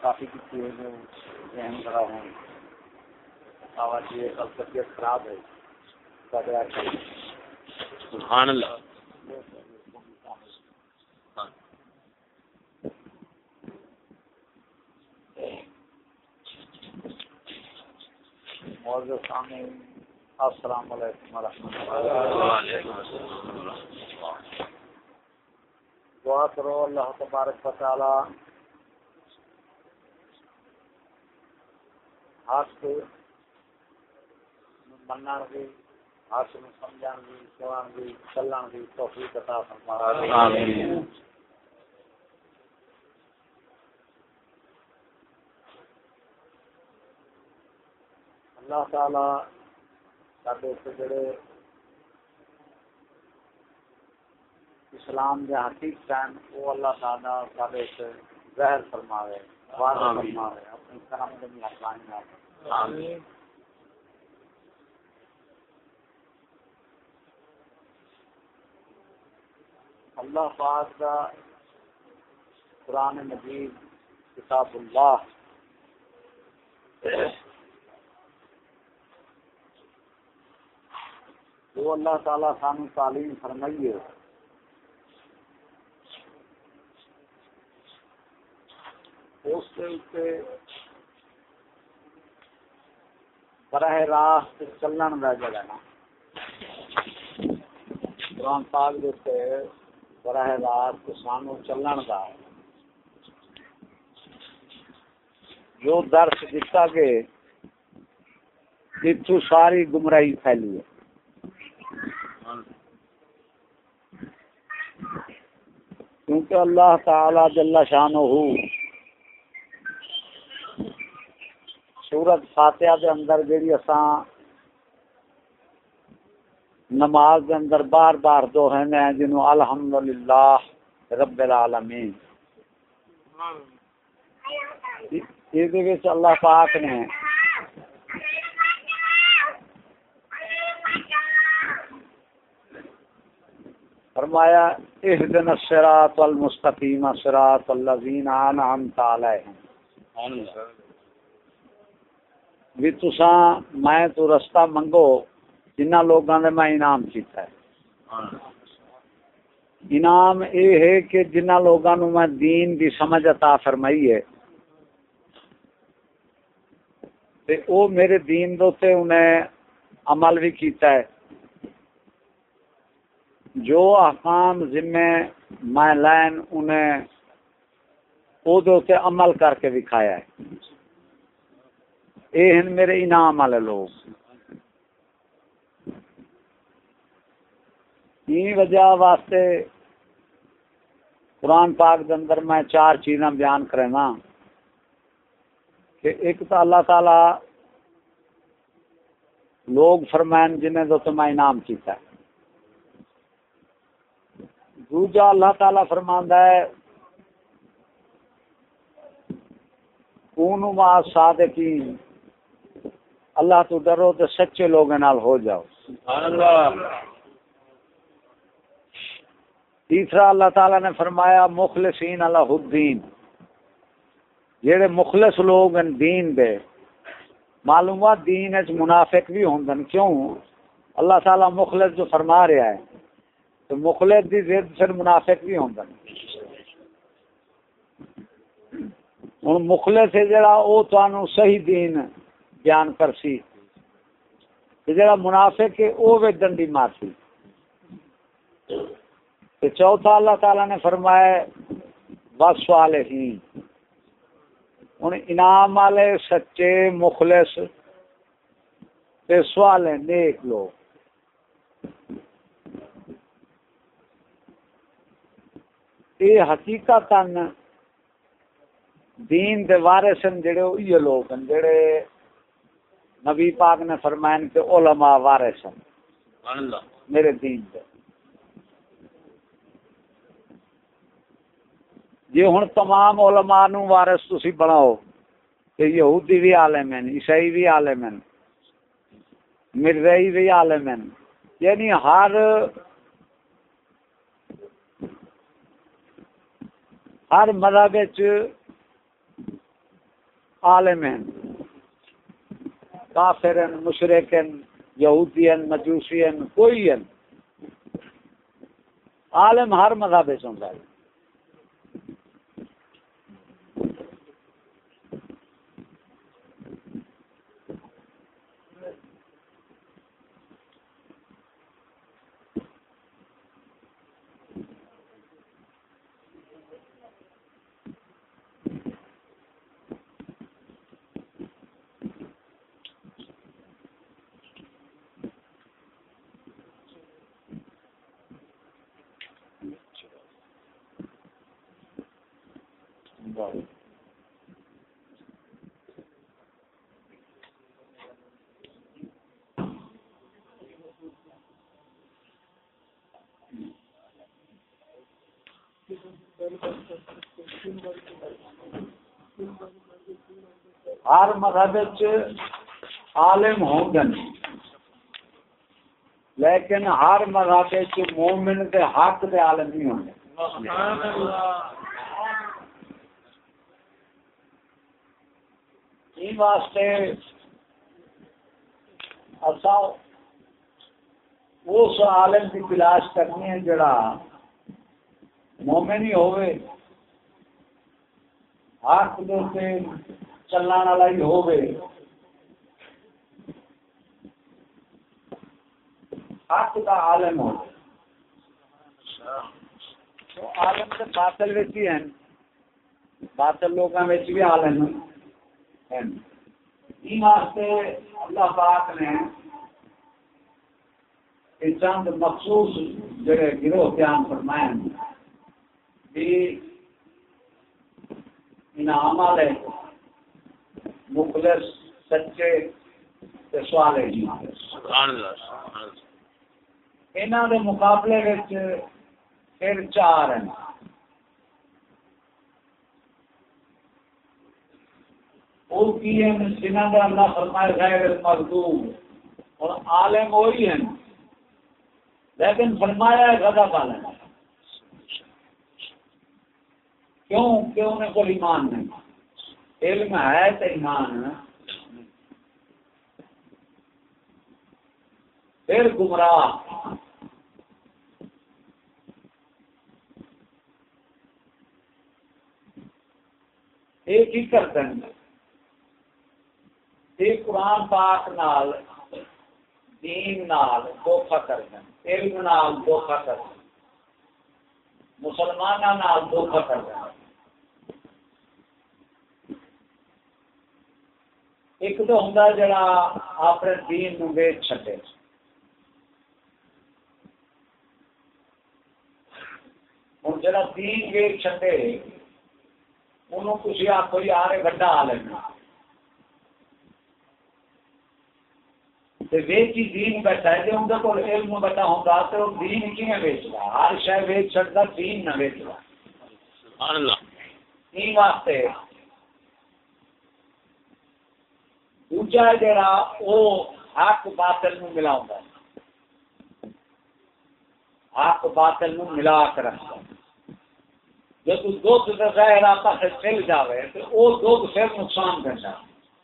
کافی کسی ذہن کرا ہوں آواز یہ اب طبیعت خراب ہے سبحان اللہ۔ موضوع سامنے السلام علیکم ورحمۃ اللہ دعا کرو اللہ تبارک و تعالی حق منن دی حق نو سمجھن دی سوان دی چلن دی توفیق عطا فرما آمین۔ اللہ تعالی سے جڑے اسلام کے حقیقت ہیں وہ اللہ تعالی سے ظاہر فرماوے واضح۔ فرماوے اپنی کرم کے مہربانی نال آمین۔ اللہ پاک کا قرآن مجید کتاب اللہ۔ وہ اللہ تعالی سانو تعلیم فرمائیے۔ اس کے براہ راست چلن کا جگہ نا۔ قرآن پاک کے اتنے براہ راست سانو چلن کا جو درس دیتا کہ اتو ساری گمراہی پھیلی ہے۔ کیونکہ اللہ تعالی جل شانہ سورت فاتحہ دے اندر جیڑی اساں نماز دے اندر بار بار دو ہیں جنوں الحمدللہ رب العالمین۔ یہ اللہ پاک نے فرمایا، اهدنا الصراط المستقيم، صراط الذين انعمت عليهم. بھی تساں، میں تو رستہ منگو جنہ لوگاں دے میں انعام کیتا ہے۔ انعام اے ہے کہ جنہ لوگاں نو میں دین دی سمجھ عطا فرمائی ہے۔ تے او میرے دین دو انہیں عمل بھی کیتا ہے۔ جو احکام ذمے میں لین انہیں او عمل کر کے دکھایا ہے۔ اے ہیں میرے انعام والے لوگ۔ یہ وجہ واسطے قرآن پاک دے اندر میں چار چیزاں بیان کرنا کہ ایک تو اللہ تعالی لوگ فرمائن جنہیں تو تو میں انعام کیتا ہے۔ دوجا اللہ تعالی فرماندا ہے کونوا ما صادقین اللہ تو ڈرو تو سچے لوگوں نال ہو جاؤ۔ سبحان اللہ۔ تیسرا اللہ تعالی نے فرمایا مخلصین اللہ الدین۔ جڑے مخلص لوگ ہیں دین دے معلومات دین وچ منافق بھی ہوندن۔ کیوں؟ اللہ تعالی مخلص جو فرما رہا ہے تو مخلص دی ضد پھر منافق بھی ہوندن ہن مخلص ہے جڑا او تانوں صحیح دین بیان کرسی۔ تے جڑا منافق ہے او وے ڈنڈی مارسی۔ تو چوتھا اللہ تعالی نے فرمایا بس والے ہی ہوں انعام والے سچے مخلص تے سوال نیک لوگ۔ یہ حقیقت دین دے وارثن جڑے یہ لوگ ہیں جڑے نبی پاک نے فرمائن کہ علماء سبحان اللہ۔ میرے دین دے۔ جی ہوں تمام علماء نو وارث تسی بناؤ کہ یہودی بھی عالم ہیں عیسائی بھی عالم ہیں مرزائی بھی عالم ہیں۔ یعنی ہر ہر مذہب عالم ہیں کافر ہیں مشرق ہیں یہودی ہیں مجوسی ہیں کوئی ہیں عالم ہر مذہب سے ہے۔ ہر مذہب عالم ہوں گے لیکن ہر مذہب مومن کے حق کے عالم نہیں ہوں گے واسطے اصا اس عالم کی تلاش کرنی ہے جڑا مومن ہی ہوئے حق دے چلنے والا ہی ہوئے حق کا عالم ہو عالم تو باطل ہی ہیں۔ باطل لوگوں میں بھی عالم ہیں۔ واسطے اللہ پاک نے چند مخصوص جڑے گروہ بیان فرمائے انعام والے مخلص سچے سوال انہوں کے مقابلے پھر چار ہیں۔ وہ کی ہیں جنہوں کا اللہ فرمائے، غیر مزدور اور عالم وہی ہیں۔ لیکن فرمایا ہے غضب عالم کیوں؟ کہ انہیں کوئی ایمان نہیں۔ علم ہے تو ایمان پھر گمراہ۔ ایک ہی کرتے ہیں۔ ایک قرآن پاک نال دین نال دھوکھا کر دیں علم نال دھوکھا کر دیں مسلمانوں نال دھوکھا کر دیں ایک تو ہوں جڑا اپنے دین نو ویچ چھٹے ہوں جڑا دین ویچ چھٹے انہوں کچھ آخو جی آ رہے آ لینا ویچی دین بیٹھا ہے جو اندر کو علم بیٹھا تو دین کی میں بیچتا ہر چھٹتا دین نہ بیچتا دین واسطے۔ دوجا جڑا وہ حق باطل نو ملا حق باطل نو ملا کر رکھتا جب دودھ کا ظاہر آتا چل جاوے تو وہ دودھ پھر نقصان کرتا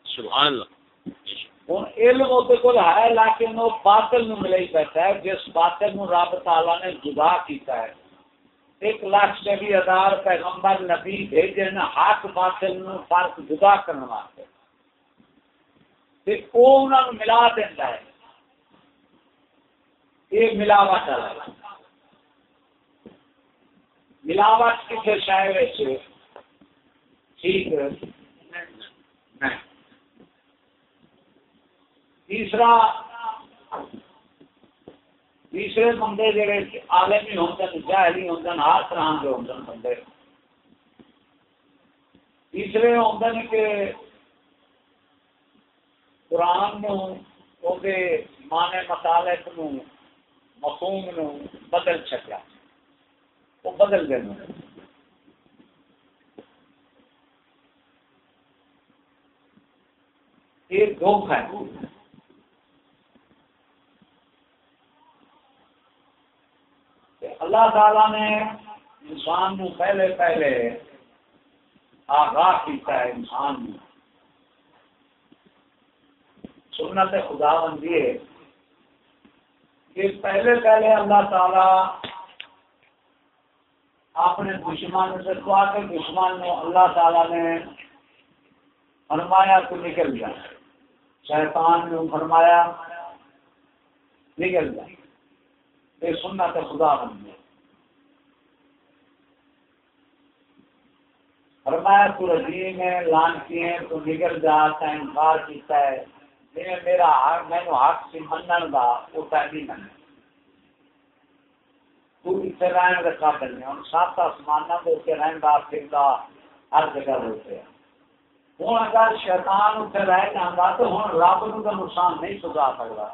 سبحان اللہ۔ ہوں علم وہ کو ہے لیکن وہ باطل نو ملے بیٹھا ہے جس باطل نو رب تعالیٰ نے جدا کیتا ہے ایک لاکھ چوبی ہزار پیغمبر نبی بھیجے نا حق باطل نو فرق جدا کرنے واسطے ملا دینا ہے یہ ملاوٹ والا ملاوٹ کسی شہر ٹھیک ہے تیسرا، تیسرے بندے جڑے عالمی ہوندن جاہلی ہوندن ہر طرح دے ہوندن بندے۔ تیسرے ہوندن کہ قرآن مانے اوندے معنی مطالب نو بدل چھکیا وہ بدل دے یہ دھوکہ ہے اللہ تعالی نے انسان کو پہلے پہلے آگاہ کیتا ہے انسان نے سنت خدا بندی ہے۔ کہ پہلے پہلے اللہ تعالی اپنے دشمن سے کہا کے دشمن نے اللہ تعالی نے فرمایا تو نکل جا۔ شیطان نے فرمایا نکل جا۔ یہ سننا تو خدا بن گیا فرمایا تو رضیم ہے لان کیے، تو نکل جا، تا انکار کیتا ہے۔ جنہیں میرا حق، میں حق سے منن دا وہ پہلی منن۔ تو اتنے رہن کا قابل نہیں۔ ہوں سات آسمان کے اتنے رہن کا پھرتا ہر جگہ ہوتے ہیں ہوں اگر شیطان اتنے رہ جانا تو ہوں رب نو نقصان نہیں سکا سکتا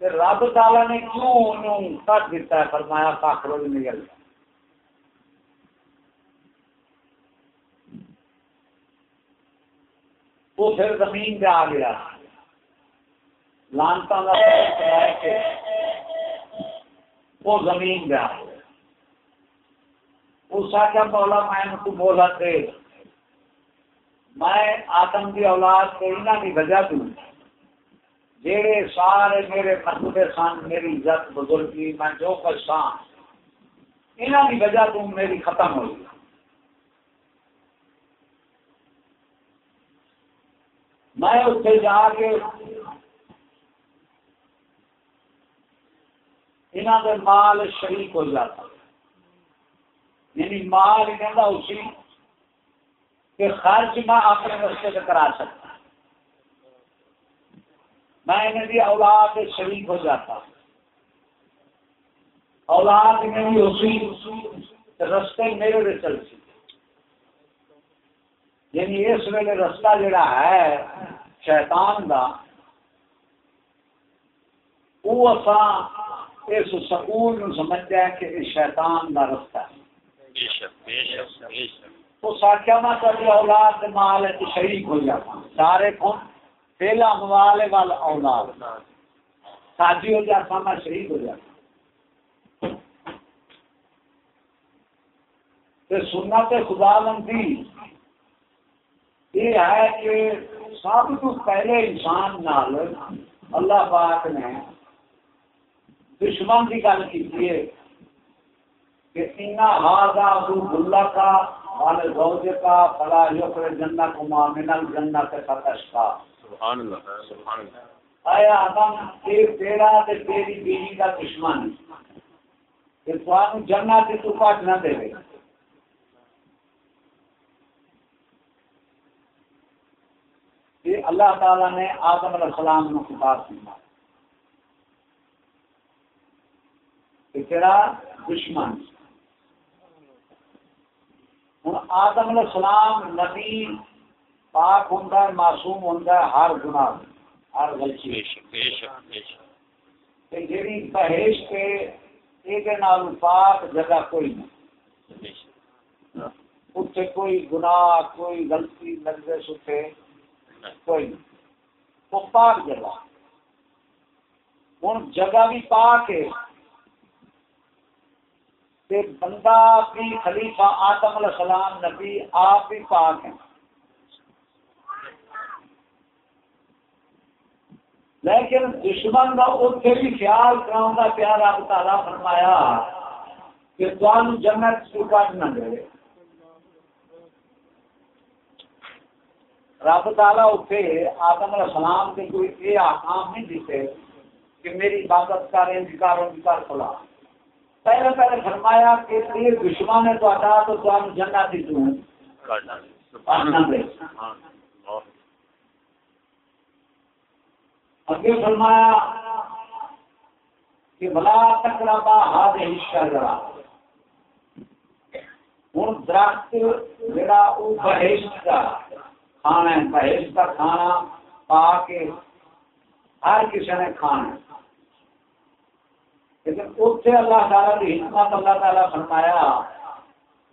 رب تعالی نے کیوں انہوں کٹ دیتا ہے؟ فرمایا، کاکڑوں نکل گیا وہ پھر زمین پہ آ گیا۔ لانتا وہ زمین پہ آ گیا۔ اس کا بولا میں تو بولا تھے، میں آتم کی اولاد کو انہوں کی وجہ دوں۔ جیڑے سارے میرے مرتبے سن، میری عزت بزرگی میں جو کچھ سان انہوں کی وجہ تم میری ختم ہوئی۔ میں اتنے جا کے انہوں کے مال شریک ہو جاتا یعنی مال کہنا اسی کہ خرچ میں اپنے رستے سے کرا سکتا۔ میں انہیں بھی اولاد شریک ہو جاتا اولاد میں بھی اسی رستے میرے بھی چلتی یعنی اس ویلے رستہ جڑا ہے شیطان دا وہ اساں اس سکون نو سمجھا کہ یہ شیطان دا رستہ ہے۔ تو ساکیا میں کبھی اولاد مال شریک ہو جاتا سارے کون؟ پہلا موال وال اولاد۔ ساجی ہو جاتا میں شریک ہو جاتا سنت خدا بندی۔ یہ ہے کہ سب تو پہلے انسان نال اللہ پاک نے دشمن کی گل کی کہ اینا ہاضا ابو اللہ کا، والے کا، فلا یقر جنہ الجنہ کا سبحان اللہ سبحان اللہ۔ آیا آدم کہ تیرا تے تیری بیوی کا دشمن۔ کہ تو جنت تو کٹ نہ دے گا کہ اللہ تعالی نے آدم علیہ السلام کو خطاب کیا۔ کہ تیرا دشمن۔ ہوں، آدم علیہ السلام نبی پاک ہوں معصوم ہوں ہر گناہ ہر غلطی جیڑی بہش کے ایک نال پاک جگہ کوئی نہیں۔ اتنے کوئی گناہ کوئی غلطی لگے ستے کوئی نہیں۔ وہ پاک جگہ۔ ہوں جگہ بھی پاک ہے۔ تے بندہ بھی خلیفہ آدم علیہ السلام نبی آپ بھی پاک ہیں۔ لیکن دشمن کا اتنے بھی خیال کراؤں گا پیارا تعالیٰ فرمایا کہ تم جنت کٹ نہ دے۔ رب تعالیٰ اتنے آدم علیہ السلام کے کوئی یہ آکام نہیں دیتے کہ میری عبادت کر انتظار انتظار کھلا پہلے پہلے فرمایا کہ یہ دشمن ہے تو ہٹا تو جنت۔ ہی دوں کرنا سبحان اللہ سبحان اللہ اگے فرمایا کہ بلا تقربا ہاتھ حصہ ذرا ہوں درخت جڑا وہ بہشت کا کھانا ہے، بہشت کا کھانا پا کے ہر کسی نے کھانا ہے۔ لیکن اتنے اللہ تعالیٰ کی حکمت، اللہ تعالیٰ فرمایا،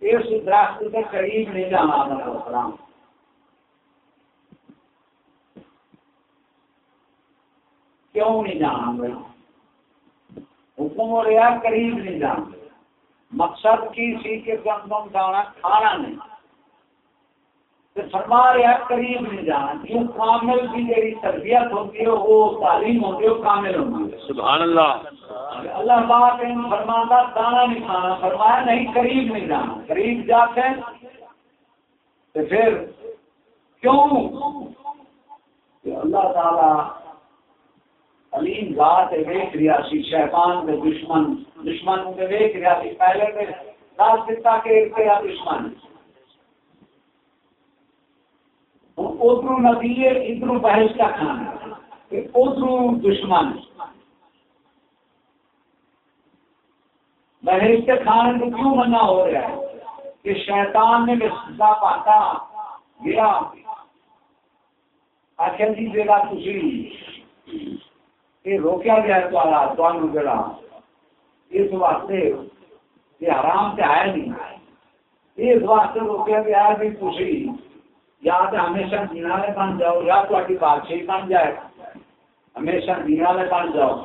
اس درخت کے قریب نہیں جانا آدم علیہ السلام کیوں نہیں جان رہے حکم ہو رہا قریب نہیں جان رہے مقصد کی سی کہ گندم دانا کھانا نہیں۔ فرما رہا قریب نہیں جانا۔ کیوں کامل کی جی تربیت ہوتی ہے وہ تعلیم ہوتی ہے وہ کامل ہوتی ہے۔ سبحان اللہ۔ اللہ بات فرمانا دانا نہیں کھانا۔ فرمایا نہیں قریب نہیں جانا۔ قریب جاتے ہیں۔ تو پھر کیوں؟ کہ اللہ تعالی علیم ذات ویک ریا سی شیطان کے دشمن دشمن کے ویک ریا سی پہلے میں دس دیتا کہ ایک دشمن ادھر نبی ہے ادھر بحث کا کھانا ادھر دشمن۔ بحث کے کھانے کو کیوں منع ہو رہا ہے؟ کہ شیطان نے سزا پاتا، گرا۔ آخر جی جگہ تھی یہ روکیا گیا تو جڑا۔ اس واسطے یہ آرام سے آیا نہیں۔ اس واسطے روکیا گیا بھی خوشی۔ یا تو ہمیشہ والے بن جاؤ، یا تاری بادشاہی بن جائے۔ ہمیشہ والے بن جاؤ۔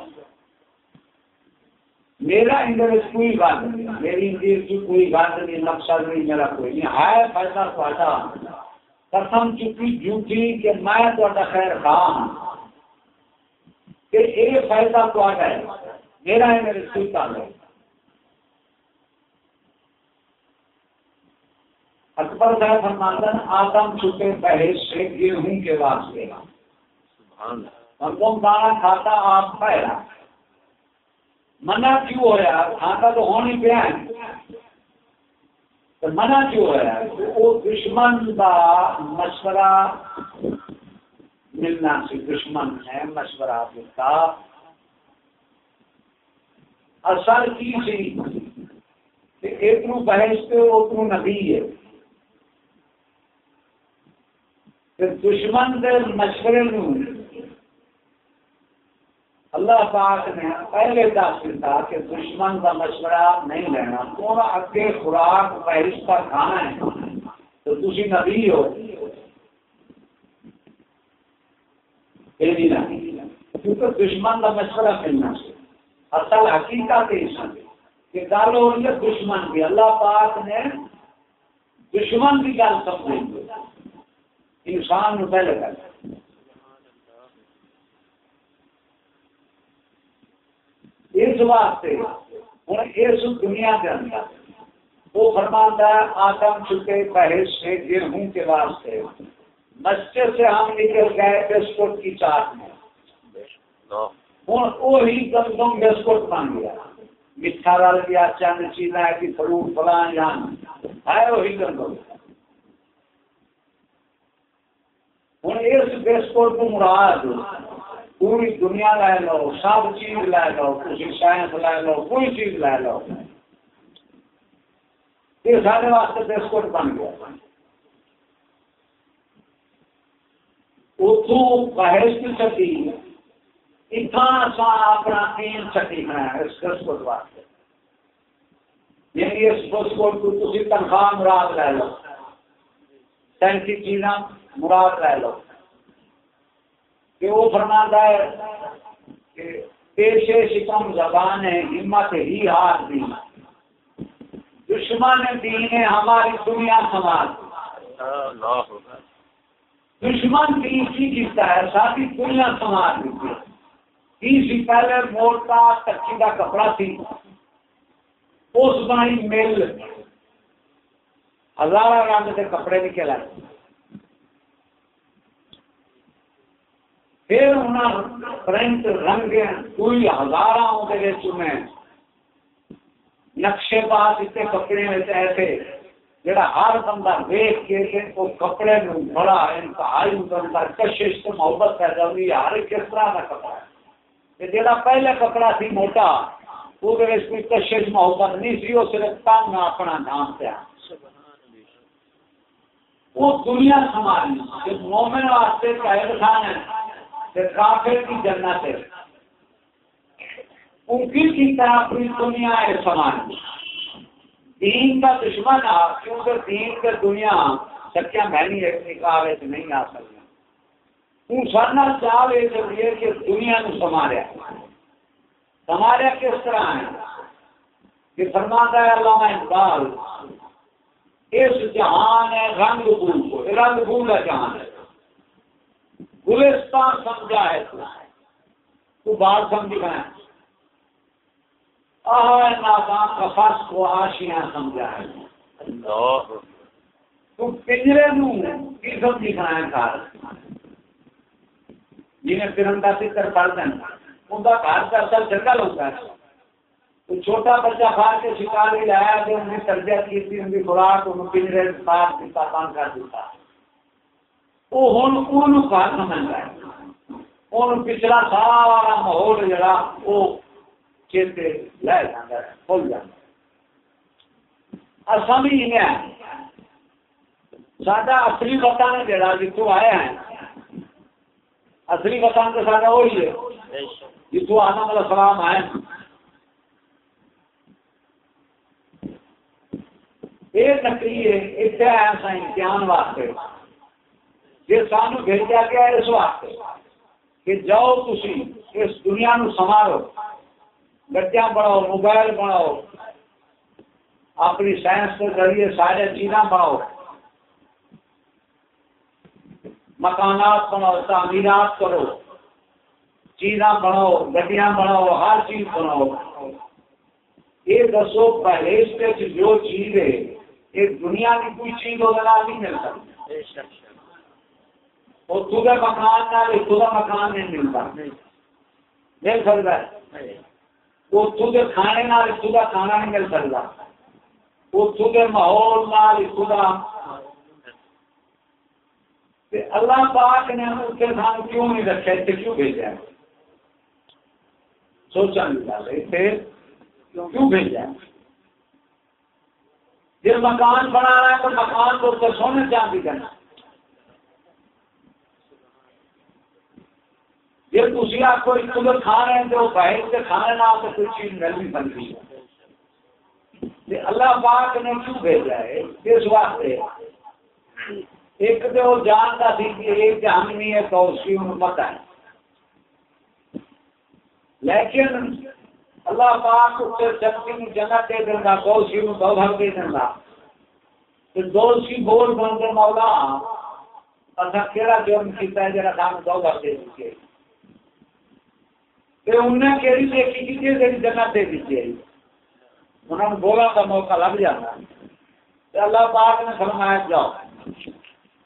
میرا اندر کوئی بات نہیں۔ میری اندر کی کوئی بات نہیں مقصد نہیں، میرا کوئی نہیں۔ ہے پیسہ پاٹا قسم چکی جھوٹی کہ میں تو خیر خواہ۔ ہوں کہ یہ فائدہ تو ہے میرا ہے میرے کوئی تعلق۔ اکبر صاحب فرماتا آدم چھپے پہلے سے گیہوں کے واسطے۔ دانا کھاتا آپ پہلا منع کیوں ہو رہا کھاتا تو ہونی پیا۔ ہے منع کیوں ہو رہا ہے؟ وہ دشمن کا مشورہ ملنا سی دشمن ہے، مشورہ دیتا۔ اثر کی سی کہ ایک بحث پہ اتنو نبی ہے۔ دشمن کے مشورے نو۔ اللہ پاک نے پہلے دس دیتا کہ دشمن کا مشورہ نہیں لینا۔ تو اگے خوراک پہلس پر کھانا ہے۔ تو تھی نبی ہو۔ کیونکہ دشمن کا مشورہ ملنا اصل حقیقت کہ گل ہو رہی ہے دشمن کی اللہ پاک نے دشمن کی گل سمجھ انسان پہلے کر اس واسطے ہوں اس دنیا کے اندر وہ فرماتا ہے آدم چکے پہلے سے گرہوں کے واسطے مسجد سے ہم نکل گئے بسکٹ کی چاٹ میں۔ ہوں وہی گندم بسکٹ بن گیا۔ میٹھا رل گیا، چند چیزیں کہ فروٹ فلان جان۔ ہے وہی گندم ہوں، اس بسکٹ کو مراد پوری دنیا لے لو، سب چیز لے لو کسی سائنس لے لو، کوئی چیز لے لو۔ یہ سارے واسطے بسکٹ بن گیا۔ اتوں بحث کی سکی اتنا سا اپنا تین سکی بنایا اس بسکٹ واسطے یعنی اس بسکٹ کو تھی تنخواہ مراد لے لو۔ سینسی چیزاں مراد لے لو۔ کہ وہ فرماتا ہے کہ پیشے شکم زبان ہے، ہمت ہی ہاتھ دی۔ دشمن دین ہے ہماری دنیا سماج۔ دشمن دین جیتا ہے ساری دنیا سماج دیتی پہلے موٹا کچی کا کپڑا تھی۔ اس بنائی مل۔ ہزار رنگ کے کپڑے نکل آئے۔ پھر انہیں پرنٹ رنگ کوئی ہزار میں۔ نقشے پاس اتنے کپڑے ایسے جڑا ہر بندہ دیکھ کے وہ کپڑے میں بڑا انتہائی بنتا کشش تو محبت پیدا ہوئی، ہر کس طرح کا کپڑا ہے۔ جڑا پہلا کپڑا سی موٹا، وہ کوئی کشش محبت نہیں سی، وہ صرف تنگ اپنا نام پیا۔ وہ دنیا سماجی مومن واسطے قائد خان ہے کافر کی جنت ہے۔ ان کی طرح اپنی دنیا ہے سمان دین کا دشمن آ، کیونکہ دین کا دنیا سچا بہنی ایک نکاح نہیں آ سکتا۔ سارا چال یہ ضروری کہ دنیا نو سماریا سماریا کس طرح ہے؟ کہ فرماتا ہے علامہ اقبال، اس جہان ہے رنگ بھول رنگ بھول ہے جہان ہے۔ گلستان سمجھا ہے تو بات سمجھ گئے نادان کا فرش کو آشیاں سمجھا ہے۔ تو پنجرے نو کی سمجھی کھانا ہے جنہیں ترندا فکر پڑھ دیں ان کا گھر کا اثر جنگل ہوتا ہے۔ تو چھوٹا بچہ کھا کے شکار بھی لایا تو انہیں تربیت کی تھی ان کی خوراک ان پنجرے پار کام کر دیتا۔ وہ ہوں ان گھر سمجھ رہا ہے ان پچھلا سارا ماحول جڑا وہ چیتے لے جاتا ہے کھل جاتا ہے سمجھ نہیں ساڈا اصلی وطن ہے جڑا جتوں آیا ہے اصلی وطن تو سارا وہی ہے جتوں آدم علیہ السلام آئے یہ نکلی ہے اتنے آیا سا امتحان واسطے یہ سانو بھیجا گیا اس واسطے کہ جاؤ تھی اس دنیا نو سنبھالو گڈیاں بناؤ موبائل بناؤ اپنی سائنس کے ذریعے سارے چیزاں بناؤ مکانات بناؤ تعمیرات کرو چیزاں بناؤ گڈیاں بناؤ ہر چیز بناؤ یہ دسو پہلے جو چیز ہے یہ دنیا کی کوئی چیز وہ نہیں مل سکتی وہ تجھے مکان نہ مکان نہیں ملتا مل سکتا ہے وہ تجھے کھانے نال نہ خدا کھانا نہیں مل سکتا۔ وہ تجھے ماحول نال نہ خدا اللہ پاک نے اسے سان کیوں نہیں رکھا اتنے کیوں بھیجا؟ سوچا نہیں گل اتنے کیوں بھیجا؟ جب مکان بنا رہا ہے تو مکان کو تو سونے چاندی کرنا جب تھی آپ کو ایک خود کھا رہے ہیں تو باہر سے کھانے نہ تو کوئی چیز مل نہیں بنتی ہے۔ اللہ پاک نے کیوں بھیجا ہے؟ اس واسطے؟ ایک تو وہ جانتا سی کہ ایک جہنمی ہے، تو اس کی امت ہے۔ لیکن اللہ پاک اس سے شکتی میں جنت دے دینا دو سی میں دو دے دینا۔ تو دو سی بول بن کے مولا اصا کہڑا جرم کیتا ہے جرا کام دو دے دیجیے انہیں کہڑی دیکھی کی جنت دے دیجیے۔ انہوں نے بولا کا موقع لگ جاتا اللہ پاک نے فرمایا، جاؤ۔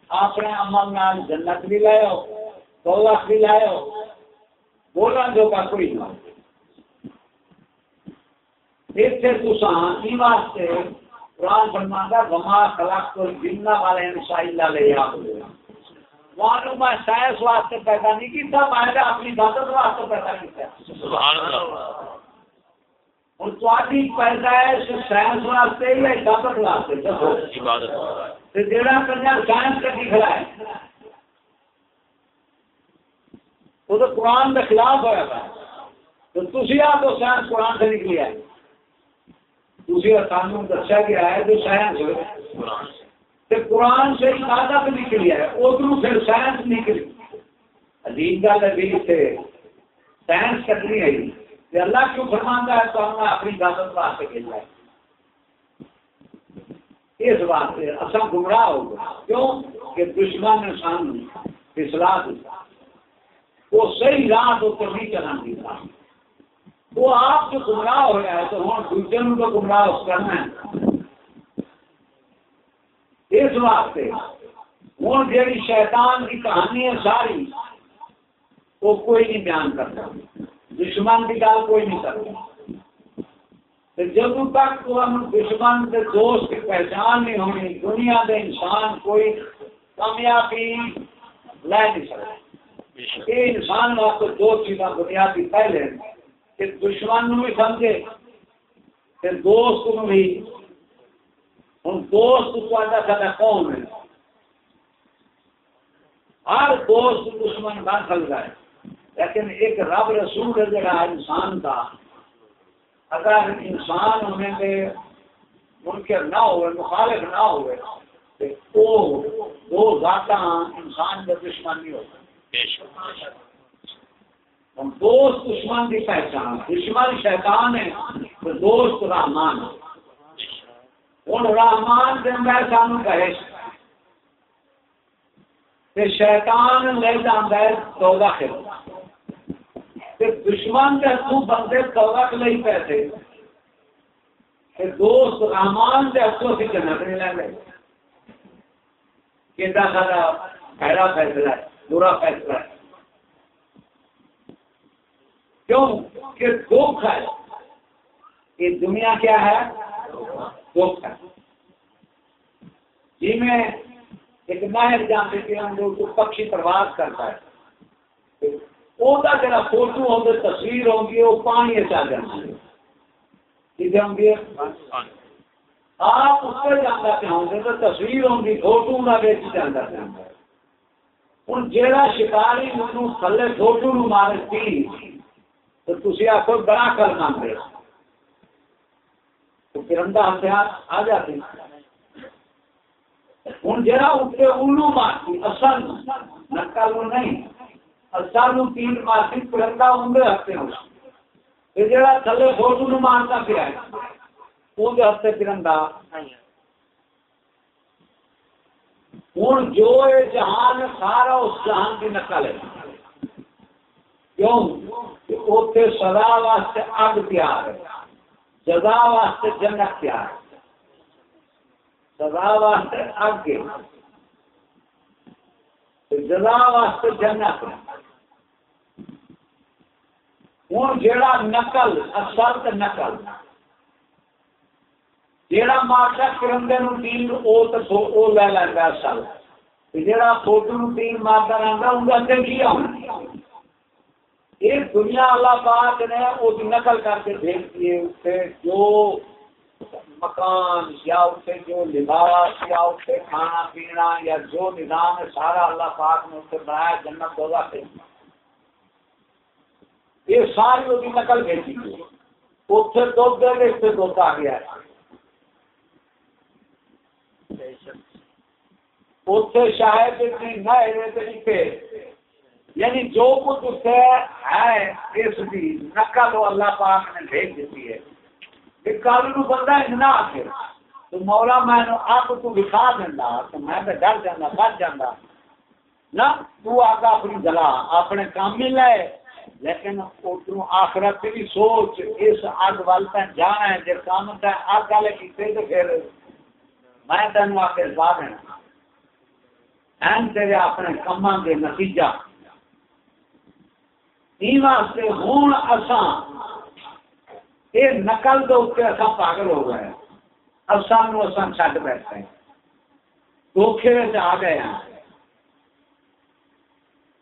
اپنے عمل نال جنت بھی لائے دولت بھی لائے بولنا جو کا کوئی نہ۔ اتنے تسان واسطے قرآن فرماتا، وما خلق تو والے انسائی لے وہاں میں سائنس واسطے پیدا نہیں کیتا میں اپنی عبادت واسطے پیدا کیتا۔ سبحان اللہ۔ اور تاری پیدائش سائنس واسطے یا عبادت واسطے؟ عبادت۔ جڑا کنجر سائنس کا کھڑا ہے وہ تو قرآن خلاف ہوا تو تو سائنس قرآن سے نکلی ہے تھی سانو دسیا گیا ہے جو سائنس قرآن سے عبادت نکلی ہے ادھر پھر سائنس نکلی۔ عجیب گل ہے سے سائنس کٹنی ہے۔ اللہ کیوں فرمانا ہے تو ہم اپنی عبادت واسطے بھیجا ہے اس واسطے اصا گمراہ ہو گیا کیوں؟ کہ دشمن نے انسان اصلاح دیتا وہ صحیح راہ تو نہیں چلا دیتا۔ وہ آپ جو گمراہ ہو گیا ہے تو ہوں دوسرے کو گمراہ کرنا ہے۔ اس واسطے ہوں جی شیطان کی کہانی ہے ساری، وہ کوئی نہیں بیان کرتا۔ دشمن کی گل کوئی نہیں کرتا۔ جب تک دشمن کے دوست کی پہچان نہیں ہونی، دنیا کے انسان کوئی کامیابی لے نہیں سکتا۔ یہ انسان واسطے دو چیزاں بنیادی پہلے کہ دشمن بھی سمجھے دوست بھی ہوں دوست سا کون ہے ہر دوست دشمن بن سکتا ہے لیکن ایک رب رسول ہے جڑا انسان کا اگر انسان ہونے کے منکر نہ ہوئے مخالف نہ ہوئے تو دو ذات انسان کا دشمن نہیں ہوتا ہم دوست دشمن کی پہچان دشمن شیطان ہے دوست رحمان ہے ہوں رحمان دینا سان کہ شیطان۔ لے جانا ہے چودہ دشمن کے ہاتھوں بندے چودہ لے پیسے۔ دوست رحمان کے ہاتھوں سے جنت نہیں لے گئے۔ کہ سارا پہلا فیصلہ ہے، برا فیصلہ ہے۔ کیوں؟ کہ دکھ ہے۔ یہ دنیا کیا ہے؟ جی میں ایک نہر جانتے کہ ہم لوگ پکشی پرواز کرتا ہے۔ وہ جڑا فوٹو ہوں گے، تصویر ہوں گی، وہ پانی چل جانا ہوں گے، آپ اس پہ جانا چاہوں گے تو تصویر ہوں گی، فوٹو نہ بیچ جانا چاہوں گا ہوں جہاں شکاری مجھے تھلے فوٹو نو مارے تھی تو تھی آخو بڑا کر مانتے تو پھر کرندا ہتھیار آ جاتے ہوں جہاں اتنے الو مارتی اصل۔ نکل نہیں۔ اصل تین مارتی پرندا اندر ہفتے ہو جا تھلے فوٹو نو مارتا پیا اندر ہفتے پرندا ہوں جو جہان سارا اس جہان کی نقل ہے۔ کیوں؟ اتنے سدا واسطے اگ تیار ہے۔ جزا واسطے جنت تیار ہے سزا واسطے اگ جزا واسطے جنت ہوں جا نقل اصل نقل۔ جہاں مارشا کرندے نو تین وہ لے لینا اصل جہاں فوٹو نو تین مارتا رہتا ان اندر کی آنا یہ دنیا اللہ پاک نے وہ نقل کر کے دیکھ دیے اسے جو مکان یا اسے جو لباس یا اسے کھانا پینا یا جو نظام ہے، سارا اللہ پاک نے اسے بنایا، جنت دو سے۔ یہ ساری وہ نقل بھیجی گئی۔ اتنے دودھ دے گئے اتنے دودھ آ گیا۔ اتنے شاید اتنی نہ یعنی جو کچھ اتنے ہے اس کی نقل اللہ پاک نے بھیج دیتی ہے۔ کل نو بندہ اتنا آ تو مولا میں آپ تو لکھا دینا، تو میں تو ڈر جانا بچ جانا۔ نہ تو آگا اپنی گلا اپنے کام ہی لے۔ لیکن ادھر آخرت بھی سوچ، اس اگ وال جانا ہے، جس کام پہ اگ والے کیتے تو پھر میں تینوں آ کے لا دینا۔ این تیرے اپنے کما کے نتیجہ واسطے ہوں اساں یہ نقل دو اصا پاگل ہو گئے اب سانو اصا چڈ بیٹھے دھوکھے آ گئے ہیں۔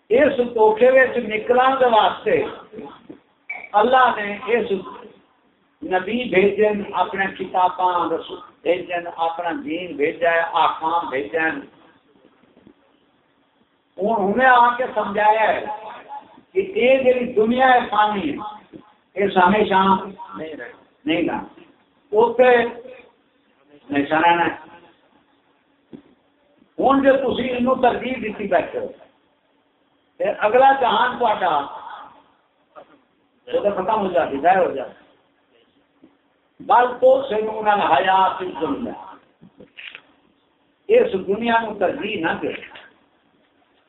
اس دھوکھے نکلنے واسطے اللہ نے اس نبی بھیجن، اپنے کتاباں بھیجن، اپنا دین بھیجا ہے آخام بھیجن۔ ہوں انہیں آ کے سمجھایا ہے۔ کہ یہ جی دنیا ہے پانی ہے یہ ہمیشہ نہیں گا۔ اتنے ہمیشہ رہنا ہوں جو تھی یہ ترجیح دیتی بیٹھے ہو۔ پھر اگلا جہان تا ختم ہو جاتی ظاہر ہو جاتی بل تو سنون حیات دنیا اس دنیا نو ترجیح نہ دے۔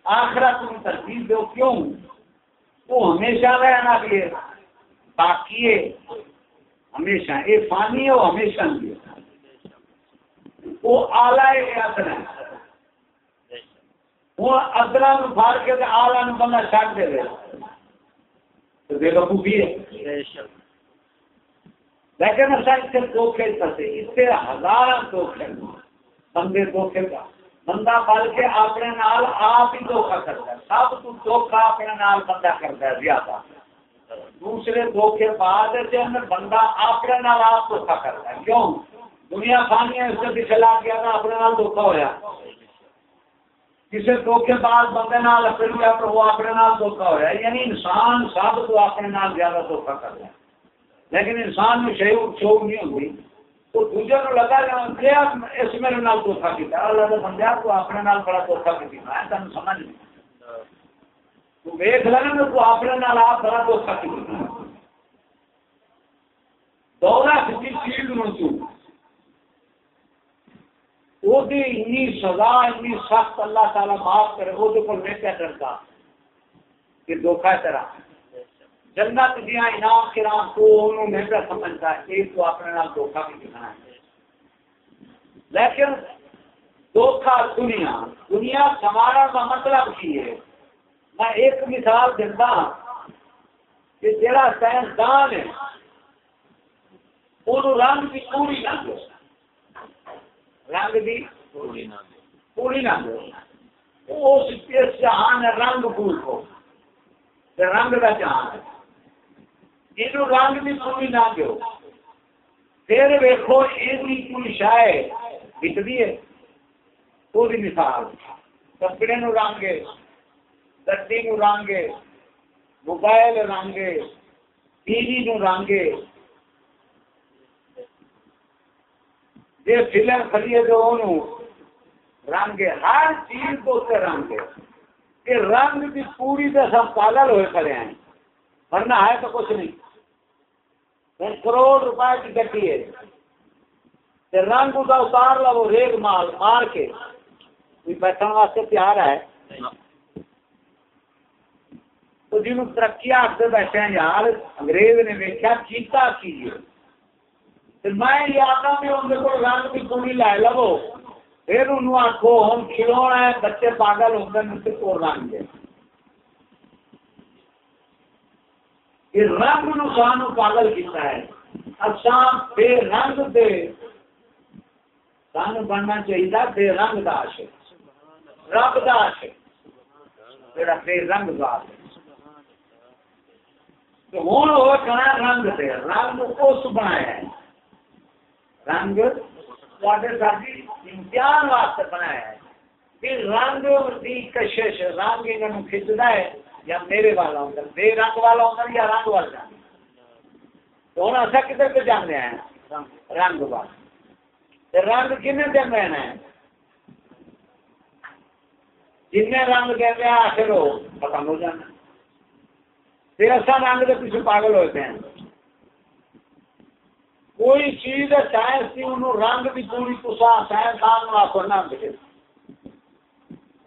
آخرت نو ترجیح دو کیوں؟ وہ ہمیشہ رہنا بھی باقی ہمیشہ۔ یہ فانی ہے وہ ہمیشہ وہ آلہ ادر وہ ادرا نو فاڑ کے آلہ نو بندہ چڑھ دے تو بے وقوفی ہے۔ لیکن اصل اتنے دھوکھے پسے اتنے ہزار دھوکھے بندے دھوکھے کا بندہ بل کے اپنے نال آپ ہی دھوکھا کرتا ہے۔ سب تو دھوکھا اپنے نال بندہ کرتا ہے زیادہ۔ دوسرے دھوکے بعد بندہ اپنے نال آپ دھوکا کرتا ہے۔ کیوں؟ دنیا فانی ہے، اس سے پیچھے لا گیا نا اپنے نال دھوکا ہوا کسی دھوکے بعد بندے نال پھر گیا تو وہ اپنے نال دھوکا ہوا یعنی انسان سب تو اپنے نال زیادہ دھوکا کر رہا ہے۔ لیکن انسان میں شعور شعور نہیں ہوتی تو دوجے کو لگا گیا اس میرے نال دھوکا کیا اللہ کے بندے تو اپنے نال بڑا دھوکا کی میں تمہیں سمجھ نہیں تو ویخ لینا تو اپنے نال آپ بڑا دھوکھا کی دورہ کسی چیز نو تو وہ سزا اتنی سخت اللہ تعالی معاف کرے وہ کو میں کیا ڈرتا کہ دھوکھا طرح جنت دیا انعام کرام کو انہوں کیا سمجھتا ہے ایک تو اپنے نال دھوکھا بھی دکھانا ہے۔ لیکن دھوکھا دنیا دنیا سمارا کا مطلب کی ہے۔ میں ایک مثال دیتا کہ جڑا سائنسدان ہے وہ رنگ کی پوری نہ دو رنگ کی پوری نہ دو اس جہان رنگ پور کو رنگ کا جہان ہے۔ یہ رنگ بھی پوری نہ دو پھر ویکو یہ کوئی شاید بکتی ہے۔ وہ مثال۔ کپڑے نو رنگ گڈی نو رنگے موبائل رنگے ٹی وی نو رنگے جی فلم کھڑیے تو رنگے ہر چیز کو اسے رنگے کہ رنگ کی پوری تو سب پاگل ہوئے کھڑے ہیں۔ ورنہ ہے تو کچھ نہیں۔ ہوں کروڑ روپئے کی گڈی ہے۔ رنگ کا اتار لو ریگ مال مار کے۔ بیٹھنے واسطے تیار ہے؟ تو جنہوں ترقی آخر بیٹھے ہیں یار، انگریز نے ویکیا چیتا کیجیے میں یاد بھی اندر کو رنگ کی کڑی لے لو۔ پھر انہوں آخو ہم کھلونا ہے، بچے پاگل ہوتے ہیں کو رنگ دے۔ یہ رنگ نو سانو پاگل کیتا ہے۔ اچھا بے رنگ دے۔ سانو بننا چاہیے بے رنگ دا عاشق۔ رب دا عاشق۔ جڑا بے رنگ دا عاشق۔ ہوں وہ کہنا رنگ سے رنگ اس بنایا ہے۔ رنگ ساری امتحان واسطے بنایا ہے۔ کہ رنگ کی کشش، رنگ انہوں کھچتا ہے۔ یا میرے والا ہوتا بے رنگ والا ہوتا یا رنگ والا؟ جانا اچھا تو ہوں اصا کدھر پہ جانے ہیں؟ رنگ والا۔ رنگ کن دن رہنا ہے جن رنگ کہتے ہیں، آخر ہو ختم ہو جانا۔ پھر ایسا رنگ کے پیچھے پاگل ہوتے ہیں کوئی چیز سائنس کی انہوں رنگ کی پوری کسا سائنسدان آخر نہ ملے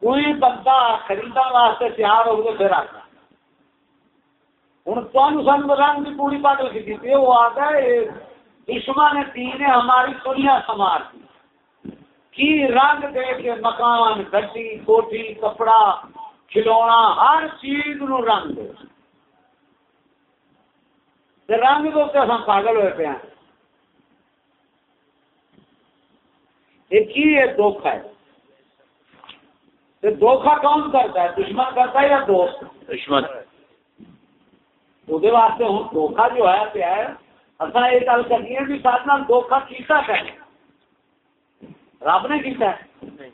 کوئی بندہ خریدا واسطے تیار ہو پھر آتا ہوں تمہیں سن رنگ کی پوری پاگل کی تھی وہ آتا ہے دشمن تین نے ہماری دنیا سمار دی۔ کی رنگ دے کے مکان، گڈی، کوٹھی، کپڑا، کھلونا، ہر چیز نو رنگ دے۔ رنگ تو ہم پاگل ہوئے پہ ہیں۔ ایک ہی ہے دھوکھا ہے؟ دھوکھا کون کرتا ہے؟ دشمن کرتا ہے یا دوست؟ دشمن۔ وہ واسطے ہوں دھوکھا جو ہے پہ ہے اصل یہ گل کرنی ہے بھی ساتھ دھوکھا کیتا ہے۔ رب نے کیتا ہے؟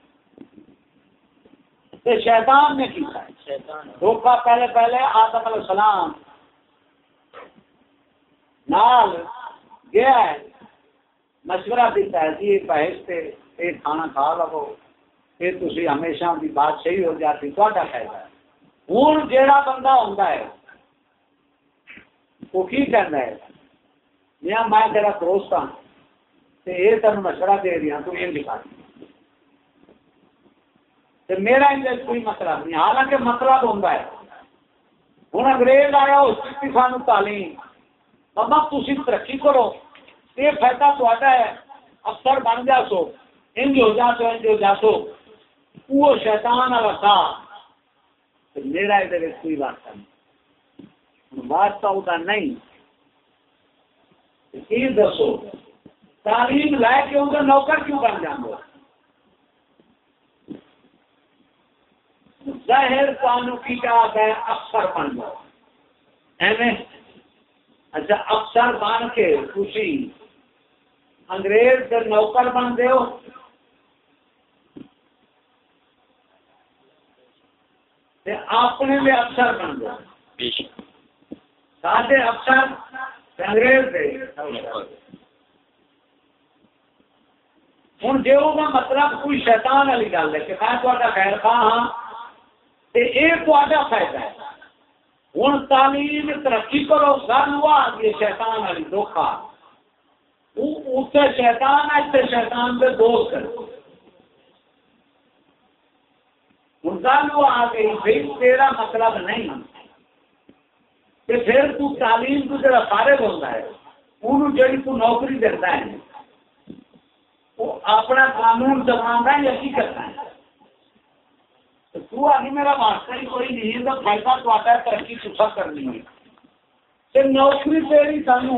شیطان نے کیتا ہے۔ دھوکھا پہلے پہلے آدم علیہ السلام نال گیا ہے مشورہ دیتا ہے جی یہ کھانا کھا لو۔ پھر تھی ہمیشہ بھی بات صحیح ہو جاتی تا فائدہ ہے۔ ہوں جیڑا بندہ ہوتا ہے وہ کی کہنا ہے؟ میاں، میں تیرا دوست ہوں یہ تین مشورہ دے دیا ہاں، تو یہ لکھا۔ میرا اندر کوئی مسئلہ نہیں، حالانکہ مطلب ہوتا ہے۔ ہوں انگریز آیا، اس کی سانو تعلیم۔ بابا تھی ترقی کرو یہ فائدہ تا ہے، افسر بن جا سو انج ہو جا سو انج ہو جا سو وہ شیطان والا تھا میرا یہ کوئی واسطہ نہیں۔ واسطہ ہوتا نہیں۔ یہ دسو، تعلیم لے کے ان نوکر کیوں بن جانا ظاہر قانون کی بات ہے، افسر بن جاؤ ایویں اچھا افسر بن کے خوشی، انگریز کے نوکر بن اپنے افسر بن سارے افسر انگریز دے ہوں جی وہ مطلب کوئی شیطان والی گل ہے کہ میں تا خیر خواہ ہاں یہ فائدہ ہے۔ ہوں تعلیم ترقی کرو گل ہوا یہ شیطان والی شیطان ہے شیطان کے دوست گل وہ آ گئی، بھائی تیرا مطلب نہیں۔ کہ پھر تو تعلیم تو جڑا فارغ ہوتا ہے انہوں جڑی تو نوکری دیتا ہے۔ وہ اپنا قانون دبا یا کی کرتا ہے؟ تو آگے میرا ماسٹر ہی کوئی نہیں تو فائدہ تو آتا ہے، ترقی چوسا کرنی ہے۔ کہ نوکری تیری سانو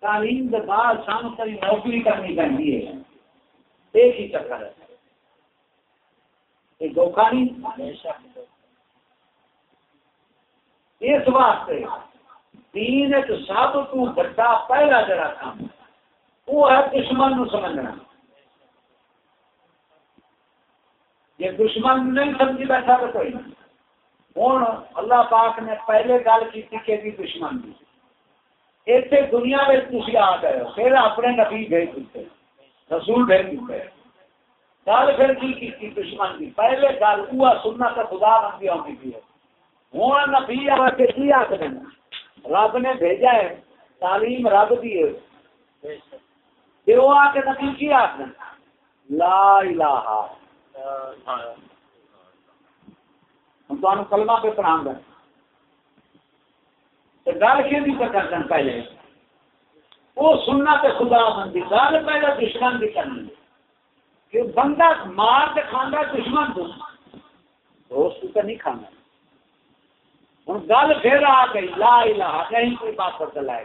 تعلیم کے بعد سانو تیری نوکری کرنی پڑتی ہے۔ ایک ہی چکر ہے۔ ایک دھوکھا نہیں اس واسطے دین ایک سب تو بڑا پہلا جڑا کام وہ ہے دشمن نو سمجھنا۔ یہ دشمن نہیں سمجھی بیٹھا تو کوئی ہوں اللہ پاک نے پہلے گل کی کہ بھی دشمن دی۔ اتنے دنیا میں تھی آ گئے پھر اپنے نبی بھیج دیتے۔ رسول بھیج دیتے۔ گل پھر کی کی دشمن کی پہلے گل ہوا سننا تو خدا بندی آتی تھی ہوں نبی آ کے کی آخ دینا؟ رب نے بھیجا ہے، تعلیم رب دی ہے۔ وہ آ کے نبی کی آخ دینا؟ لا الہ۔ ہم کلمہ پہ پڑھا گا گل کہ کر دیں پہلے؟ وہ سننا تو خدا بندی گل پہلے دشمن بھی کرنی کہ بندہ مار کے کھانا دشمن تو دوست تو نہیں کھانا۔ ہوں گل پھر آ گئی، لا الہ کہیں کوئی بات پر چلائے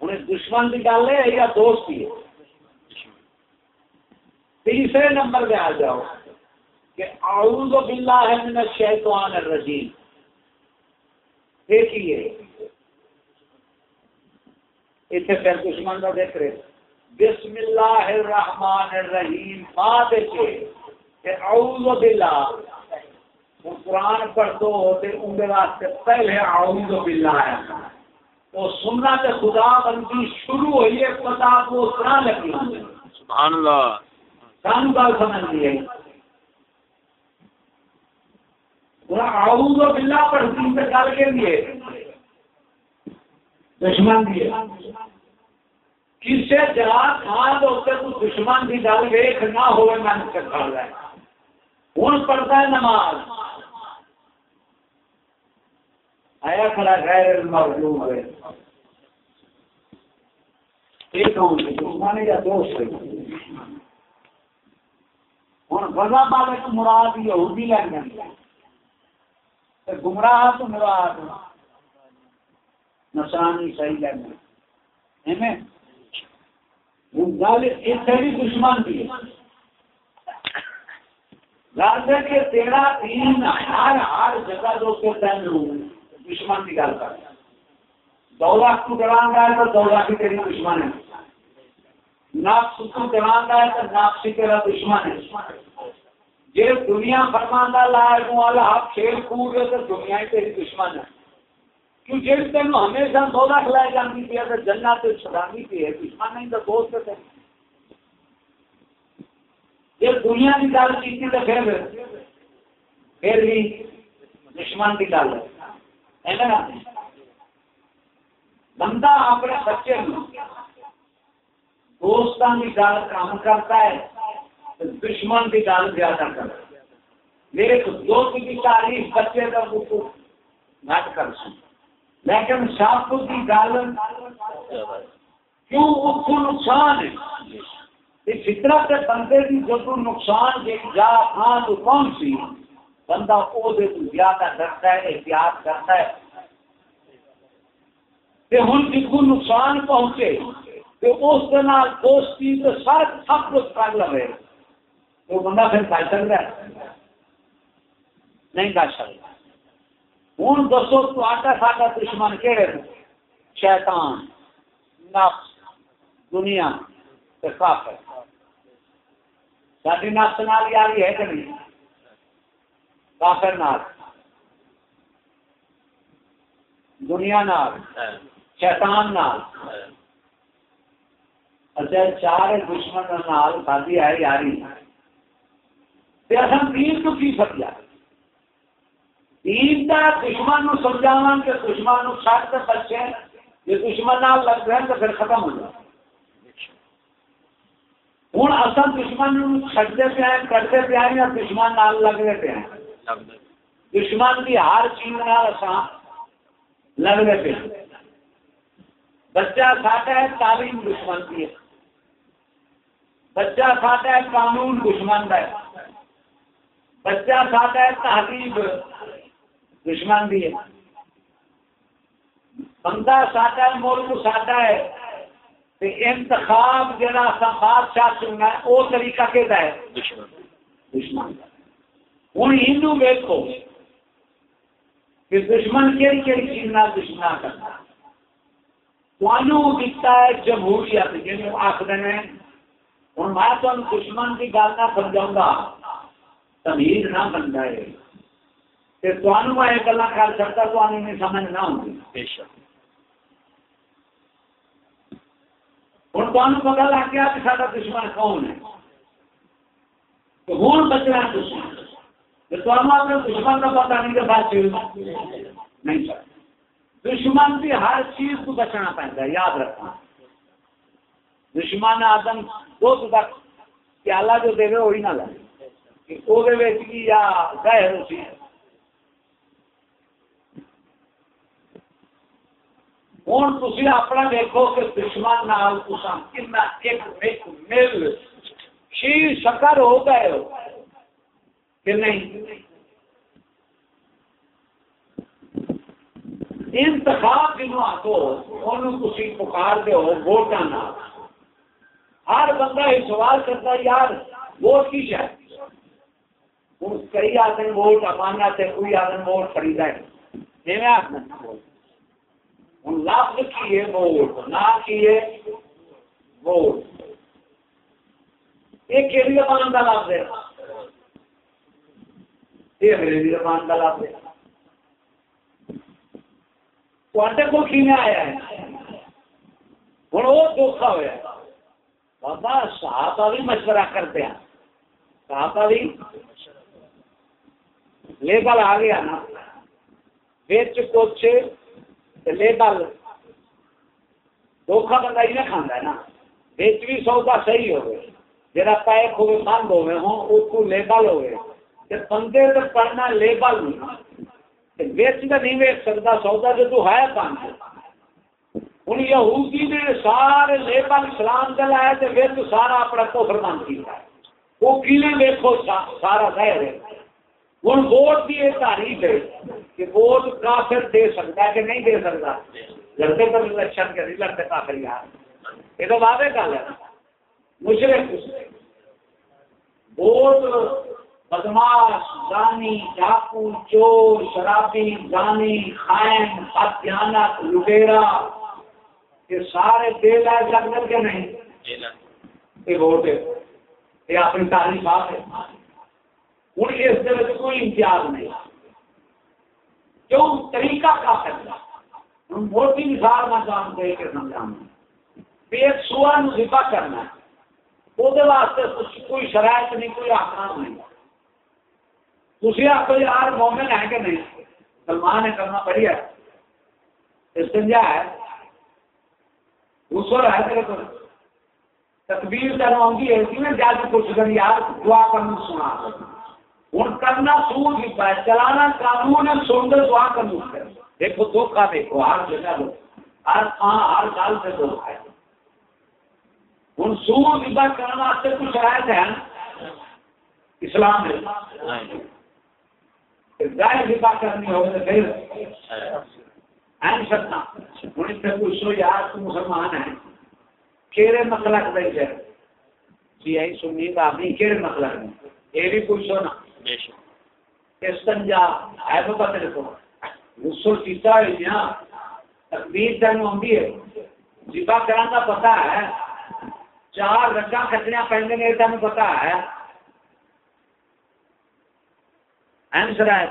انہیں دشمن کی گل ہے، یا دوست ہی ہے۔ تیسرے نمبر پہ آ جاؤ کہ اعوذ باللہ من الشیطان الرجیم۔ دیکھیے اتنے پھر دشمن کا دیکھ رہے بسم اللہ الرحمن الرحیم کے کہ اعوذ باللہ قرآن پڑھ دو تے ان کے واسطے پہلے اعوذ باللہ ہے۔ تو سننا تے خدا بندی شروع ہوئی ہے پتا اس طرح لگی۔ سبحان اللہ۔ گل سمجھ لیے بلا پڑھتی سے گل کے لیے دشمن دیے کسی جا کھان ہوتے تو دشمن کی گل ویخ نہ ہو من سے ہے ہوں پڑھتا ہے نماز۔ آیا کھڑا غیر موجود ہے۔ دشمن یا دوست ہوں غزہ مراد یہودی لگ جائیں گمراہ تو مراد نشانی صحیح لگنا گل اتنے بھی دشمن کی گل ہے کہ تیرا دین ہر ہر جگہ جو تین دشمن کی گل کر دو لاکھ تو ڈران گا تو دو لاکھ تیری دشمن ہے۔ ناپ تو ڈران گا تو ناپ سی تیرا دشمن ہے۔ جی دنیا فرمانا لائق والا آپ کھیل کود رہے تو دنیا ہی تیری دشمن ہے۔ کیوں جس تین ہمیشہ دو لاکھ لائے جاتی تھی، اگر جنہ تو سلانی پہ ہے دشمن نہیں تو دوست تھے۔ جب دنیا کی گل کی تو پھر پھر بھی دشمن کی گل ہے۔ بندہ اپنے بچے دوستان کی گل کام کرتا ہے دشمن کی گل زیادہ کر میرے دو کی تعریف، بچے کا بکو نٹ کر سن لیکن سب کی گل کیوں اس کو نقصان ہے؟ فطرت کے بندے کی جب نقصان جی جا ہاں تو کون سی؟ بندہ وہ زیادہ ڈرتا ہے، احتیاط کرتا ہے۔ ہوں جس کو نقصان پہنچے تو اس دوستی تو سر سب کچھ کر لے وہ بندہ پھر کر سکتا ہے؟ نہیں کر سکتا۔ ہوں دسو آٹا ساٹا دشمن کہڑے شیطان نفس دنیا کافر ساری نفس نال یاری ہے کہ نہیں کافر نال دنیا نال شیطان نال اچھا چار دشمن نال کھادی ہے یاری دین تو کی سکیا دین دا دشمن نو سمجھاواں کہ دشمن نو چھٹ تے بچے جے دشمن نال لگ گئے تو پھر ختم ہو جائے۔ ہوں اصل دشمن نو چھٹتے پہ ہیں کرتے پہ ہیں یا دشمن نال لگتے پہ ہیں؟ دشمن کی ہر چیز نال اساں لگتے پہ بچہ ساڈا ہے تعلیم دشمن کی ہے بچہ ساڈا ہے قانون دشمن کا ہے بچہ ساڈا ہے تہذیب۔ دشمن بھی ہے۔ بندہ ساڈا ہے ملک ساڈا ہے۔ انتخاب جہاں بادشاہ چننا ہے وہ طریقہ کہ دشمن۔ ہوں ہندو ویکو کہ دشمن کہڑی کہڑی چیز دشمن کرنا۔ ہے جمہوریت جن آخر نے میں دشمن کی گل نہ سمجھاؤں گا۔ تمیز نہ بنتا ہے۔ کہ تمہیں میں یہ گلا کر سکتا تو سمجھ نہ ہوں تمہیں پتا لگ گیا کہ سارا دشمن کون ہے؟ تو ہوں بچنا دشمن۔ اپنے دشمن کا پتا نہیں کہ بات نہیں دشمن کی ہر چیز کو بچنا پہنتا ہے یاد رکھنا۔ دشمن آدم دو تک پیالہ جو دے وہی نہ لے وہ یا گئے اسی ہوں تھی اپنا دیکھو کہ دشمن نال کنا ایک مل شیر شکر ہو گئے ہو کہ نہیں؟ انتخاب جنوب آخو تھی پکار دے ہو ووٹاں ہر بندہ یہ سوال کرتا یار، ووٹ کی شاید کئی آدمی ووٹ امانا کوئی آدمی ووٹ خریدا ہے جی میں آخنا ہوں لفظ کیے ووٹ، نہ کیے ووٹ۔ یہ کہڑی زبان کا لفظ ہے؟ یہ انگریزی زبان کا لفظ ہے۔ تے کو کی آیا ہے؟ ہوں وہ دکھا ہوا بابا، صحابہ بھی مشورہ کرتے ہیں۔ صحابہ بھی لیبل آ گیا نا۔ بچ کچھ لیبل دھوکھا بندہ ہی نہ کھانا ہے نا بچ بھی سودا صحیح ہوگی جا پیک ہوئے بند ہوئے ہوں اس کو لیبل ہوئے بندے تو پڑھنا لیبل نہیں ویچ کا نہیں ویچ سکتا سودا جو تو ہے بند ہوں یہودی نے سارے لیبل اسلام کا لایا تو ویچ سارا اپنا کوفر بند کیا وہ کیلے ویکو سارا ظاہر ہے ہوں ووٹ کی یہ تعریف ہے کہ ووٹ کافر دے سکتا ہے کہ نہیں دے سکتا؟ لڑتے پر الیکشن کے لڑتے کافر یار یہ تو واضح گل ہے۔ مشرق ووٹ بدماش گانی ڈاکو چور شرابی گانی خائن ہتھیانت لٹیرا یہ سارے بے لائے جنگل کے نہیں؟ یہ ووٹ ہے۔ یہ اپنی تعریف آپ ہے۔ ہوں اس دن کوئی امتیاز نہیں۔ کیوں طریقہ کا کرنا ہوں موٹی مثال میں جان دے کے سمجھانا پیٹ سوا ذبح کرنا وہ واسطے کوئی شرائط نہیں، کوئی آکام نہیں۔ تھی آپ یار مومن ہے کہ نہیں؟ سلمان ہے، کرنا بڑھیا استنجا ہے۔ اس ہے تیرے کو۔ تکبیر کرواؤں ہے جا کے کچھ کر یار دعا کرنا سنا۔ سکتا ہوں کرنا سور ہی پائے چلانا قانون ہے، سن دے دعا کرنا دیکھو دھوکھا دیکھو، ہر جگہ دو ہر ہاں ہر سال سے دھوکھا ہے۔ ہوں سور ہی کرنے واسطے کچھ شرائط ہے۔ اسلام میں ظاہر ہبا کرنی ہوگی پھر نہیں سکتا۔ ہوں اس سے پوچھو یار تو مسلمان ہے کہڑے مسلک دے جائے جی آئی سنی کا اپنی کہڑے مسلک میں یہ بھی پوچھو نا۔ بے شک۔ استنجا ہے تو پتہ کو غسل کیتا ہے جہاں تقدیر تینوں آتی ہے۔ جبا کرنا پتا ہے، چار رجا کٹنیا پہننے گے تین پتا ہے۔ آنسر ہے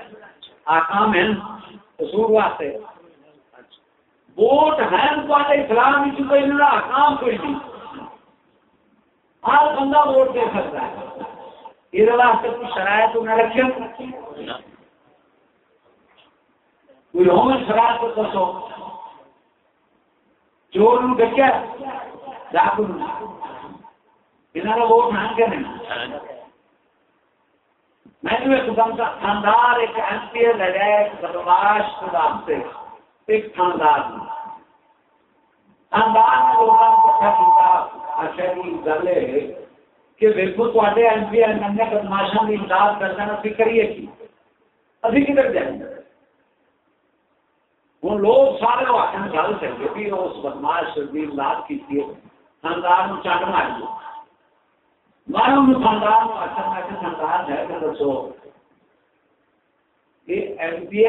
آکام ہے قصور واسطے۔ ووٹ ہیں ہے اسلام کوئی آکام کوئی نہیں۔ ہر بندہ ووٹ دے سکتا ہے۔ یہ واسطے کوئی شرائط انہیں رکھے کوئی ہومن شراب کو دسو چور ڈکیا ڈاکو انہوں ووٹ نہ کے نہیں میں نے ایک دم کا خاندار ایک ایم پی اے لگا بدماش ایک خاندار لوگوں کو اچھا امداد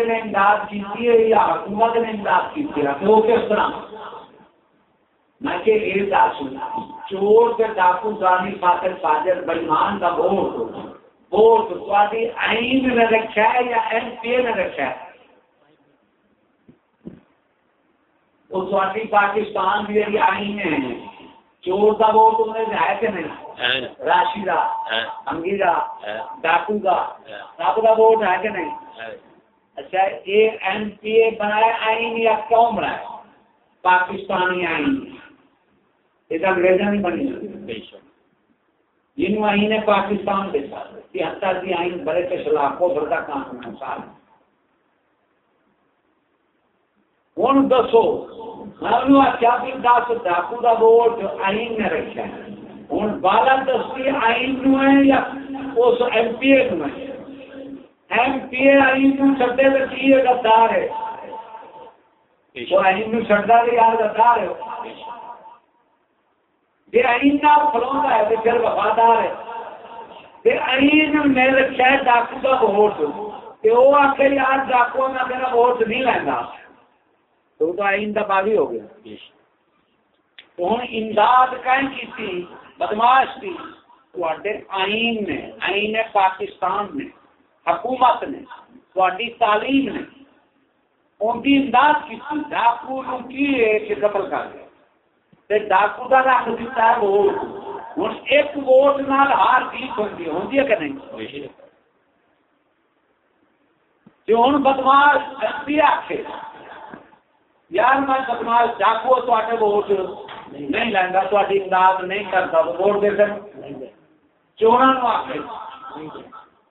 نے امداد کی حکومت نے امداد کی طرح؟ دس چور ڈاکو فاطر فاجر بےمان ووٹ ووٹ آئین نے رکھا ہے یا ایم پی نے رکھا ہے پاکستان کی جی آئین ہے۔ چور ووٹ انہیں ہے۔ کہ نہیں راشی ڈاکو سب کا ووٹ ہے۔ کہ نہیں اچھا یہ ایم پی اے بنایا آئین یا کیوں بنایا پاکستانی آئین یہ انگریزوں نے بنی جنہوں آئین پاکستان کے ساتھ۔ تہتر کی آئین بڑے کے خلاف کو بڑا کام سال ہوں دسو۔ میں آخیا بھی دس ڈاکو کا ووٹ آئین نے رکھا ہوں بالا دستی آئین نو ہے یا اس ایم پی اے نو ہے؟ ایم پی اے آئین نو چڈے تو کی گدار ہے؟ وہ آئین نو چڈا تو یار گدار ہے۔ جی ہے تو پھر وفادار ہے۔ رکھا ہے، ڈاکو کا ووٹ۔ وہ یار ڈاکو میں میرا ووٹ نہیں لینا تو تو کا باغی ہو گیا۔ تو ہوں امداد کہیں کی تھی بدماش تھی تے آئین نے، آئین پاکستان نے، حکومت نے تھی تعلیم نے ان کی امداد کی ڈاکو کی قتل کر گیا ڈاکو کا رکھ دیتا ہے ووٹ ہوں ایک ووٹ نال ہار جیت ہوتی ہوتی ہے کہ نہیں جو ہوں بدماش آخے یار میں بدماش ڈاکو تے ووٹ نہیں لینا تاری امداد نہیں کرتا تو ووٹ دے سر چوران آخ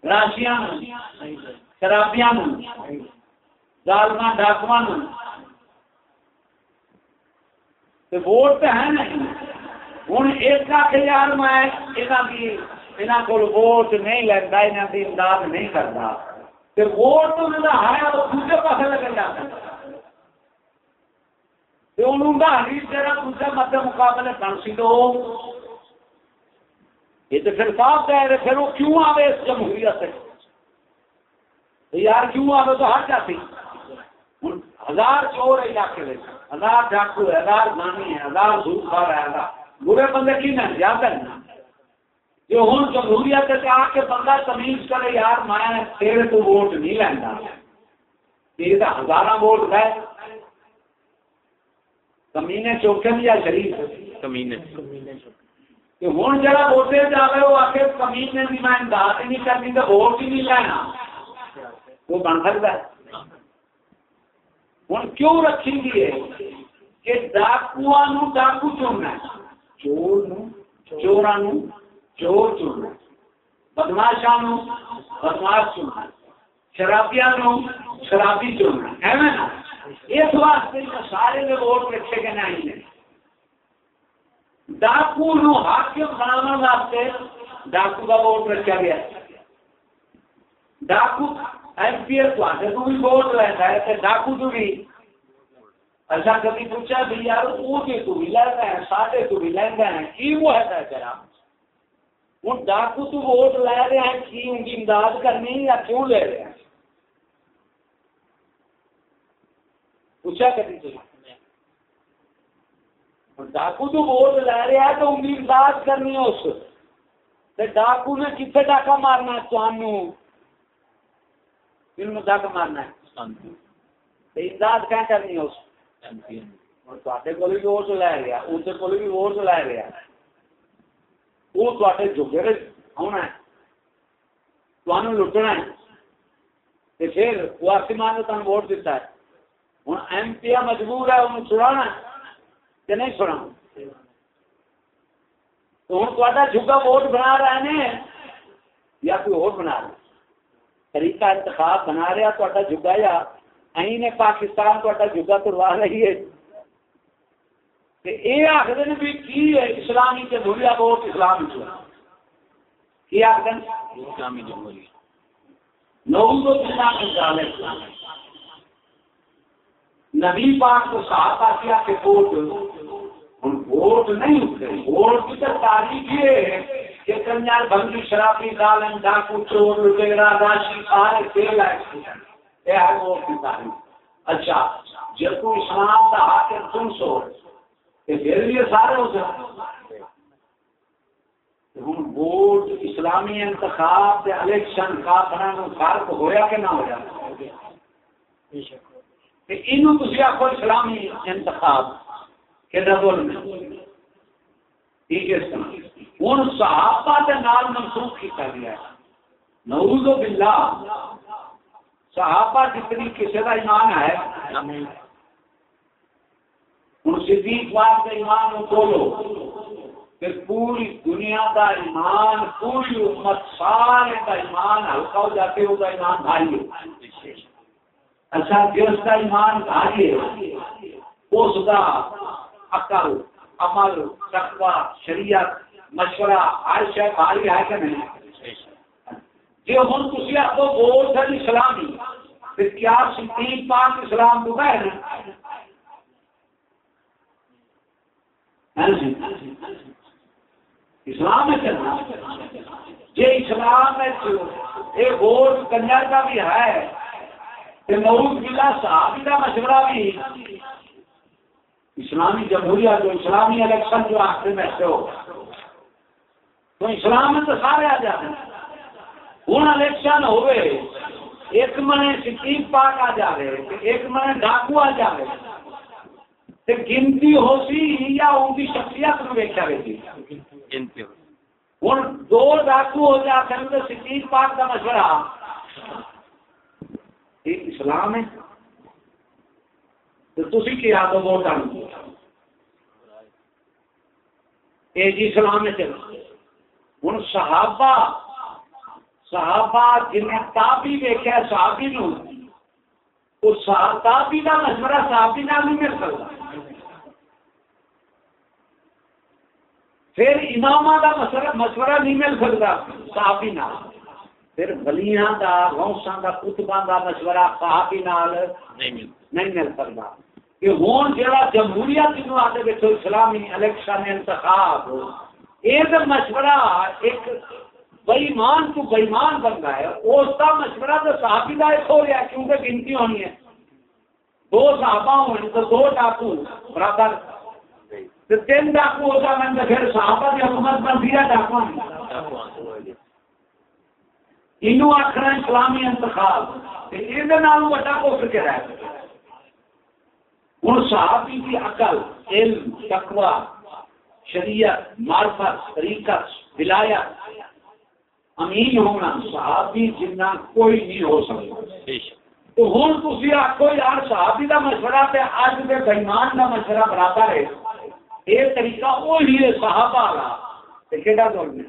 راشیا شرابیا ظالم ڈاکو ووٹ تو ہے نہیں۔ ہوں ایک آخ یار میں یہاں کو ووٹ نہیں لینا یہاں کی امداد نہیں کرتا ووٹ تو ہے دوسرے پاس لگے جاتا مد مقابلے بن دو یہ تو پھر صاف ہے پھر وہ کیوں آئے اس جمہوریت یار کیوں آئے تو ہر جاتی؟ ہزار چور علاقے میں۔ ہزار ڈاکو ہے ہزار نانی ہے ہزار دھوپ کھا رہا ہے برے بندے کی نہ زیادہ جو ہوں جمہوریت آ کے بندہ تمیز کرے یار میں تیرے تو ووٹ نہیں لینا۔ یہ تو ہزارہ ووٹ ہے کمینے چوکھے یا شریف۔ کمینے ہوں جا ووٹے جائے وہ آ کے کمینے کی میں امداد نہیں کرنی تو ووٹ ہی نہیں لینا۔ وہ بن سکتا ہے۔ ہوں کیوں رکھی گئی کہ ڈاکو ڈاکو چننا چور چورا چور چننا بدماشا بدماش چننا شرابیا شرابی چننا ہے۔ نا؟ اس واسطے سارے میں ووٹ رکھے گئے نہیں ڈاکو نو حاکم بنانا واسطے ڈاکو کا ووٹ رکھا گیا۔ ڈاکو ایم پی تو بھی ووٹ لینا ہے ڈاکو تو بھی۔ کبھی پوچھا، بھی یار، وہ تو بھی لینا ہے ساڈے تو بھی لینا ہے کی وہ ہے تیرا؟ ہوں ڈاکو تو ووٹ لے رہے ہیں، کی ان کی امداد کرنی یا کیوں لے رہے ہیں؟ پوچھا ڈاکو تو ووٹ لے رہا ہے تو امداد کرنی اس۔ ڈاکو نے کتنے ڈاکا مارنا ہے تمہوں ڈاک مارنا ہے۔ امداد کیا کرنی ہے اس؟ تے کو بھی ووٹ لے رہا ادھر کو بھی ووٹ لے رہا وہ تے ہے۔ تمہیں لٹنا ہے۔ پھر وہ آسمان نے تمہیں ووٹ دیتا ہے۔ ہوں ایم پی مجبور ہے انہوں چھڑانا کہ نہیں چھڑا تو تا جگہ ووٹ بنا رہے ہیں یا کوئی اور بنا رہے طریقہ انتخاب بنا رہا تا جگہ یا این پاکستان تا جگہ تروا رہی ہے۔ یہ آخر بھی کی ہے اسلامی جمہوریہ ووٹ اسلامی کی آخر اسلامی جمہوریہ۔ نو تو نبی پاک کو صاحب آ کیا کہ ووٹ ووٹ نہیں اٹھے ووٹ کی تو تاریخ یہ ہے۔ کنیار بندی شرابی دالن ڈاکو چور لٹیرا راشی سارے فیل ہے یہ ہے ووٹ کی تاریخ اچھا جب تو اسلام کا حاکم تم سو کہ پھر بھی سارے ہو سکتے ہوں ووٹ اسلامی انتخاب الیکشن کا فرق ہوا کہ نہ ہوا یہ آخو اسلامی انتخاب؟ کہ نظر ٹھیک ہے ہوں صحابہ کے نال منسوخ کیا گیا ہے۔ نعوذ باللہ۔ صحابہ جتنی کسی کا ایمان ہے ہوں صدیق بات کا ایمان کھولو۔ کہ پوری دنیا کا ایمان، پوری امت، سارے کا ایمان، ہلکا ہو جاتے ہو کا ایمان بھائی اچھا جس کا ایمان بھائی اس کا عقل، عمل، تقوی، شریعت مشورہ، ہر شہ ہے کہ نہیں جی ہوں تھی آپ ووٹ ہے اسلامی، پھر کیا تین پانچ اسلام ہاں جی۔ جی تو ہے اسلام چلنا یہ اسلام یہ ووٹ کنیا کا بھی ہے نوز ملا صحابی کا مشورہ بھی۔ اسلامی جمہوریہ جو اسلامی الیکشن جو آخر میں سے ہو تو اسلام میں تو سارے آ ہیں۔ ہوں الیکشن ہوئے ایک من سکیم پاک آ جائے ایک من ڈاکو آ جائے گنتی ہو سی یا ان کی شخصیت میں ویچا رہی ہوں دو ڈاکو ہو جاتے ہیں تو سکیم پاک کا مشورہ۔ یہ اسلام ہے۔ تو تھی کیا تو ووٹ یہ جی اسلام ہے۔ چلو ہوں صحابہ صحابہ جن تابی ویکیا صحابی نو تابی کا مشورہ صحابی نہ نہیں مل سکتا۔ پھر امام کا مشورہ نہیں مل سکتا صحابی نہ پھر بلیاں کا روساں کا کتباں کا مشورہ صحابی نال نہیں مل سکتا۔ کہ ہوں جا جمہوریت جنوب آتے بیٹھو اسلامی الیکشن انتخاب یہ مشورہ ایک بئیمان تو بئیمان بن ہے۔ اس کا مشورہ تو صحابی کا ایک ہو گیا، کیونکہ گنتی ہونی ہے۔ دو صحابہ ہونے تو دو ڈاکو برابر تین ڈاکو ہوتا میں پھر صحابہ کی حکومت بنتی ہے ڈاکو انہوں آخر اسلامی انتخاب یہ وڈا کفر کے رہ ہوں صحابی کی عقل، علم، تقوی شریعت معرفت طریقت ولایت امین ہونا صحابی جنہ کوئی نہیں ہو سکتا۔ تو ہوں تھی آخو یار صحابی کا مشورہ تے اج کے بےمان کا مشورہ برابر ہے یہ طریقہ وہی ہے صحابہ کا کہڑا دور میں؟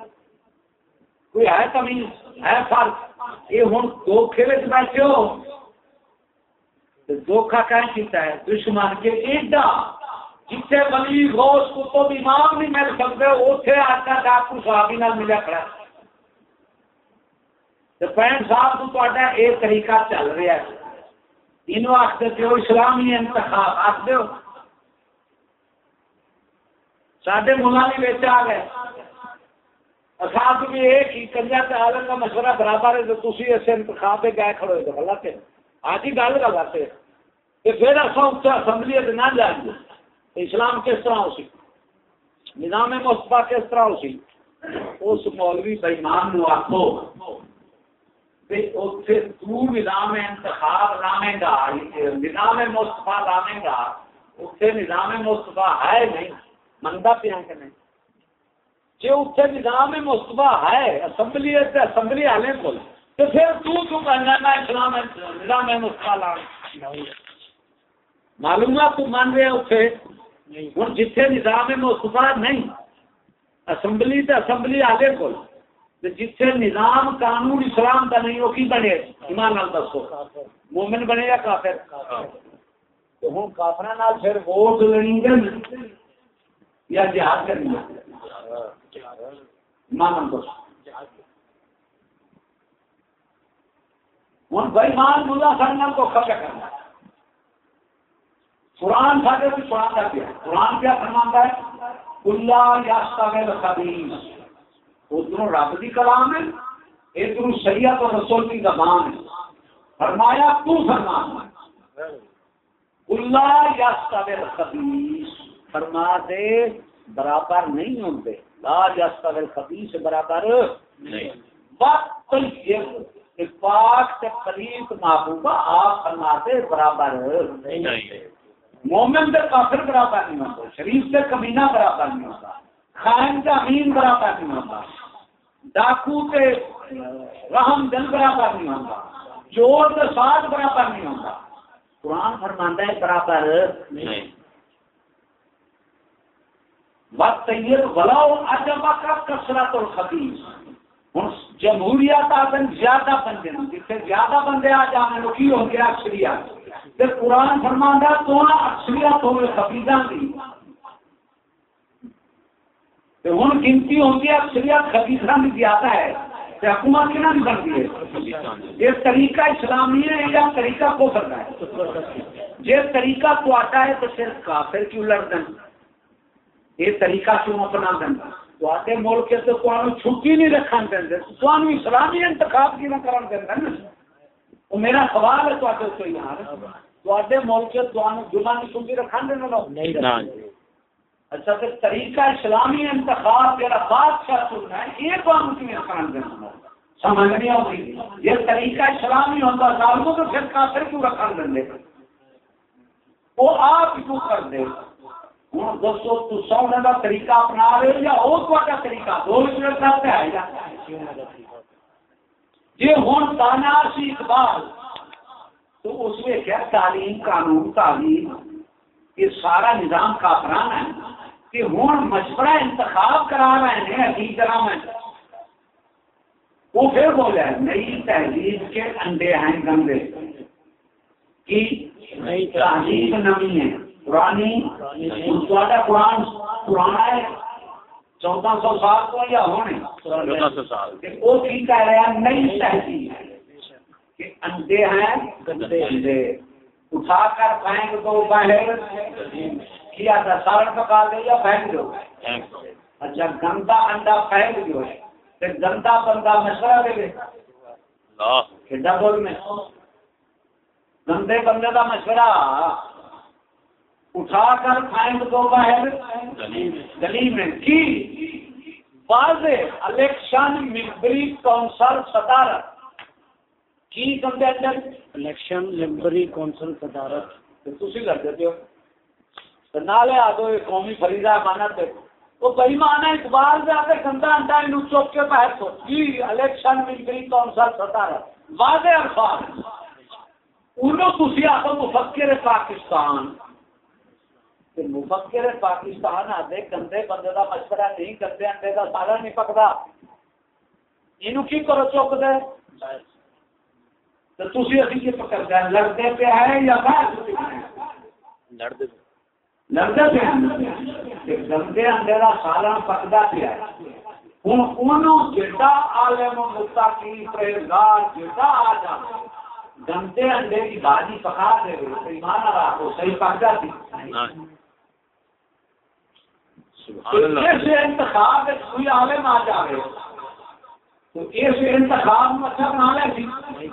کوئی ہے کمی؟ ہے فرق؟ یہ ہوں دھوکھے بیٹھے ہو۔ دھوکھا کیا ہے؟ دشمن کے ایڈا۔ جتنے بلی غوث کتب امام نہیں مل سکتے اتنے آج کا ڈاکو صحابی نال ملیا کھڑا۔ پینٹ صاحب تو تا یہ طریقہ چل رہا ہے۔ انہوں آختے پیو اسلامی انتخاب آخر ہو۔ سڈے ملا بھی بچ آ گئے۔ اصل بھی ایک ہی کنیا عالم کا مشورہ برابر ہے تو تھی اس انتخاب پہ گئے کھڑے تو غلط ہے آج ہی گل غلط ہے کہ پھر اصا اتنے اسمبلی نہ جائیں اسلام کس طرح ہو سی؟ نظام مصطفیٰ کس طرح ہو سی؟ اس مولوی بےمان نو آخو تو نظام انتخاب لامے گا نظام مصطفیٰ لامے گا اتنے نظام مصطفیٰ ہے نہیں؟ منگا پیا کہ نہیں؟ جی اتنے نظام مصطفیٰ ہے، اسمبلی اسمبلی والے کو تو پھر تو تو کہنا اسلام، نظام مصطفیٰ لا معلومات تو مان رہے اتنے ہوں۔ جتھے نظام مستفا نہیں۔ اسمبلی تو اسمبلی آگے کو جتھے نظام قانون اسلام کا نہیں، وہ کی بنے؟ ایمان نال دسو۔ مومن بنے یا کافر؟ تو ہوں کافر پھر ووٹ لینی گے یا جہاد کرنی ایمان نال دسو۔ ہوں بھائی مان ملا سر کو خرچ کرنا۔ قرآن سارے بھی قرآن کا کیا قرآن کیا فرماتا ہے؟ اللہ یاستا خبیز ادھر رب کی کلام ہے ادھر شریعت اور رسول کی زبان ہے۔ فرمایا، تو فرمان اللہ یاستا خبیز فرما دے، برابر نہیں ہوتے لا یاستا خبیز برابر نہیں۔ وقت پاک سے قریب محبوبہ آپ فرماتے برابر نہیں۔ مومن سے کافر برابر نہیں ہوتا شریف سے کمینہ برابر نہیں ہوتا خائن کا امین برابر نہیں ہوتا ڈاکو کے رحم دل برابر نہیں ہوتا چور کے ساتھ برابر نہیں ہوتا۔ قرآن فرماندہ ہے برابر نہیں۔ وقت بلاؤ اجبا کا کسرت اور خبیز ہوں جمہوریت آ زیادہ بندے جتنے زیادہ بندے آ جانے کی ہو گیا اکثریت تے قرآن فرماندا تو اکثریت ہوے خفیزاں دی تے ہن گنتی ہوندی ہے، اکثریت خفیزاں دی زیادہ ہے۔ تے حکومت کنا نہیں بنتی ہے؟ یہ طریقہ اسلامی ہے، یا طریقہ کو کرنا ہے۔ یہ طریقہ تو آتا ہے، تو صرف کافر کیوں لڑ دیں یہ طریقہ کیوں اپنا دیں تو آتے ملک کے تو چھٹی نہیں رکھا دیں تو اسلامی انتخاب کی نہ کرن دیں میرا سوال ہے تو تو یہاں۔ ملک جمعہ کی چھٹی رکھا دینا اچھا تو طریقہ اسلامی انتخاب تیرا بادشاہ چننا ہے یہ ہم کی رکھان دینا سمجھ نہیں آؤگی یہ طریقہ اسلامی ہوتا ظالموں تو پھر کافر کیوں رکھان دیں وہ آپ کیوں کر دے ہوں دوستو تو سونے کا طریقہ اپنا رہے یا وہ طریقہ؟ دو منٹ ہے یا؟ یہ ہوں تانا سی اقبال۔ تو اس میں کیا تعلیم قانون تعلیم؟ یہ سارا نظام کافران ہے کہ ہوں مشورہ انتخاب کرا رہے ہیں عزیز کرام ہے وہ پھر بولے نئی تہذیب کے انڈے ہیں گندے۔ کی؟ تہذیب نمی ہے پرانی۔ قرآن پرانا ہے چودہ سو سال کو یا ہونے وہ کی کہہ رہے ہیں نئی تہذیب کہ اندے ہیں گندے اٹھا کر پھینک دو باہر۔ کیا تھا؟ سال پکا دے یا پھینک دو؟ اچھا گندا انڈا پھینک دو۔ پھر گندا بندہ مشورہ دے گا بول میں۔ گندے بندے کا مشورہ۔ اٹھا کر پھینک دو باہر گلی میں کی۔ واضح الیکشن ممبری کونسل صدارت۔ کی کمپے اندر الیکشن ممبری کونسل صدارت۔ تھی کر دیتے ہو۔ نالے آ دو قومی فریضہ مانا وہ بھائی مانا اقبال سے آتے گندا انڈا ان چوک کے باہر تو۔ جی الیکشن ممبری کونسل صدارت۔ واضح الفاظ۔ انہوں تھی آخو مفکر پاکستان۔ مفکر پاکستان آتے گندے بندے کا مشورہ نہیں کرتے انڈے کا سارا نہیں پکتا یہ کی کرو چک دے تو تھی ابھی کی پکڑ دیں لڑتے پہ ہے یا لڑتے لڑتے پہ گندے انڈے کا سارا پکتا پیا ہوں انہوں جا عالم مستقی پرہیزگار جا آ گندے انڈے کی بھاجی پکا دے ایمان آ رہا تو صحیح پک جاتی انتخاب کوئی عالم آ جائے تو اس انتخاب مطلب جی۔ میں اچھا بنا لے سی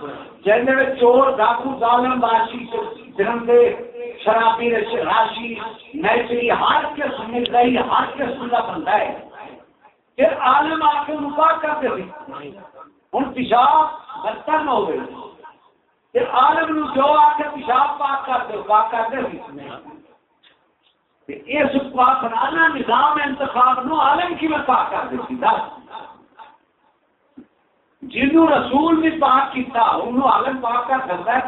جن چور، ڈاکو، ظالم باشی درندے شرابی، راشی نیچری ہر قسم مل گئی، ہر قسم کا بندہ ہے۔ پھر عالم آ کے مکا کرتے تھے ہوں پیشاب برتن نہ ہوئے پھر عالم جو آ کے پیشاب پاک کرتے پاک کرتے تھے اس پاکرانہ نظام انتخاب نو عالم کی میں پاک کر دیتی، دس۔ جنہوں رسول بھی پاک کیتا، انہوں عالم پاک کر سکتا ہے۔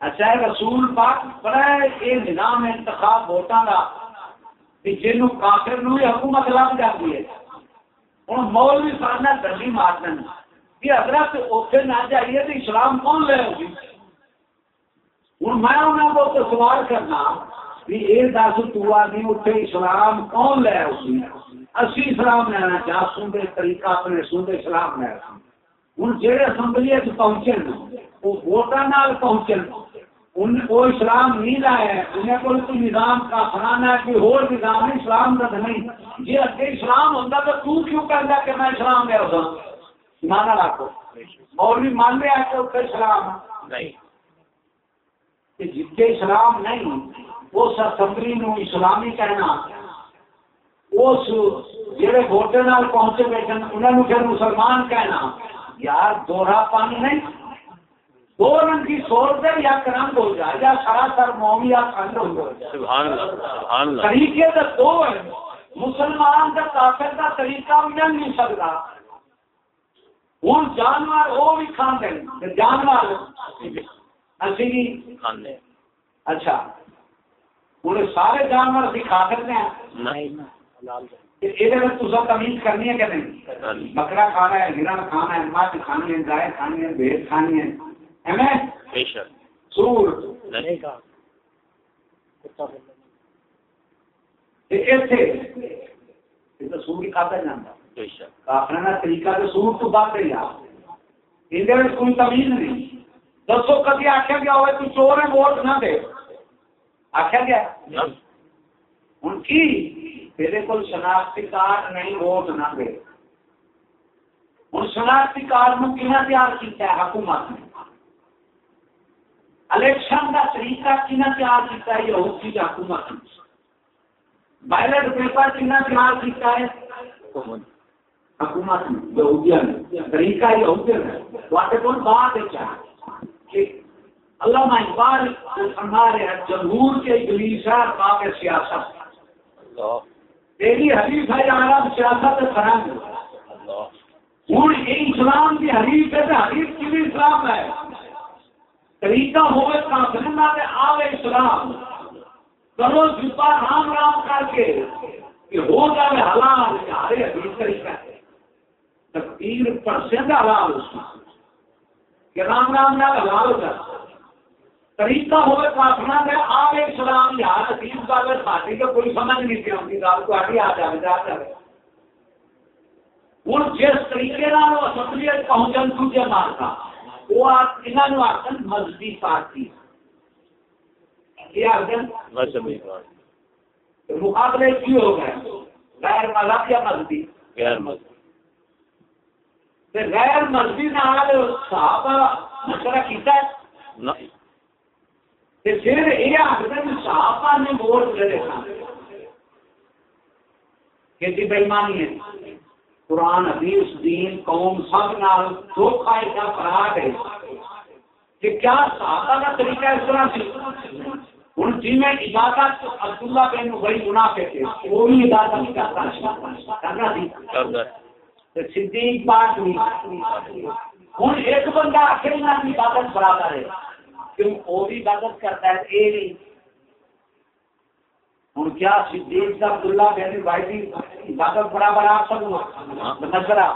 اچھا رسول پاک بڑا یہ نظام انتخاب ووٹاں کا جن کافر نو ہی حکومت لگ جاتی ہے۔ ہوں مول بھی سارا گڈی مار دینا حضرت اتنے نہ جائیے تو اسلام کون لے ہوگی ہوں میں انہوں کو سوال کرنا بھی یہ دس تو آدمی اتنے اسلام کون لے اسی اسلام لینا چاہ سنتے طریقہ اپنے سنتے اسلام لے ہوں جہے اسمبلی پہنچے وہ ووٹان پہنچے وہ اسلام نہیں لایا انہیں کو کوئی نظام کا فلانا ہے کوئی اور نظام اسلام کا نہیں۔ جی اگے اسلام ہوتا تو تو کیوں کہنا کہ میں اسلام لیا ہوتا مانا رکھو اور بھی مان لیا کہ اسلام نہیں۔ جتنے اسلام نہیں اس اسمبلی نو اسلامی کہنا۔ اس جہے ووٹر پہنچے بیٹھے انہوں نے پھر مسلمان کہنا۔ یار دوہرا پانی نہیں۔ دو رنگ کی سوچ ہے یا کرنگ ہو جائے یا سراسر مومی یا کھنڈ ہو جائے۔ طریقے تو دو ہیں۔ مسلمان کا کافر کا طریقہ مل نہیں سکتا۔ ہوں جانور وہ بھی کھانے جانور۔ اچھا۔ سارے جانور سکتے ہیں۔ تمیز کرنی ہے کہ نہیں؟ بکرا کھانا ہے ہرن کھانا ہے مچھ کھانی ہے گائے کھانی ہے بھیڑ کھانی ہے۔ سور۔ سور کھاتا جانا طریقہ تو سور تو بات ہے یار۔ کوئی تمیز نہیں۔ دسو کبھی آخیا گیا ہوئے تو چور ہے ووٹ نہ دے۔ آخیا گیا؟ ہوں کی؟ تیرے کو شناختی کارڈ نہیں ووٹ نہ دے۔ ہوں شناختی کارڈ نو کہنا تیار کیا ہے؟ حکومت نے۔ الیکشن کا طریقہ کن تیار کیا ہے؟ یہ چیز حکومت نے۔ بیلٹ پیپر کن تیار کیا ہے؟ حکومت نے طریقہ یہ کون بات ہے کہ اللہ اقبال ہیں جمہور کے گلیس ہے باپ سیاست تیری حریف ہے عالم سیاست فرنگ ہوں یہ اسلام کی حریف ہے تو حریف کی بھی اسلام ہے۔ طریقہ ہوئے کافر نہ آوے اسلام۔ کرو جوتا رام رام کر کے کہ ہو جائے حلال ہارے حدیث طریقہ ہے۔ تقدیر پرسنٹ حلال اس میں کہ رام رام نہ حلال طریقہ ہوئے کافر نہ آوے اسلام یار حدیث کا اگر کا کوئی سمجھ نہیں گال کو آ جائے جا جائے ہوں جس طریقے اسمبلی پہنچن دوجے وہ آخر مذہبی پارٹی۔ مقابلے کی ہو گئے؟ غیر مذہب یا مذہبی؟ غیر مذہبی۔ غیر مذہبی صحابہ مشورہ کیتا ہے؟ پھر یہ آخر صحابہ نے ووٹ لے کہ جی بےمانی ہے۔ قرآن حدیث دین قوم سب نال دھوکھا فراڈ ہے۔ کہ کیا صحابہ کا طریقہ اس طرح سے ہوں جی میں عبادت عبداللہ بن بڑی منافع تھے وہ بھی عبادت کرتا۔ کرنا تھی۔ صدیق بات نہیں ہوں ایک بندہ عبادت برابر ہے۔ کیوں وہ بھی عبادت کرتا ہے یہ نہیں ہوں کیا صدیق عبداللہ بن بھائی عبادت برابر آپ سب مشورہ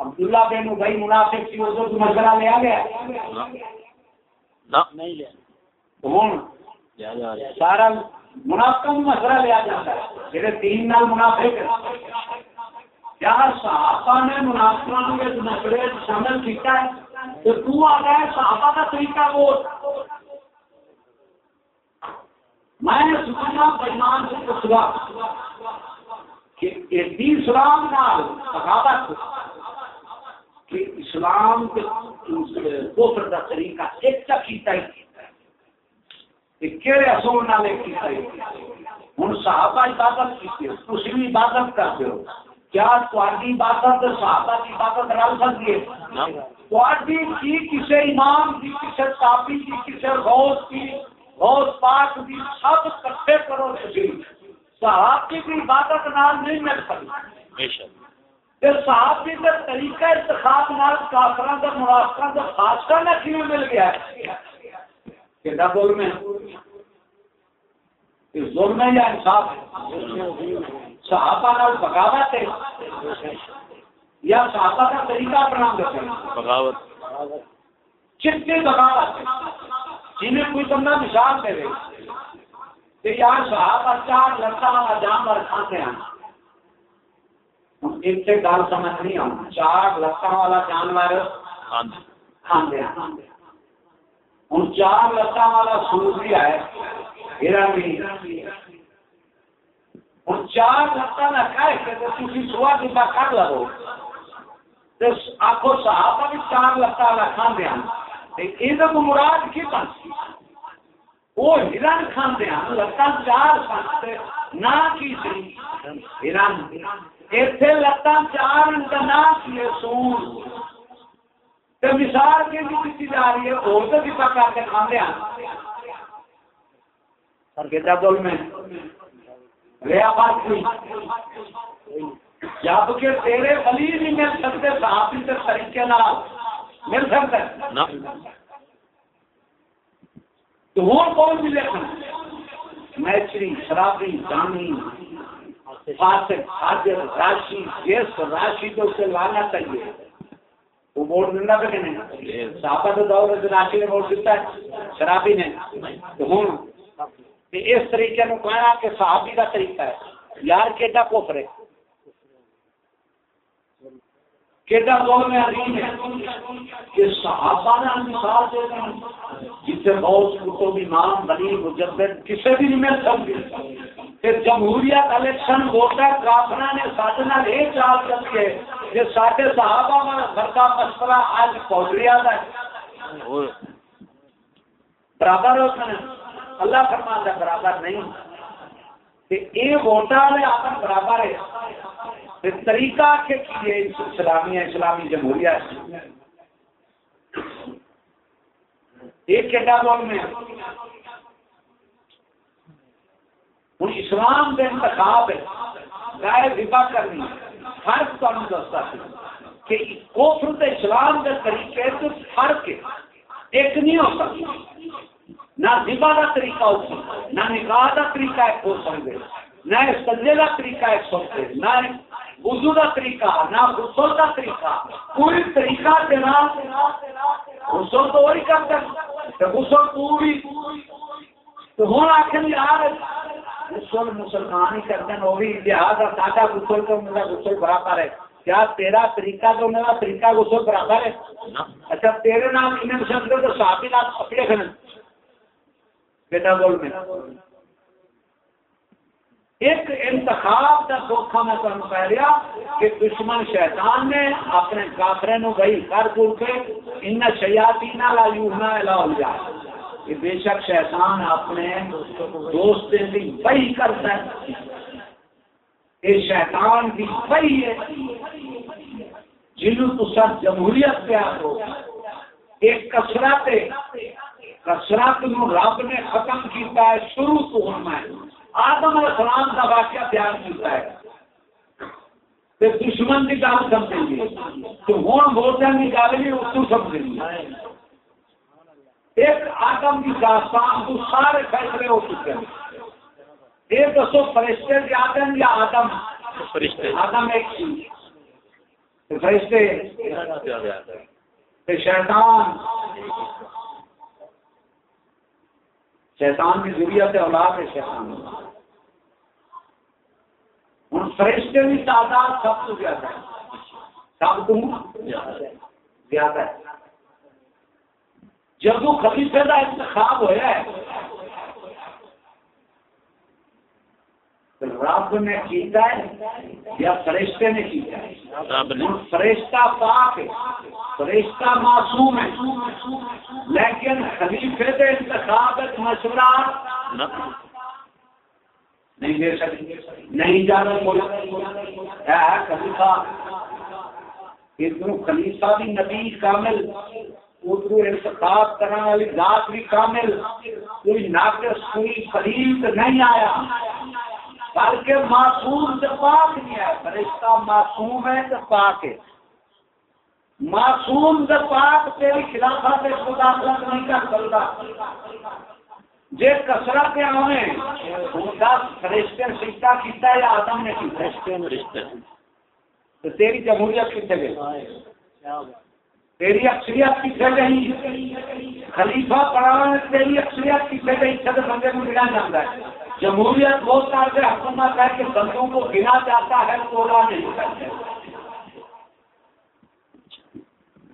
عبداللہ بن بھائی منافع کی وہ تو مشورہ لیا گیا۔ ہوں سارا منافع مشورہ لیا جاتا ہے۔ جہاں تین نال منافع کیا صحابہ نے منافع مشورے شامل کیا ہے۔ تو آ گیا صحابہ کا طریقہ وہ میں سکنا بہمان سے پوچھا کہ اسلام کا کہ اسلام کے کوفر کا طریقہ ایک تک ہی کہڑے اصول نہ لے کی ہوں صحابہ عبادت کی تھی عبادت کرتے ہو۔ کیا تاری عبادت صحابہ کی عبادت رل سکتی ہے؟ کی کسی امام کی کسی کافی کی کسی روز کی بہت پاک بھی سب کٹھے کرو صحابی کی عبادت نال نہیں مل سکتی صحابی کا طریقہ انتخاب نال کافر کا منافع کا خاصہ نہ کیوں مل گیا؟ ظلم ہے؟ ظلم ہے یا انصاف ہے؟ صحابہ نال بغاوت ہے۔ یا صحابہ کا طریقہ اپنا ہیں بغاوت۔ چٹے بغاوت؟ جنہیں کوئی بندہ مثال دے رہے کہ یار صحابہ چار لڑکا والا جانور کھاتے ہیں۔ ایک سے گل سمجھ نہیں آؤں۔ چار لتان والا جانور ہاں جی۔ کھانے ہوں چار لتان والا سور بھی ہے ہرن بھی۔ ہوں چار لتان کہہ کے تھی سوا ڈبا کر لو آخو صحابہ بھی چار لتان والا کھانے یہ تو مراد کی بن وہ ہرن کھانے لتان چار سن نہ کی سی ہرن اتنے لتان چار نہ کی سور مثال کے بھی دیتی جا رہی ہے اور تو بھی پکا کے کھانے ہیں بول میں ہوئی جبکہ تیرے ولی نہیں مل سکتے کے طریقے نال مل سکتے۔ تو وہ کون ملے میچری شرابی جانی فاسق حاضر راشی جس راشی تو اسے لانا چاہیے۔ وہ ووٹ دینا پہ نہیں۔ صحابہ تو دور راشی نے ووٹ دیتا ہے شرابی نے۔ تو ہوں۔ اس طریقے نو کہنا کہ صحابی کا طریقہ ہے۔ یار کیڈا کوفر ہے؟ کیڈا قوم عظیم ہے؟ کہ صحابہ نے مثال دے جسے بہت کتب امام مجدد کسے بھی نہیں مل سکتی۔ پھر جمہوریت الیکشن ووٹر کافرا نے ساتھ نال یہ چال کر کے کہ سارے صحابہ میں بڑا مسئلہ آج پہنچ رہا ہے۔ برابر ہوتا ہے۔ اللہ فرمان کا برابر نہیں یہ ووٹر نے آپ برابر ہے۔ طریقہ کے کیے اسلامی اسلامی جمہوریہ ایک کیٹا دور میں ہوں اسلام کے انتخاب ہے۔ رائے ربا کرنی۔ فرق تمہیں دستا کہ کوفر اسلام کے طریقے سے فرق ایک نہیں ہو سکتا۔ نہ کا طریقہ ہو نہ نکاح کا طریقہ ایک ہو سکتے نہ سجے کا طریقہ ایک سکتے نہ وضو کا طریقہ نہ غسل کا طریقہ کوئی طریقہ غسل تو وہی غسل پوری تو ہوں آخر یار غسل مسلمان ہی کرتے ہیں وہ بھی لہٰذا ساڈا غسل تو میرا غسل برابر ہے۔ کیا تیرا طریقہ تو میرا طریقہ غسل برابر ہے؟ اچھا تیرے نام انہیں سمجھو تو صحابی نام اپنے کھڑے بیٹا بول میں۔ ایک انتخاب کا دھوکھا میں تمہیں کہہ رہا کہ دشمن شیطان نے اپنے کافرے نو گئی کر کر کے ان شیاتی نہ لا یونا لا جائے کہ بے شک شیطان اپنے دوست کی وہی کرتا ہے۔ یہ شیطان کی وہی ہے۔ جنہوں تو سب جمہوریت پہ آ ہو۔ ایک کسرت کسرت نو رب نے ختم کیتا ہے شروع تو ہونا ہے۔ آدم علیہ السلام کا واقعہ بیان کیتا ہے۔ دشمن کی گل سمجھیں گے۔ تو ہوں ووٹر کی گل بھی اس کو سمجھیں گے۔ ایک آدم کی داستان تو سارے فیصلے ہو چکے ہیں۔ یہ دسو فرشتے کے آدم یا آدم؟ فرشتے۔ آدم ایک چیز فرشتے؟ شیطان۔ شیطان کی ضروریت ہے اولاد ہے شیطان ہوں فرشتے کی تعداد سب تو زیادہ ہے سب تو زیادہ ہے۔ جب وہ خلیفے کا انتخاب ہوا ہے رب نے کیتا ہے یا فرشتے نے کیتا ہے؟ فرشتہ پاک ہے فرشتہ معصوم ہے لیکن خلیفے کے انتخاب مشورہ نہیں دے سکتے نہیں جانا ہے خلیفہ خلیفہ بھی نبی کامل اردو انتخاب کرنے والی ذات بھی کامل۔ کوئی ناقص کوئی خرید نہیں آیا۔ بلکہ معصوم پاک نہیں ہے فرشتہ معصوم ہے تو پاک ہے۔ معصوم پاک تیری خلافت مداخلت نہیں کر سکتا۔ جی کسرت دس فرشتے سیتا کیتا یا آدم نے کیتا؟ تو تیری جمہوریت کتنے گئی؟ تیری اکثریت کتنے گئی؟ خلیفہ تیری اکثریت کتنے گئی؟ چھت بندے کو گنا جاتا ہے۔ جمہوریت وہ طرح سے حکومت ہے کہ بندوں کو گنا جاتا ہے، توڑا نہیں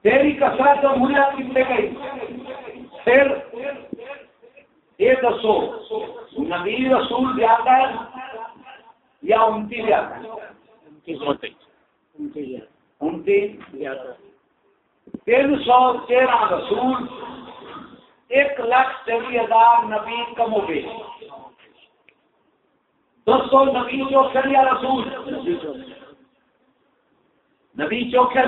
تیری کثرت جمہوریت کتنے گئی۔ پھر یہ دسو، نبی رسول زیادہ ہے یا انتی زیادہ ہے انتی تین سو تیرہ رسول، ایک لاکھ چوبی ہزار نبی کم ہو گئے۔ دو سو نبی چوکھر یا رسول؟ نبی چوکھر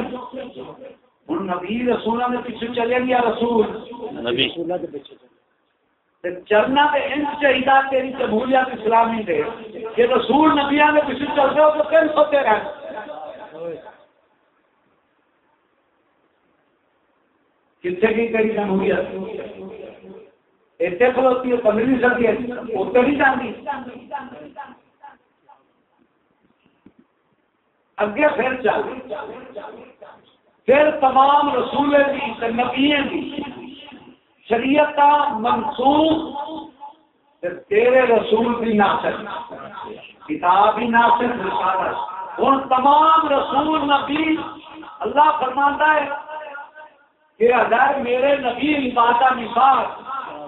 ہوں نبی رسولوں نے پیچھے چلے گیا رسول. نبی. چلنا تو ان چاہیے تیری جمہوریت اسلامی دے. کہ رسول نبیا کے پیچھے چلتے ہو تو پھر سوتے رہ. کتنے کی تیری جمہوریت اتنے کھلوتی ہے پندرہ نہیں سکتی ہے اتنے نہیں جانتی اگے پھر چل۔ پھر تمام رسول بھی نبی بھی۔ شریعت منسوخ تیرے رسول بھی ناسک کتاب بھی ناسک رسالت ہوں تمام رسول نبی، اللہ فرماتا ہے کہ اگر میرے نبی عبادہ مثال،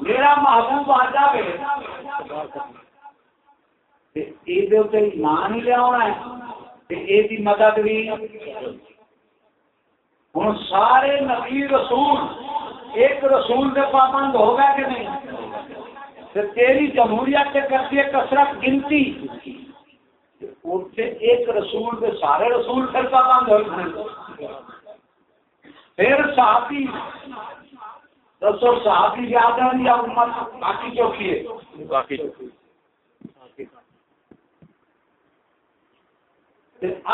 میرا محبوب آ جائے ایمان ہی لیا ہے۔ یہ مدد بھی ہوں سارے نبی رسول ایک رسول سے پابند ہوگا کہ نہیں؟ تیری جمہوریت سے کرتی ہے کثرت، گنتی۔ ایک رسول کے سارے رسول پھر پابند ہو پھر صحابی، دسو صحابی یاد ہے یا امت باقی چوکی ہے۔ باقی چوکی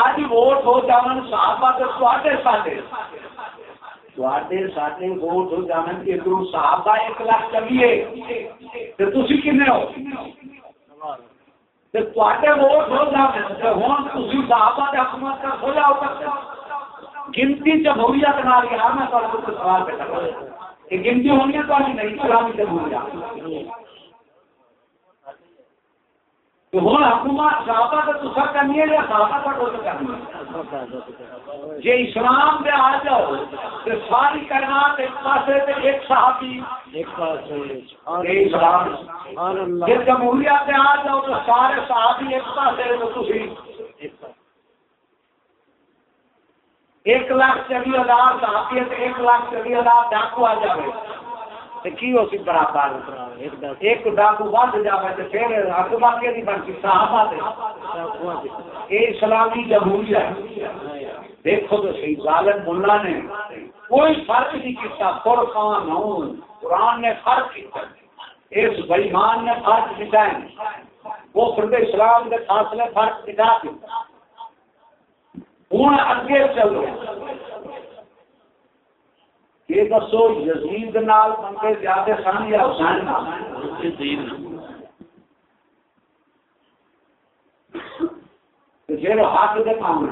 اج ووٹ ہو جان صحابہ تو ساڈے ساڈے ووٹ ہو جان کہ ادھر صحابہ ایک لاکھ چلیے تو تھی کن ہو؟ تے تواڈے ووٹ ہو جان ہوں تھی صحابہ کے حکومت کا کھولا ہو سکتا۔ گنتی جمہوریت نہ گیا میں سوال پہ کر کہ گنتی ہونی ہے تو نہیں چلامی جمہوریت حکومت صحابہ کا تصا کرنی ہے یا صحابہ کا ٹوٹ کرنی ہے۔ جی اسلام آ جاؤ تو ساری ایک پاس ایک صحابی۔ ایک پاس اسلام۔ جمہوریت پہ آ جاؤ تو سارے صحابی ایک پاس تو تھی ایک لاکھ چوبی ہزار صحابی ایک لاکھ چوبی ہزار ڈاکو آ جائے کی برابر؟ ایک ڈاکو بند پھر حکومت کی بنتی صحابہ اسلامی جمہوریت دیکھو تو صحیح، ظالم نے۔ کوئی فرق نہیں کیا فرقان قرآن نے فرق اس بےمان نے فرق وہ فرد اسلام کے فاصلے فرق دکھا ہوں اگے چلو۔ یہ دسو یزید نال بندے زیادہ سن یا حسین حق دے کام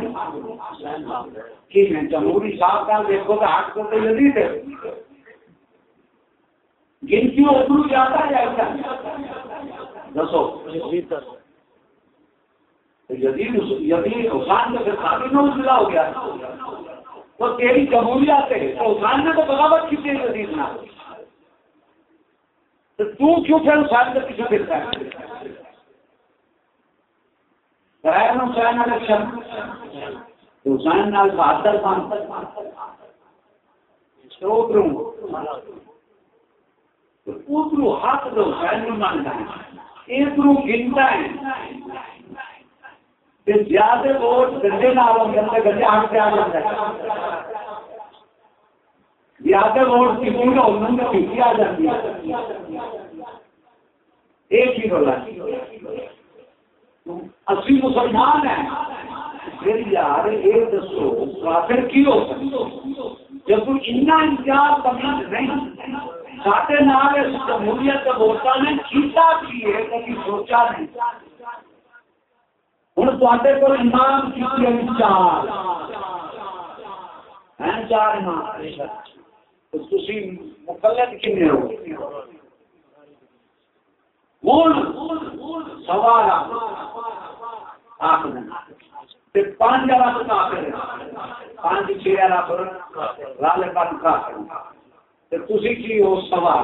کی میں جمہوری صاحب دیکھو تو حق یزید ہے۔ گنتی ادھر ہے۔ دسو۔ یزید یزید حسین پھر ہو گیا۔ وہ تیری جمہوریت ہے تو حسین نے تو بغاوت کی تھی عزیز نہ تو تو کیوں پھر حسین کے پیچھے پھرتا ہے غیر حسین الیکشن حسین نال بہادر بن ادھر ہاتھ دو حسین میں مانتا۔ ہے ادھر گنتا ہے۔ زیادہ ووٹ گندے گندے گندے آ جاتا ہے۔ زیادہ ووٹ پیچھے آ جاتی ہے۔ ایک ہی اسی مسلمان ہیں۔ پھر یار یہ دسو، کافر کی ہو جب اتنا انتظار کرنا نہیں ساڈے نال جمہوریت کے نے کیتا کی ہے کبھی سوچا نہیں۔ ہوں تے کو امام کی چار۔ ہیں چار امام تھی مقلد کنے ہو؟ ہوں سوال آخر پانچ پانچ چھ لال پن کا تھی کی ہو سوال؟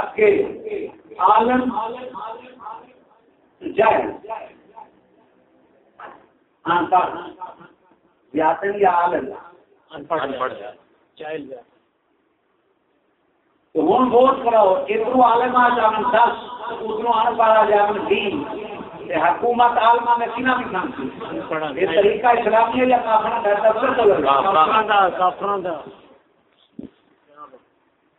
اکیلے عالم جائے۔ ان پڑھ یا عالم؟ ان پڑھ جائے۔ تو ہوں ووٹ کراؤ ادھر عالم آ دس ادھر ان پڑھ آ حکومت میں کنا بھی یہ طریقہ اسلامی یا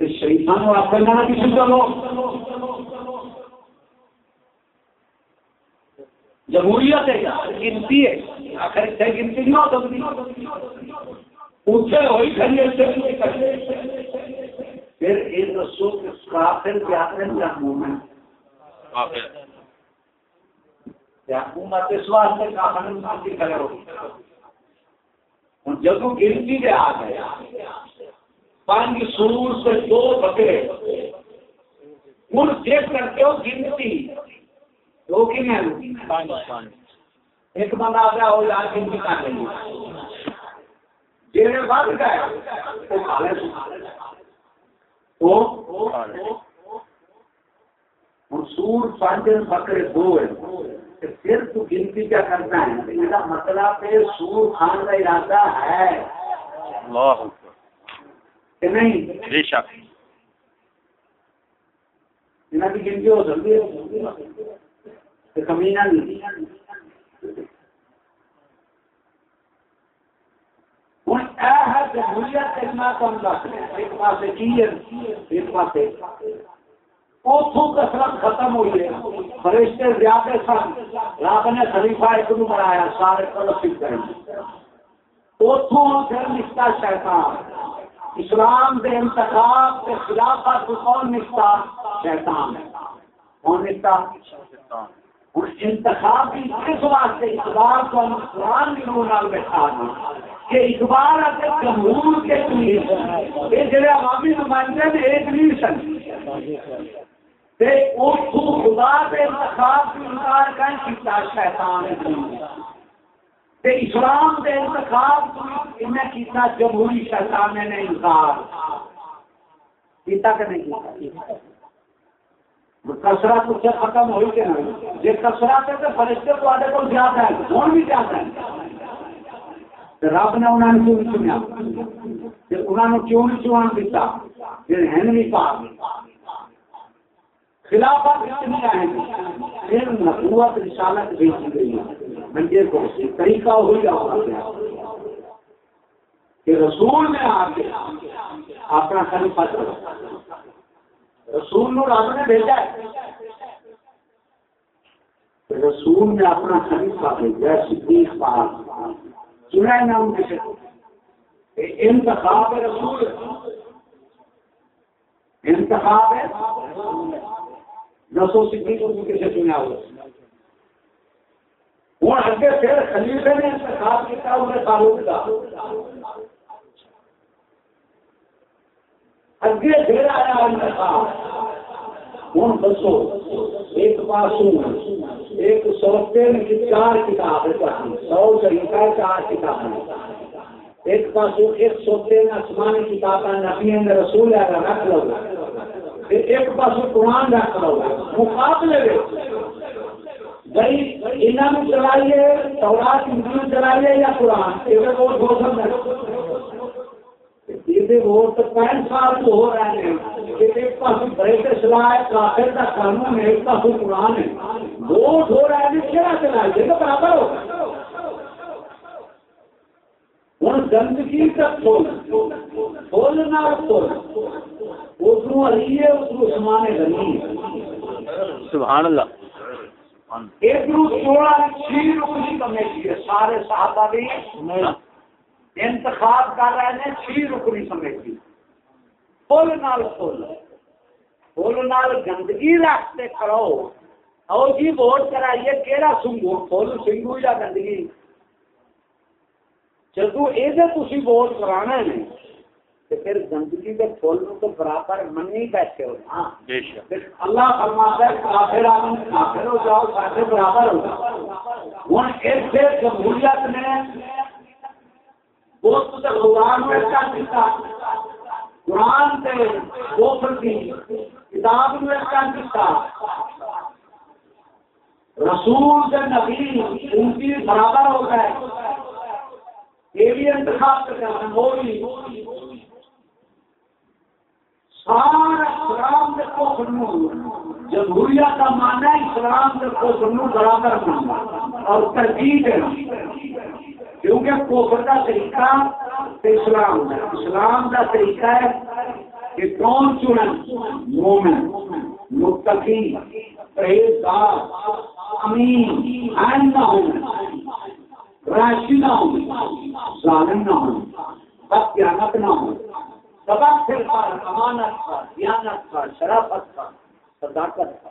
کسی چلو جمہوریت ہے گنتی ہے آخر گنتی نہیں ہو سکتی۔ اونچے ہوئی کھڑی پھر یہ دسو کہ کافر کافر۔ یا مومن حکومت اس واسطے کافر کی کھڑے ہو۔ جب گنتی کے آ گئے پانچ سور سے دو بکرے۔ ہوں چیک کرتے ہو گنتی۔ دو کی ایک بندہ آ گیا، وہ یار گنتی کر رہی جی بڑھ گئے وہ کھالے سور پانچ بکرے دو ہے پھر تو گنتی کیا کرنا ہے؟ میرا مطلب ہے سور کھان کا ارادہ ہے۔ اللہ۔ کہ نہیں؟ بے شک۔ انہیں کی گنتی ہو سکتی ہے کمینہ نہیں جمہوریت اتنا کم دس۔ ایک پاس ایک پاس اتوں کسرت ختم ہوئی ہے۔ فرشتے زیادہ سن۔ رب نے خلیفہ ایک نو بنایا سارے کریں۔ اتوں پھر نکتا شیطان۔ اسلام کے انتخاب کے خلاف کون نکتا شیطان۔ کون نکتا انتخاب کی کس واسطے اقبال کو ہم قرآن کی نور بیٹھا کہ اقبال اگر جمہور کے یہ جڑے عوامی نمائندے نے، ایک نہیں سن۔ خدا کے انتخاب کی انکار کہیں کیتا شیطان۔ اسلام کے انتخاب انہیں کیتا جمہوری شیطان نے انکار۔ کیتا کہ نہیں کیتا۔ کسرت اس سے ختم ہوئی کہ نہیں؟ جی کسرت ہے تو فرشتے تو آدھے کو زیادہ ہے کون بھی زیادہ ہے رب نے انہوں نے کیوں چنیا؟ انہوں نے کیوں نہیں چوان دیتا پھر ہے نہیں پا خلافت اتنی آئیں پھر نبوت رسالت بیچی گئی۔ منجے کو طریقہ ہو جاؤ کہ رسول میں آ کے اپنا خلیفہ چلو رسول نو رب نے بھیجا ہے۔ رسول نے اپنا خلیفہ بھیجا صدیق پاک چنا نام کسی انتخاب رسول۔ انتخاب ہے۔ نسو صدیق کو کیسے چنا ہوا۔ وہ آگے پھر خلیفے نے انتخاب کیا انہیں کا اگے پھر آیا انتخاب ہوں دسو ایک ایک کی چار کتاب سو طریقہ چار کتاب ایک پاسوں ایک سوتے آسمانی کتاب نبی رسول ہے رکھ لو ایک پاسوں قرآن رکھ لو، مقابلے بھائی انہوں چلائیے، تورات چلائیے یا قرآن؟ یہ ووٹ ہو سکتا یہ ووٹ پینٹ سال تو ہو رہے ہیں۔ ایک پاس برٹش لا ہے، کافر کا قانون ہے، ایک پاس قرآن ہے۔ ووٹ ہو رہا ہے کیا چلائیے تو برابر ہو۔ ہوں گندگی کا پھول پھول نہ پھول ادھر ہریے ادھر سمانے گلی سبحان اللہ۔ سارے صحابہ بھی انتخاب کر رہے ہیں چھ رکنی کمیٹی فل نال فل فل نال گندگی رکھتے کرو۔ او جی ووٹ کرائیے کہڑا سنگو فل سنگو یا گندگی؟ جدو یہ ووٹ کرانا ہے تو پھر گندگی کے تو برابر منی ہو۔ ہاں۔ اللہ فرماتا ہے کافر کافر ہو جاؤ سارے برابر ہو جاؤ۔ ہوں اس جمہوریت نے قرآن کتاب رسول نبی ان کی برابر ہو گئے۔ یہ بھی انتخاب سارا اسلام کے کو جمہوریت کا ماننا اسلام کے کو برابر ماننا۔ اور ترجیح ہے کیونکہ کوفر کا طریقہ اسلام ہے اسلام کا طریقہ ہے کہ کون چنن؟ مومن، متقی، پرہیزگار، امین، عین نہ ہو راشی نہ ہو، ظالم نہ ہو بدیانت نہ ہو۔ سبق سے امانت کا دیانت کا شرافت کا صداقت کا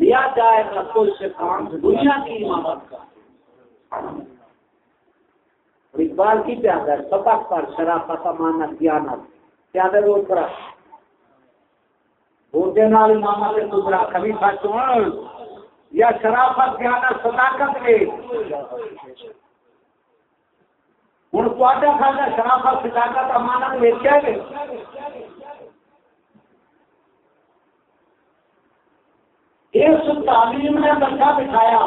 دیا جائے گا تو سے کام دنیا کی امامت کا اقبال کی پیاد ہے؟ سبق پر شرافت، امانت، دیانت۔ پیادے روز پر بوتے نال امام کے دوسرا کبھی سچ یا شرافت، دیانت، صداقت کے۔ ہوں تا کھانا شرافت صداقت امانت ویچیا گے اس تعلیم نے بچہ بٹھایا۔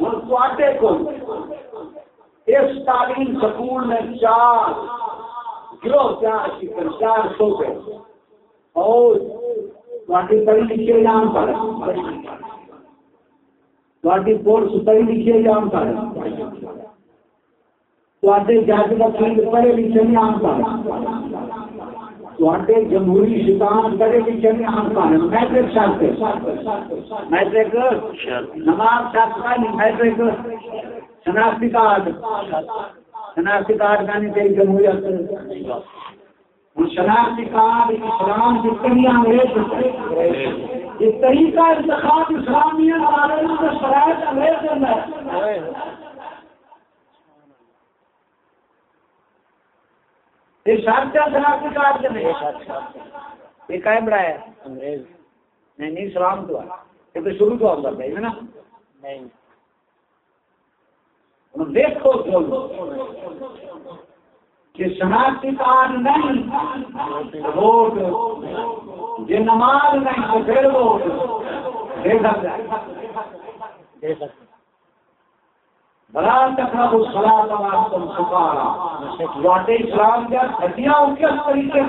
ہوں تے کو اس تعلیم سکول میں چار گروہ چار شکر چار سو پہ اور پڑھی لکھے جان پر۔ پولیس پڑھی لکھے جان پر۔ جج کا فیلڈ پڑھے لکھے جان پر جمہوری شکان پڑھے لکھے جان پر میٹرک شرط میٹرک نماز شرط میٹرک شناختی کارڈ شناختی کارڈ کا نہیں تیری جمہوریت شناختی کارڈ اسلام جتنی انگریز یہ طریقہ انتخاب اسلامیت والے میں شرائط انگریز ہے شناختی کارڈ کے نہیں یہ قائم رہا ہے۔ انگریز۔ نہیں نہیں اسلام تو ہے۔ یہ تو شروع تو ہوتا ہے نا؟ نہیں۔ دیکھو کہ شناختی کارڈ نہیں ووٹ یہ نماز نہیں تو پھر ووٹ دے سکتے اسلام کا طریقے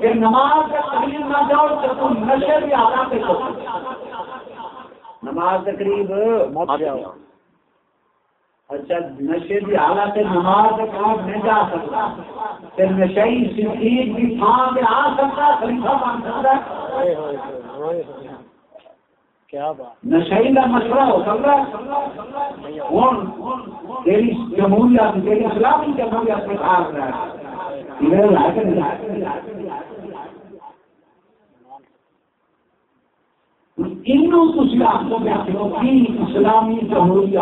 کہ نماز کا قریب نہ جاؤ تو تم نشے بھی آنا پہ نماز تقریب مت جاؤ۔ اچھا نشے کی حالت نماز نہیں جا سکتا۔ پھر نشئی صدیق کی تھان آ سکتا خلیفہ بن سکتا۔ کیا بات کا مسئلہ ہو سکتا ہوں تیری جمہوریت، تیری اسلامی جمہوریت میں آ رہا ہے۔ اسلامی جمہوریہ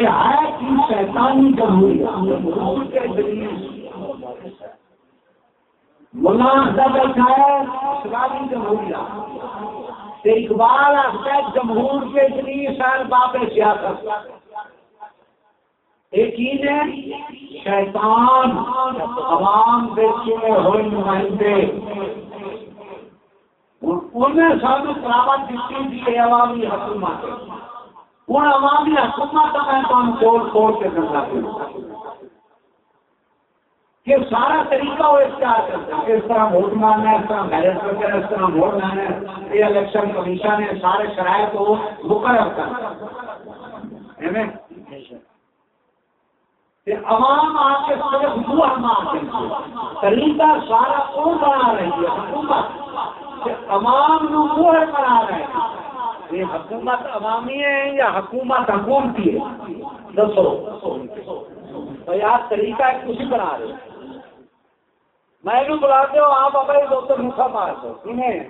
ہے کہ شیطانی جمہوریت۔ ملا ہے اسلامی جمہوریہ۔ اقبال آخر جمہور کے اتنی سال باپ سیاست ایک ہی نے شیطان عوام دیکھے ہوئے نمائندے۔ انہیں سب کراوٹ دیتی تھی عوامی حکومت ہوں عوامی حکومت میں تمہیں کھول کھول کے کرنا کہ سارا طریقہ وہ اختیار کرتا ہے۔ اس طرح ووٹ مانگنا ہے، اس طرح بیلٹ کر اس طرح ووٹ لانا ہے۔ یہ الیکشن کمیشن ہے سارے شرائط کو مقرر کرنا عوام آ کے صرف دو ہم طریقہ سارا کون بنا رہی ہے؟ حکومت۔ عوام نو بنا رہے ہیں۔ یہ حکومت عوامی ہے یا حکومت حکومتی ہے؟ دسو۔ تو یار طریقہ کچھ بنا رہے میں بلا دو آپ اپنے دوست موقع مار دو۔ انہیں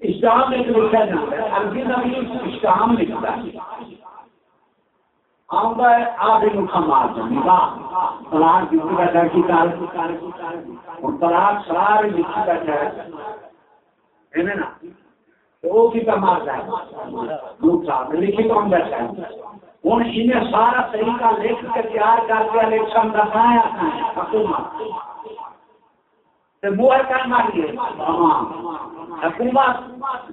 اسلام ایک لکھا جاتا عربی نبی اسلام لکھتا ہے۔ آؤں آپ مار دو نگاہ طلاق کی کار اور طلاق سرار ہے نا؟ تو وہ کی کا مارتا ہے لوگ صاحب بیٹھا ہے ہوں انہیں سارا طریقہ لکھ کے تیار کر کے الیکشن دکھایا حکومت۔ کرنا لیے ہاں، حکومت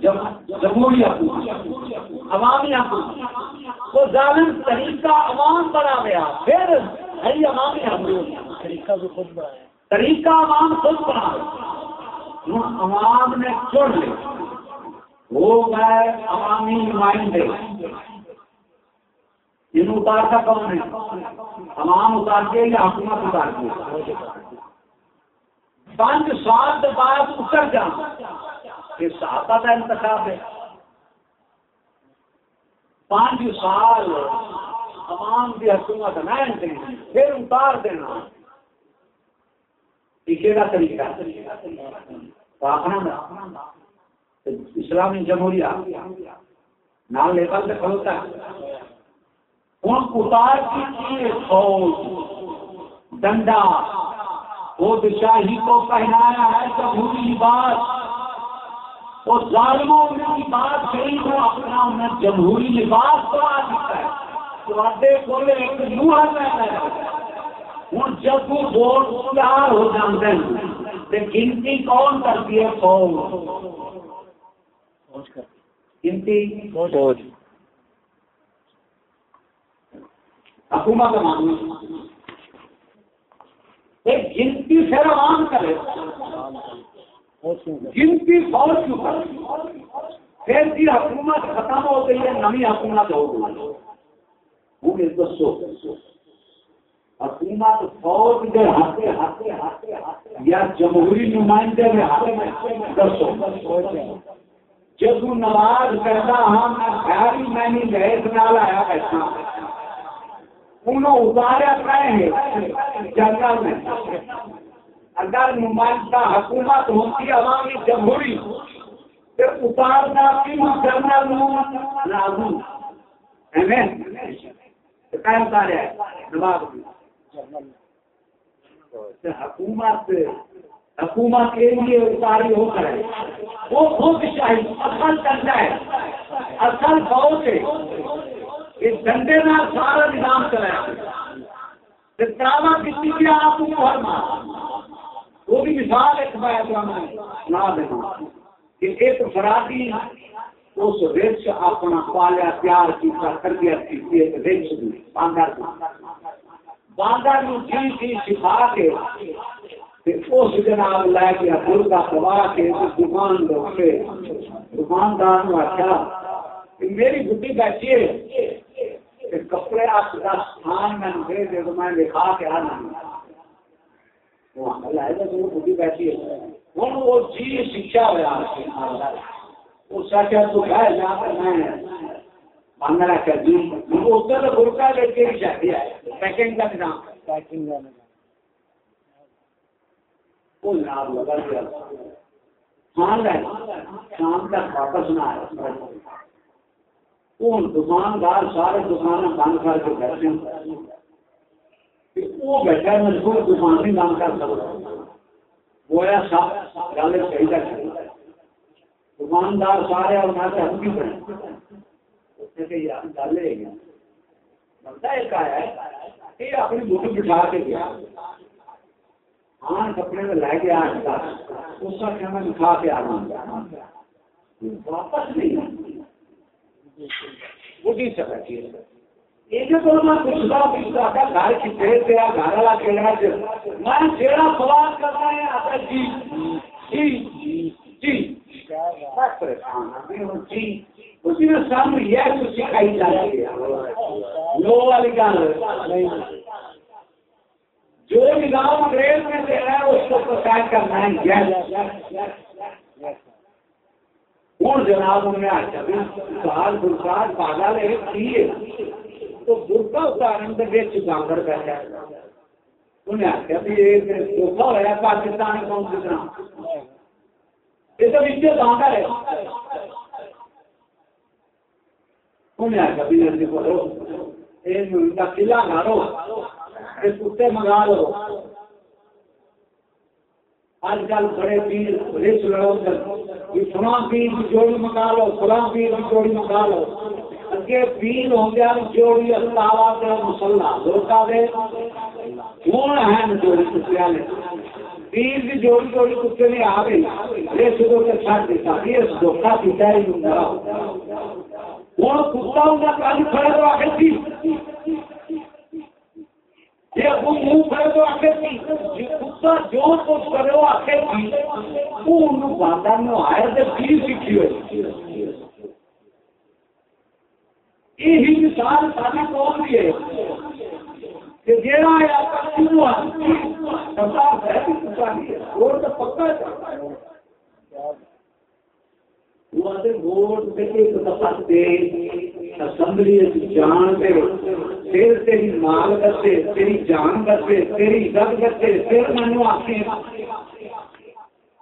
جمہوری حکومت۔ عوامی حکومت۔ وہ ظالم طریقہ عوام بنا گیا۔ پھر ہے عوامی حکومت۔ طریقہ بھی خود بنایا طریقہ عوام خود بنا ہاں، عوام نے چن لے وہ گئے عوامی نمائندے۔ جن اتارتا کون ہے؟ عوام اتار کے یا حکومت اتار کے؟ پانچ سال کے بعد اتر جانا یہ صحابہ کا انتخاب ہے۔ پانچ سال عوام کی حکومت رہن دیں پھر اتار دینا۔ پیچھے کا طریقہ۔ اسلامی جمہوریہ نام لیبل سے کھلوتا ہے۔ ہوں اتار کی فوج ڈنڈا۔ خود شاہی کو پہنایا ہے جمہوری لباس اور ظالموں کی بات کہی تو اپنا انہیں جمہوری لباس بنا دیتا ہے۔ تو آدھے بولے ایک لوہا رہتا ہے۔ ہوں جب وہ ووٹ تیار ہو جاتے ہیں۔ تو گنتی کون کرتی ہے فوج گنتی فوج۔ حکومت کا معلوم گنتی سے روان کرے گنتی فوج کیوں کرے، پھر جی حکومت ختم ہو گئی ہے نئی حکومت ہو گئی وہ دسو حکومت فوج کے ہاتھے ہاتھے ہاتھے یا جمہوری نمائندے میں ہاتھے دسو۔ جب نواز کہتا ہاں میں خیال ہی میں نہیں گئے نال آیا بیٹھا انہوں اتارے ہیں جنگل میں۔ اگر ممالکہ حکومت ہوتی، عوامی جمہوری، پھر اتارنا کیوں جنگل لاگو اتارے حکومت حکومت کے لیے اتاری ہو کر وہ خود چاہیے اصل کرتا ہے۔ اصل بہت ہے۔ اس ڈنڈے میں سارا نظام چلایا دعوی کسی بھی آپ کو ہر وہ بھی مثال ایک بات نہ دینا کہ ایک فرادی اس رچ اپنا پالیا پیار کیا تربیت کی رچ بھی باندر باندر جی کی سکھا کے اس جناب لے کے دل کا سوا کے دکان دکاندار نے آخیا میری بڈی بیٹھی ہے کپڑے آپ ستان میں دے دے تو میں دکھا کے آنا بیٹھی ہوں وہ چیز شکشا ہوا وہ سچ تو ہے جہاں پر میں بندہ کر دی ادھر گرکا لے کے بھی چاہتی پیکنگ کا نظام۔ پیکنگ کا وہ جناب لگا دیا۔ شام تک واپس نہ آیا دکاندار سارے دکان بند کر کے بیٹھے وہ بیٹھا مجبور دکان نہیں بند کر سکتا وہ گل صحیح رکھ دکاندار سارے اور میں ہم بھی پڑے گل ہے۔ بندہ ایک آیا یہ اپنی بٹ بٹھا کے گیا۔ ہاں کپڑے میں لے کے آ اس کا کہنا دکھا کے آ واپس نہیں۔ بڑھی ہے۔ یہ جو میں پوچھتا پوچھتا تھا گھر کتنے پہ گھر والا کہنا میں جیڑا سوال کرنا ہے آپ جی جی جی بس پریشان جی۔ اسی نے سامنے یہ کچھ جاتی ہے۔ لو والی گل۔ جو نظام انگریز میں سے ہے، اس کو پرسائڈ کرنا ہے۔ ہوں جناب انہیں آخیا سال برسات پاگل ہے۔ تو برقا اتارن کے بچ جانور بیٹھا انہیں آخیا بھی یہ دھوکھا ہوا پاکستان کون کتنا؟ یہ تو بچے جانور ہے۔ انہیں آخیا بھی جلدی بولو یہ قلعہ مارو۔ یہ کتے منگا لو۔ آج کل بڑے پیر رچ لڑو فلاں پیر کی جوڑی منگا لو فلاں پیر کی جوڑی منگا لو۔ اگے پیر ہوں جوڑی اللہ کے مسلح دھوکا دے۔ کون ہے جوڑی کتے والے؟ پیر کی جوڑی جوڑی کتے نے آ گئی۔ رچ دو کے چھٹ دیتا۔ یہ دھوکا پیتا ہی ہوں گا کتا ہوں گا کھڑے تو آخر تھی منہ پڑے تو آخر تھی جو کچھ کرے وہ آخر تھی، وہ باندھا میں آیا تو کی سیکھی ہوئی۔ یہی مثال ساری قوم کی ہے کہ جیڑا آیا کیوں وہ تو پکا ووٹ ایک دفعہ اسمبلی جان پھر تیری مال تیری جان تیری عزت پھر مینو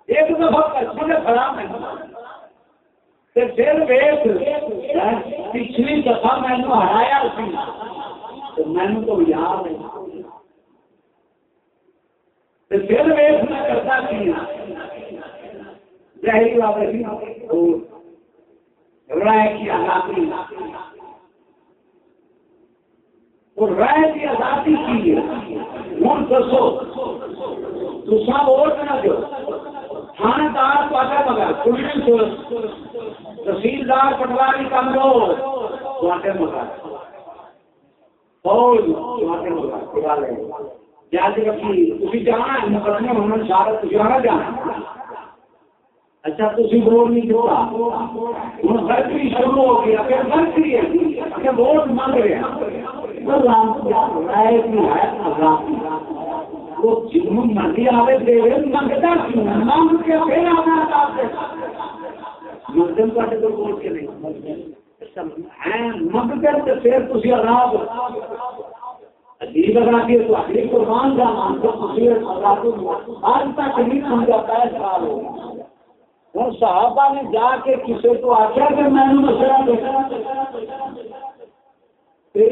ایک دفعہ خراب اچھا ہے پھر ویس پچھلی دفعہ مینو ہرایا تو مینو تو یاد ہے۔ پھر ویس میں کرتا کی ظاہری بات رائے کی حالات اور رائے کی آزادی کی ہوں دسو۔ دوسرا ووٹ نہ دو تھانے دار پاٹا مگر پولیس تحصیلدار پٹواری کم دو مگر فوج مگر جج وکیل جانا مقدمے جانا اچھا تھی ووٹ نہیں دیا ہوں سرکری شروع ہو گیا پھر سرکری ہے ووٹ مانگ رہے مرضی آئے دے منگتا کیوں کے پھر آنا مردم تو ووٹ کے نہیں منگ اچھا، کر پھر تھی آزاد عجیب اگر کے قربان کا مان تو آج تک نہیں سمجھاتا ہے ہوں صحابہ نے جا کے کسی کو آخیا کہ میں نے مسئلہ دیکھنا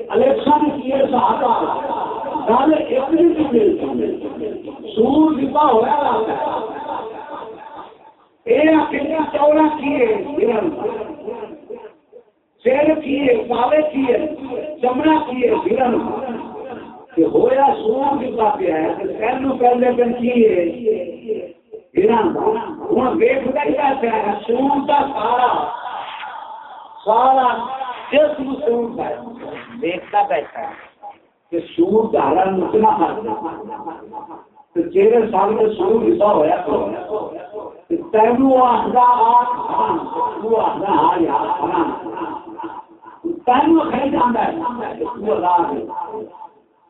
الیکشن کیے صحابہ۔ گل ایک بھی سور دبا ہوا چورا کیے۔ سیر کیے کالے کیے، چمڑا کیے، ہرن۔ ہوا سور دبا پیا ہے۔ پہلو پہلے دن کیے۔ ہوں دیکھتا کیا سور کا سارا۔ سارا جس سور کا دیکھتا بیٹھا کہ سور کا ہرا نچنا تو چہرے سامنے سور لکھا ہوا تو۔ تینو آخر تینو کھائی جانا ہے۔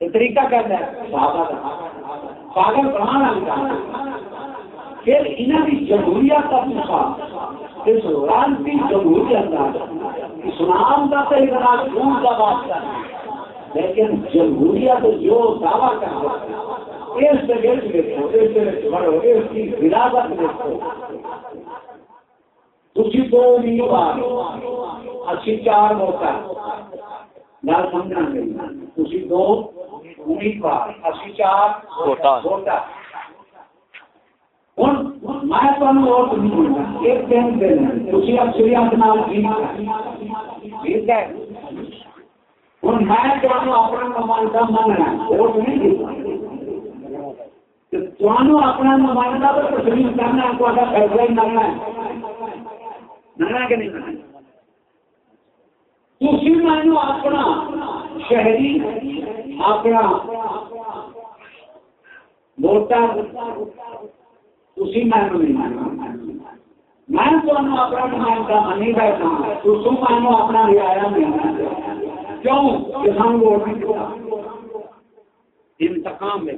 یہ طریقہ کرنا ہے پاگل بنا پھر انہوں کی جمہوریت کا پوچھا اس جمہوریت کا اسلام کا تو اتنا کا لیکن جمہوریت جو دعویٰ کرتا ہے، اس دیکھو، اس بڑھو، اس کی وراثت دیکھو۔ تھی دو چار موقع۔ گل سمجھنا نہیں تھی دو امیدوار اسی چار ووٹر میں تمہیں اور ایک دن تھی اکثر اپنا ٹھیک ہے ہوں میں تمہیں اپنا نہیں تمہوں تو تسلیم کرنا ہے فیصلہ ہی کرنا ہے کہ نہیں تھی مینو اپنا شہری، اپنا ووٹر تھی میں میں تمہیں اپنا نمائندہ منی بیٹھا۔ تو مینو اپنا رعایا نہیں کیوں؟ کہ سن ووٹ انتقام میں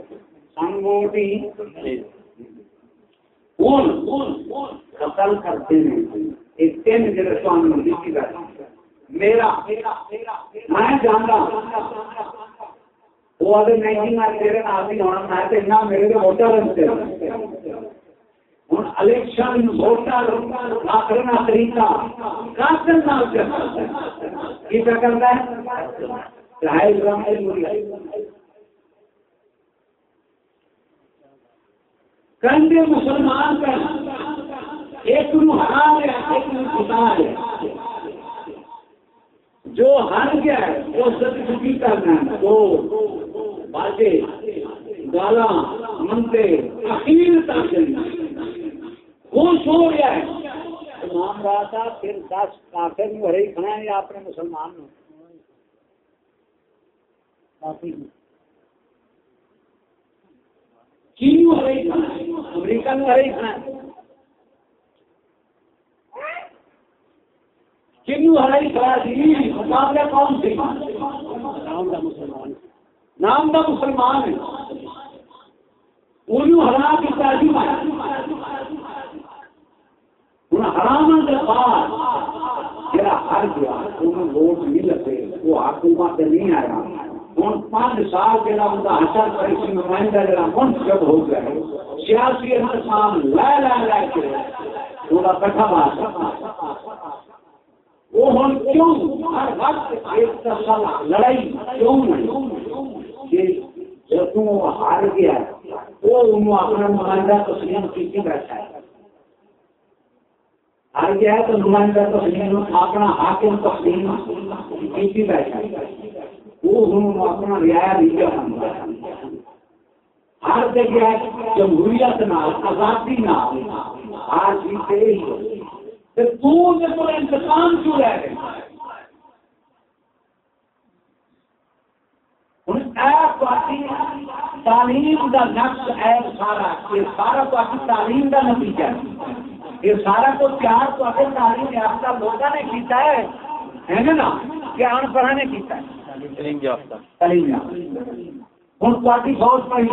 سن ووٹ ہی قتل کرتے ہیں۔ ایک تین جگہ سوان میرا میں جانا وہ اگر نہیں میں تیرے نام نہیں ہونا، میں میرے ووٹر ہوں، الیکشن ووٹر آخرنا طریقہ۔ کافر نام کی کرتا ہے؟ کنڈے مسلمان کا ایک نو حرام ہے، ایک نو کتا ہے۔ جو ہر گیا ہے وہ سچی کرنا ہے؟ وہ باجے گالا منتے اخیر تک خوش ہو گیا ہے۔ امام رہا تھا پھر دس کافر میں بھرے کھڑے ہیں یا اپنے مسلمان چین میں ہرے امریکہ میں ہرے میں مقابلہ کون سی نام دا مسلمان نام دا مسلمان ہے انہوں ہرا کی تعلیم حرام کے بعد جڑا ہر گیا انہوں ووٹ نہیں لگے وہ حکومت نہیں آیا ہوں پانچ سال جڑا ان کا حشر پریشی نمائندہ جڑا منتخب ہو گیا ہے سیاسی انتظام لے لے لے کے تھوڑا کٹھا بات وہ ہم کیوں ہر وقت ایک لڑائی کیوں نہیں؟ کہ جب ہار گیا، وہ انہوں اپنا نمائندہ بیٹھا ہے۔ گیا تو نمائندہ تسلیم اپنا حاکم تسلیم کی بیٹھا وہ ہوں اپنا رعایا نہیں ہر جگہ جمہوریت نہ، آزادی نہ، آج بھی تو انتظام کیوں رہ گئے؟ تعلیم کا نقش ہے سارا یہ سارا تعلیم کا نتیجہ یہ سارا تو پیار تو تعلیم یافتہ لوگوں نے کیتا ہے۔ ہے نا کہ ان پڑھا نے کیتا ہے۔ تعلیم ہوں پارٹی بہت پڑھی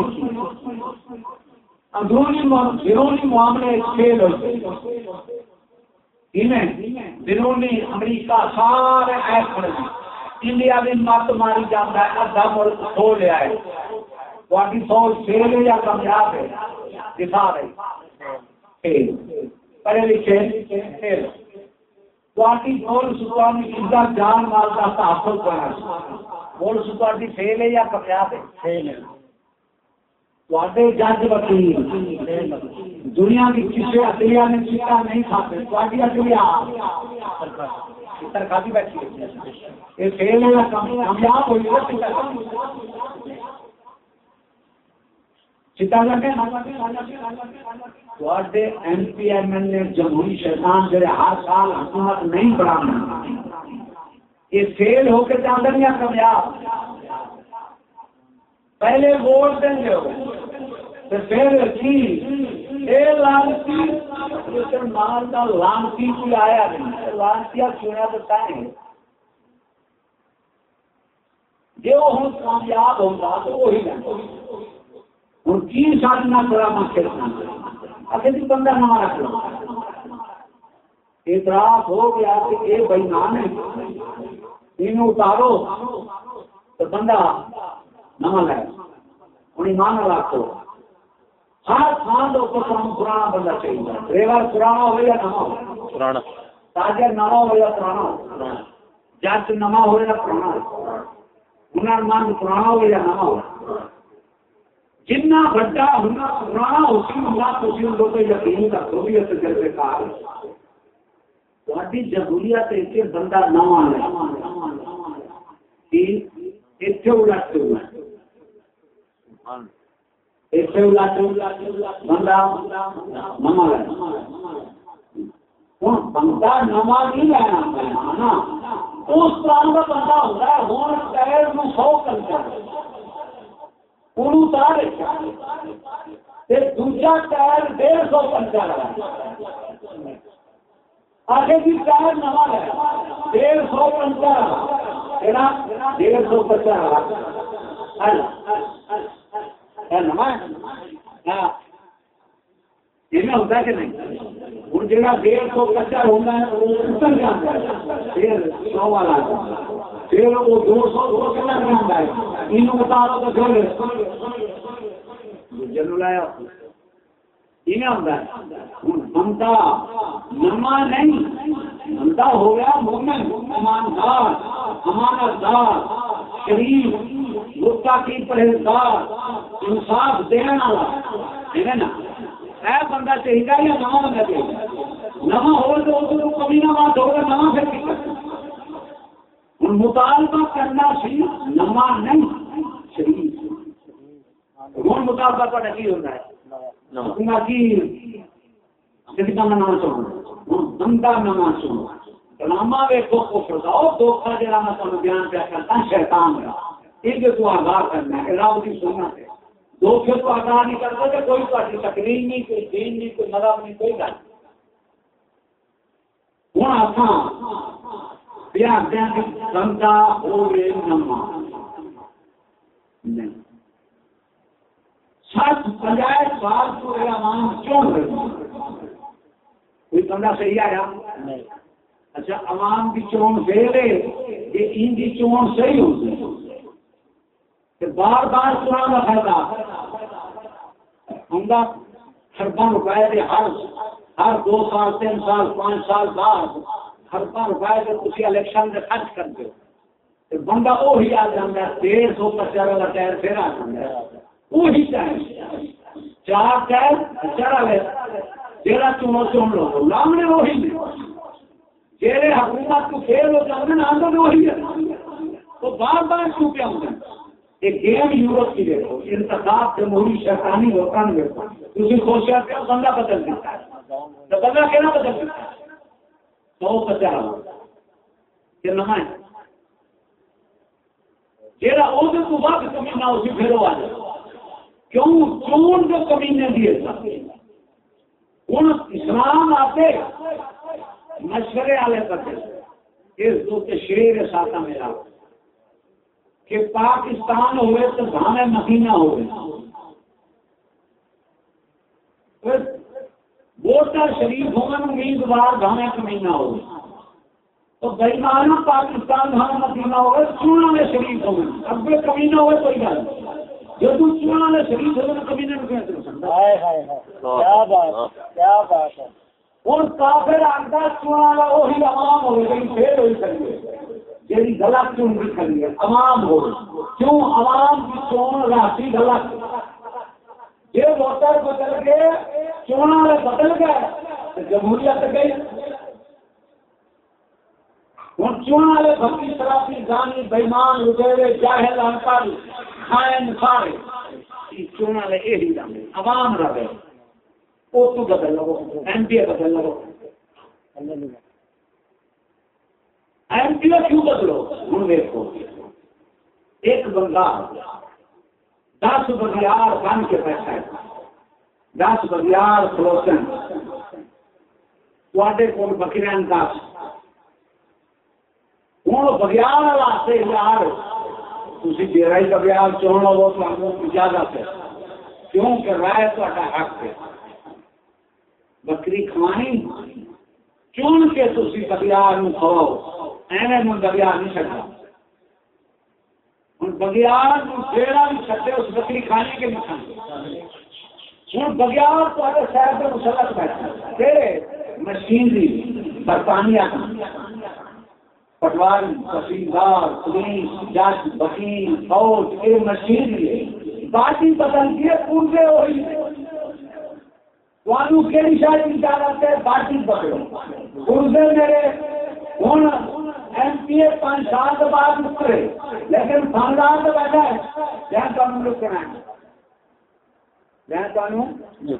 اندرونی بیرونی معاملے فیل ہوتے بیرونی امریکہ سارے ایپ انڈیا بھی مت ماری جاتا ہے ادھا ملک کھو لیا ہے پارٹی فوج فیل یا کامیاب ہے دفاع رہی پڑھے لکھے پارٹی بول سکوامی عزت جان مال کا تحفظ کرنا بول سکواٹی فیل ہے یا کامیاب ہے فیل ہے جج وکیل دنیا کی کسی اصلیہ نے سیکھا نہیں کھاتے تھوڑی اصلیہ سرکاری بیٹھی یہ فیل ہے یا کامیاب ہوئی ایم پی ایم ایل نے جمہوری شیطان جڑے ہر سال حکومت نہیں بڑھانا یہ فیل ہو کے چاندن یا کامیاب؟ پہلے ووٹ دیں گے۔ پھر مسلمان کا آیا نہیں تو ہے جی وہ ہوں کامیاب تو وہی ہوں کی نہ کرا بندہ نہ رکھ لو اعتراف ہو گیا کہ یہ بےمان ہے اتارو تو بندہ نہ لے ہوں ایمان رکھو ہر تھان کے اوپر پرانا بندہ چاہیے۔ ڈرائیور پرانا ہو یا نواں ہو؟ پرانا تاجر نواں ہو یا پرانا جج نواں ہو یا پرانا ہنر مند پرانا ہو یا نواں ہو؟ جنا بڑا ہنر پرانا ہو سی ہنر تو اسی لوگ یقین کا بھی تجربے کار۔ تھوڑی جمہوریت ایک بندہ نواں ہے اتنے الٹ نواں ہوں بندہ نواں نہیں لینا پینا اس طرح کا بندہ ہوتا ہے ہوں پیر میں سو کنٹر ان اتارے دوجا ٹائر ڈیڑھ سو کنٹر آگے بھی ٹائر نواں ہے ڈیڑھ سو کنٹر ڈیڑھ سو پچاس نواں ہاں۔ ہوتا کہ نہیں؟ ہوں جا ڈیڑھ سو کچا ہونا ہے، وہ اتر جاتا ہے ڈیڑھ سو والا۔ پھر وہ دو سو، دو کلا جاتا ہے ان اتارو تو پھر جن لایا بنتا نما نہیں۔ ہو گیا مومن امانت دار شریف گپتا کی پرہیزگار، انصاف دینے والا۔ ٹھیک ہے نا بندہ چاہیے یا نواں بندہ چاہیے نواں ہو تو کمی نہ بات ہوگا، نواں پھر ہوں، مطالبہ کرنا سی نواں نہیں شریف ہوں، مطالبہ کا کی ہوتا۔ ہے کی بندہ نواں سنو۔ ڈرامہ ویکو کو سجاؤ دھوکھا جہاں میں تمہیں بیان پیا کرتا شیطان کا یہ تو آگاہ کرنا ہے رب کی سننا ہے۔ دھوکھے تو آگاہ نہیں کرتا کہ کوئی تاری تقریر نہیں، کوئی دین نہیں، کوئی مذہب نہیں، کوئی گل ہوں آپ بندہ ہو گئے نہیں۔ سات پنجائے سال تو عوام کیوں کوئی بندہ صحیح آیا؟ اچھا عوام کی چون فیل ہے یہ ان کی چون صحیح ہوتی ہے۔ بار بار چنا کا فائدہ۔ ہوں خربا روپئے کے ہر ہر دو سال تین سال پانچ سال بعد خربا روپئے کے کسی الیکشن میں خرچ کر دو بندہ وہی آ جاتا ہے ڈیڑھ سو پچاس والا ٹائر پھر آ ہے۔ وہی ٹائر چار ٹائر چڑھا جہاں وہی جہے حکومت کو فیل ہو جاتے ہیں آندر وہی ہے تو بار بار کیوں گیم یورپ کی دیکھو انتخاب جمہوری شیطانی دیکھو بندہ بدل دیتا ہے تو بندہ کہنا بدل دیتا ہے سو پچاس کہ جہاں اسی پھر آ جائے کیوں چون جو کمینے دیے ہوں اسلام آتے مشورے والے کرتے اس دو کے شیر ساتھ میرا کہ پاکستان ہوئے تو گانے مدینہ ہوئے۔ ووٹر شریف ہوئے امیدوار گانے کمینہ ہوئے۔ تو بےمان پاکستان گانے مدینہ ہوئے چونا میں شریف ہوئے۔ اب کمینہ ہوئے، کوئی گل جو تو چونا میں شریف ہوئے کمینہ میں کیا بات کیا بات ہے۔ ہوں کافر آتا چونا وہی عوام ہوئے گئی پھر ہوئی کریے غلط چون بھی کری ہے؟ عوام ہو۔ کیوں؟ عوام کی چون راسی غلط۔ یہ ووٹر بدل گئے بدل جمہوریت گئی۔ ہوں والے شرابی گانی بےمان لٹیرے جاہل انپڑھ خائن سارے چونا والے یہی رہے عوام رہے وہ تو بدل لو ایم پی بدل لو ایم پی او کیوں بدلو؟ دیکھو. ایک بندہ دس بگیار بن کے بیٹھا ہے. دس بگیار کھلوچن تے کول بکرے دس. ہوں بگیار والا یار. تھی ڈیرا ہی کبھی آپ اجازت ہے کیوں؟ کہ رائے تو حق ہے۔ بکری کھوانی۔ چون کے تھی بگیار کھاؤ بگیار نہیں چڑھا ہوں بگیار جیڑا بھی چکے اس بکری کھانے کے نہیں ہوں بگیار تے شہر مسلط بیٹھا مشین برطانیہ۔ پٹواری، تحصیلدار، پولیس، جج، وکیل، فوج یہ مشین پارٹی بدل گئی پورے ہوئی۔ تمہوں کہڑی شاید اجازت ہے پارٹی پکڑو پورے میرے ہوں ایم پی اے پانچ سال کے بعد اترے، لیکن خاندان تو بیٹھا ہے۔ جہاں تمہیں لکنا ہے۔ جہاں تمہیں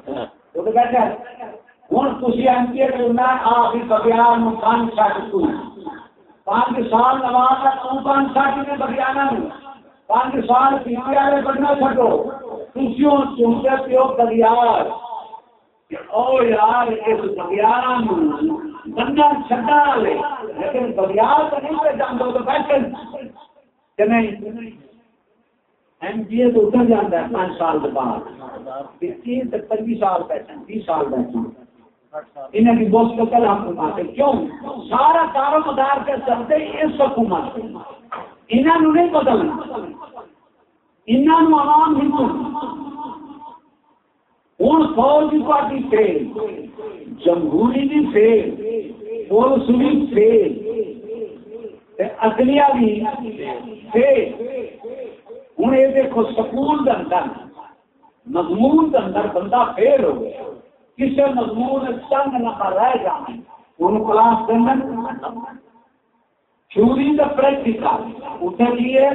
وہ تو بیٹھا ہے۔ ہوں تھی ایم پی اے چلنا آپ ہی بگیار پانچ سٹ پانچ سال نواز کا تو پانچ سٹ نے بگیانا پانچ سال پی پی آر بننا چڈو تھی پیو بگیار او یار اس بگیار بندہ چڈا لے۔ لیکن بگیار تو نہیں پہ جانا تو بیٹھے کہ نہیں؟ ایم پی اے تو اتر جاتا ہے پانچ سال کے بعد۔ تین سے پچیس سال بیٹھے بیس سال بیٹھے انہیں کی بوس کو کل ہم فرماتے کیوں؟ سارا کارو مدار کے چلتے اس حکومت انہوں نہیں بدلنا انہوں عوام ہندو ہوں فوج پارٹی فیل، جمہوری بھی فیل، پولیس بھی فیل اگلیا بھی فیل۔ ہوں یہ دیکھو، سکول کے اندر، مضمون کے اندر بندہ فیل ہو گیا۔ کسی مضمون چند نہ رہ جانا ان کلاس دینا تھوری کا پریکٹیکل اتنے لیے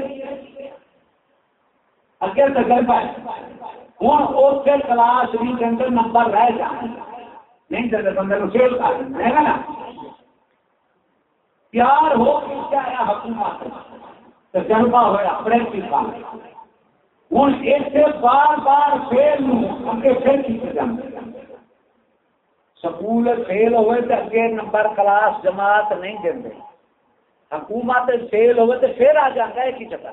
اگے تک پائے ہوں اسے کلاس بھی کے اندر نمبر رہ جانا نہیں چلے بندے کو فیل کر دینا نا پیار ہو کے آیا حکومت تجربہ ہوا پریکٹیکل ہوں اسے بار بار فیل اگے پھر کیتے جاتے سکول فیل ہوئے تو اگے نمبر کلاس جماعت نہیں دیں حکومت فیل ہوئے تو پھر آ جاتا ہے کی چکر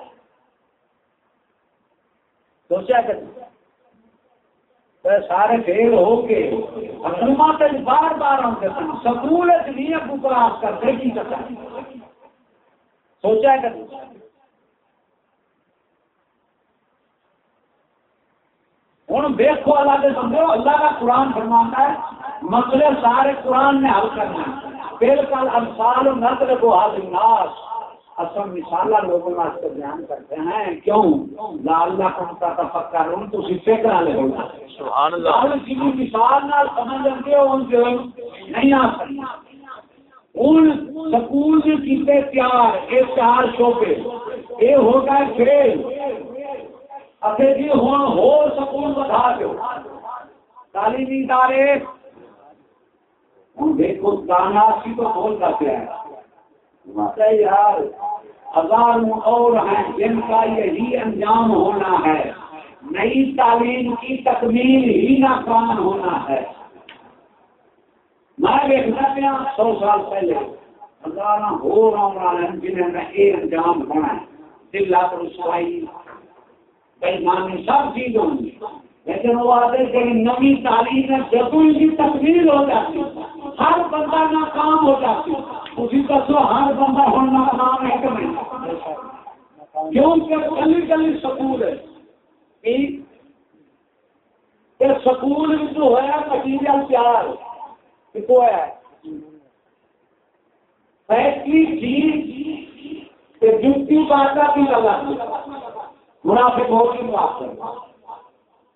سوچا کہ سارے فیل ہو کے حکومت بار بار آتے سن سکول نہیں اگو کلاس کرتے، کی چکر سوچا کہ ہوں دیکھو اللہ کے بندے اللہ کا قرآن فرماتا ہے مسئلے سارے قرآن نے حل کرنا ہے بالکل انسال نسل کو حاضر ناس اصل مثال لوگوں واسطے بیان کرتے ہیں۔ کیوں؟ لال لاکھ کا تفکر ان تو سیٹے کرا لے ہوگا کسی مثال نہ سمجھ لگے ان کے نہیں آ سکتا۔ ان سکول جو کیتے تیار یہ چار شعبے۔ یہ ہوگا کھیل۔ اچھے جی ہوں ہو سکون بتا دو۔ تعلیمی ادارے دیکھو گانا سی تو بولتا پیا ہے یار، ہزاروں اور ہیں جن کا یہی انجام ہونا ہے۔ نئی تعلیم کی تکمیل ہی ناکام ہونا ہے۔ میں دیکھنا پیا سو سال پہلے ہزار ہو رہا ہیں جنہیں میں یہ انجام ہونا ہے۔ دل رسوائی بےمانی سب چیز ہوں گی۔ لیکن وہ آتے کہ نوی تعلیم ہے جب ان کی تکمیل ہو جاتی، ہر بندہ ناکام ہو جاتی۔ اسی دسو ہر بندہ ہونا نام ہے کہ نہیں؟ کیونکہ کلی کلی سکول ہے۔ سکول جو ہے، مٹیریل تیار کو ہے۔ فیکٹری چیز جوتی بات بھی لگا۔ منافق ہو کی بات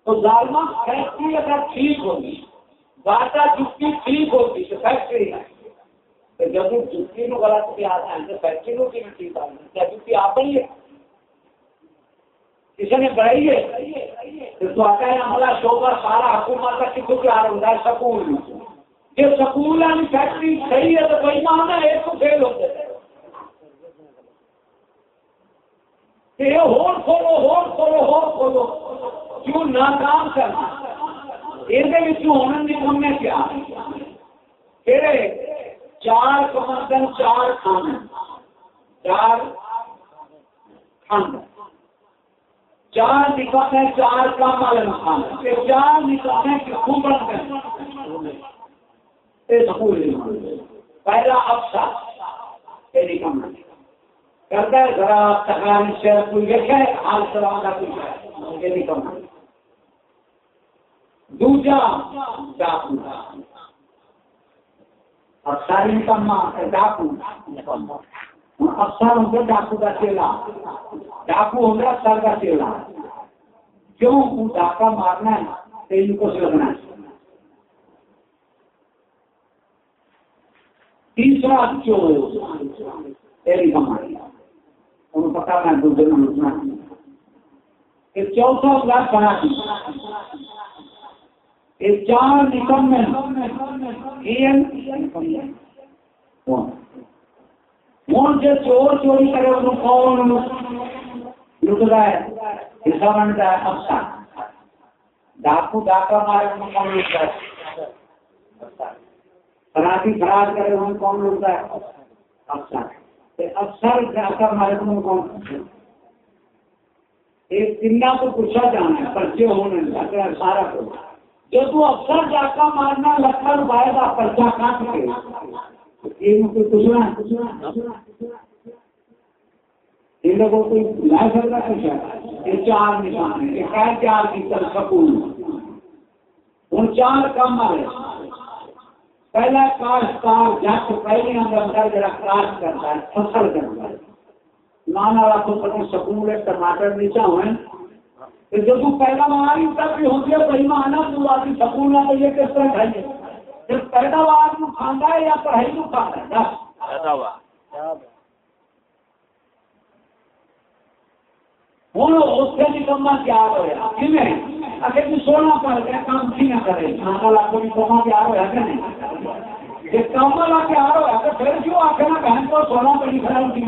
تو ظالمہ فیکٹری اگر ٹھیک ہوگی۔ باٹا جتی ٹھیک ہوگی تو فیکٹری ہے۔ تو جب وہ جتی نو غلط بھی آتا ہے تو فیکٹری کو بھی ٹھیک آ کیا جتی آپ ہی ہے؟ کسی نے بڑھائی ہے؟ تو آتا ہے ہمارا شوبر سارا حکومت کا کتوں پیار ہوتا ہے سکول یہ سکول والی فیکٹری صحیح ہے تو کوئی مانا ہے، ایک کو فیل ہو ہوتے ہور کھولو ہور کھولو ہور کھولو۔ کیوں ناکام کرنا یہ ہونے کی کیا؟ چار کمردن چار کھانے چار کھانا چار نکم ہے چار کام والے مقام چار نکم ہے کہ پہلا افسر یہ نکم کرتا ہے، ذرا تکراری سے کوئی دیکھے، حال سلام کا کوئی ہے یہ نکم دوجا، ڈاکو۔ افسر نکما ڈاکو۔ ہاں، افسر ہوں گے ڈاکو کا چیلا۔ ڈاکو ہو گیا افسر کا چیلا۔ کیوں وہ ڈاکہ مارنا ہے تین کو سے لگنا ہے تیسرا چور تیری کمائی۔ انہوں پتا میں دوسرے میں لکھنا یہ چوتھا ہوگا بنا دی یہ چار نکم میں ہوں سے چور چوری کرے انہوں کون لٹتا ہے حصہ بنتا ہے افسر ڈاکو ڈاکا مارے انہوں کون لٹتا ہے فراٹی فراڈ کرے انہوں کون لٹتا ہے افسر افسر ڈاکا مارے انہوں کون ایک تین کو پوچھا جانا ہے، پرچے ہونے لگا سارا کچھ۔ جو تو افسر ڈاکا مارنا لکھا روپئے کا پرچہ کاٹ کے۔ چار نشان ہے چار کی طرف سکون۔ ہوں چار کام ہے پہلا کاشتکار جٹ پہلے اندر جڑا کاشت کرتا ہے فصل کرتا ہے نان والا تو پتہ سکون ہے ٹماٹر نیچا ہوئے۔ جب پہلا مہاری تک بھی ہوتی ہے پہلی مہانا تو آدمی سکون ہے تو یہ کس طرح کھائیے پیداوار کھانا ہے یا پڑھائی کو کھانا ہے؟ ہوں اس سے نکما تیار ہوا کھیں اگر تو سونا پڑ گیا کام کی نہ کرے۔ کھانا لاکھ بھی کما تیار ہوا کہ نہیں؟ یہ کام لا تیار ہوا تو پھر کیوں آخر نا بہن کو سونا پڑی کھڑا کی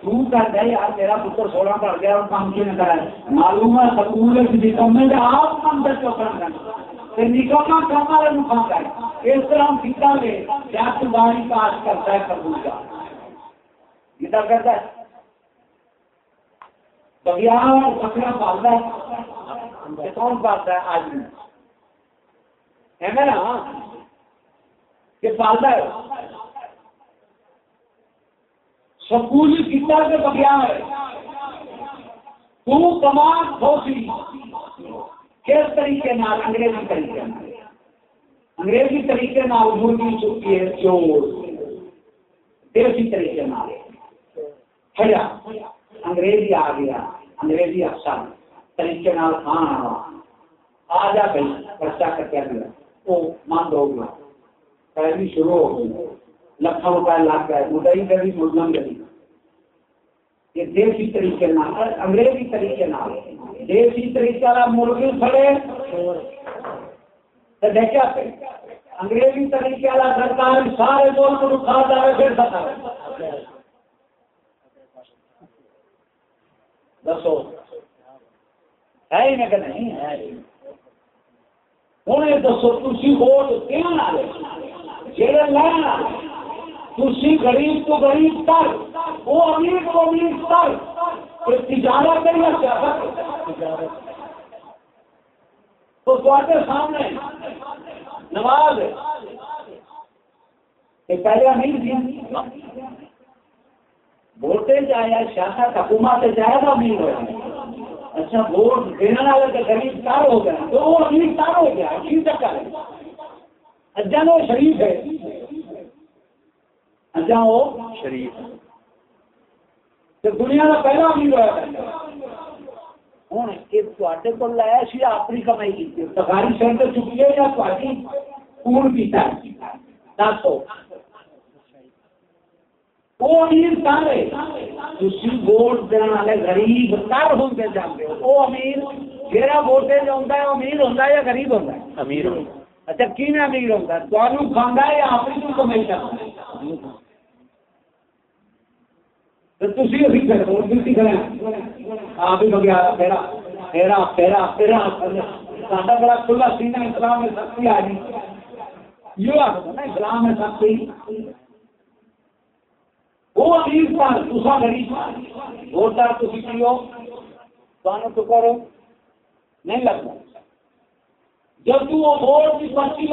تو کہتا ہے یار، میرا پتر سونا پڑ گیا اور کام کی نہ کرا معلوم ہے، سکول نکم میں آپ اندر چوکر کرنا نکلنا، کام والے کھانا ہے اس طرح ہم پیتا لے جات باری کاش کرتا ہے، قبول کا گیتا کرتا ہے۔ بگیار بکرا پالتا ہے۔ کون پالتا ہے؟ آج میں ہے نا؟ کہ پالتا ہے۔ سکول پیتا کے بگیار ہے۔ تو کمان کھوسی کس طریقے نال انگریزی طریقے انگریزی طریقے نال مرغی چکی ہے، چور۔ دیسی طریقے نال۔ ہیا انگریزی آ گیا، انگریزی افسر، طریقے نال کھانا آ جا گئی بچہ کٹیا گیا وہ مند ہو گیا۔ پہلی شروع ہو گئی۔ لکھوں روپئے لگ گئے مدئی گئی ملزم گئی یہ دیسی طریقے نال، انگریزی طریقے نال۔ دیسی طریقہ کا مرغی کھڑے دیکھا انگریزی طریقے والا سرکار سارے ملک کو کھا جائے پھر سکتا دسو ہے ہی نہیں کہ نہیں ہے ہوں یہ دسو تھی ووٹ کیوں نہ لے جہاں لینا تھی غریب تو غریب تر وہ امیر تو امیر تر تجارت کرنا سیاست تو تے سامنے نماز پہلے نہیں دیا ووٹیں جایا سیاست حکومت جائے گا امیر ہوا اچھا ووٹ دینے والے تو غریب تار ہو گیا۔ تو وہ امیر تار ہو گیا کی چکر ہے؟ اجا وہ شریف ہے۔ اجا وہ شریف دنیا کا پہلا امیر ہوا ہوں تے کو لایا سی اپنی کمائی کی۔ سرکاری سینٹر چکی ہے یا تاری خون پیتا ہے؟ دسو وہ امیر سارے تھی ووٹ دینے والے غریب تر ہوں گے جانتے ہو وہ امیر جہاں ووٹے ہوتا ہے امیر ہوتا ہے یا غریب ہوتا ہے امیر اچھا کی امیر ہوتا ہے تمہیں کھانا ہے یا اپنی کمائی کرنا بڑا کھلا سینا اسلام میں سختی آ گئی یہ نا اسلام میں سختی وہ امیر دوسرا غریب تھی پیو تو کرو۔ نہیں جب وہ ووٹ کی پرچی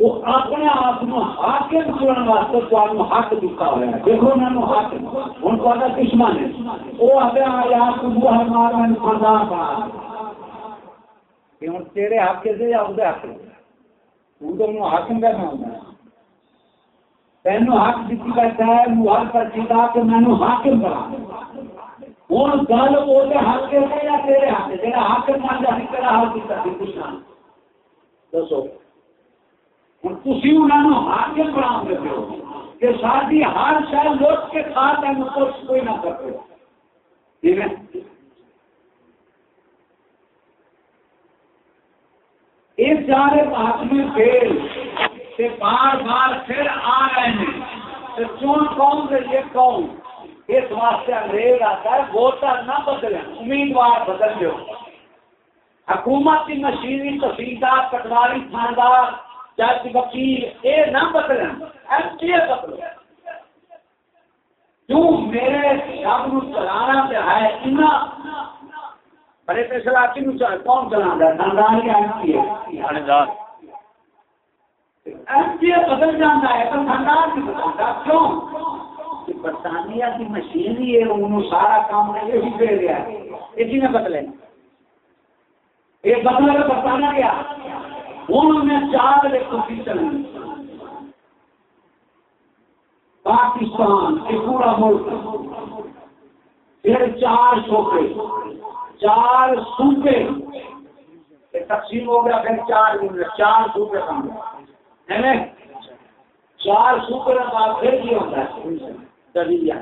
وہ اپنے آپ کو حاکم واسطے تو حق دکھا ہوا ہے۔ دیکھو انہوں نے حق ان دشمن ہے۔ وہ ہمارا بنا ہوں تیرے حق سے یا اس حق تو تو انہوں حاکم ہے تینوں حق دیتی کرتا ہے مہر پر چیتا کہ میں نے حاکم کرا ہوں گل وہ حق سے یا تیرے حق سے تیرا حاکم مان جا تیرا حق کی کرتی پوچھنا دسو۔ تھی انہوں نے حاکم بنا دیتے ہو۔ کہ ساری ہر شہر لوٹ کے ساتھ ہے کچھ کوئی نہ کرتے ٹھیک ہے؟ اس سارے حاکم فیل۔ سے بار بار پھر آ رہے ہیں۔ چون کون سے یہ کون اس واسطے انگریز آتا ہے، ووٹر نہ بدلیں، امیدوار بدل دو حکومت کی مشینری تحصیلدار پٹواری تھاندار، جج وکیل یہ نہ بدلیں، ایم پی اے بدلو۔ کیوں میرے سب نو چلانا پہ ہے؟ اتنا بڑے پیسے آپ کون چلا خاندان کے ایم پی اے۔ بدل جانا ہے تو خاندان کی بدلتا کیوں؟ برطانیہ کی مشین ہی ہے، انہوں سارا کام یہ دے رہا ہے۔ اسی میں بدلے۔ یہ بدلا بدلے برطانیہ گیا انہوں نے چار چلی پاکستان یہ پورا ملک۔ پھر چار سوپے چار صوبے تقسیم ہو گیا، پھر چار چار صوبے سمجھے چار صوبے کا بعد پھر یہ ہوتا ہے۔ گڈیا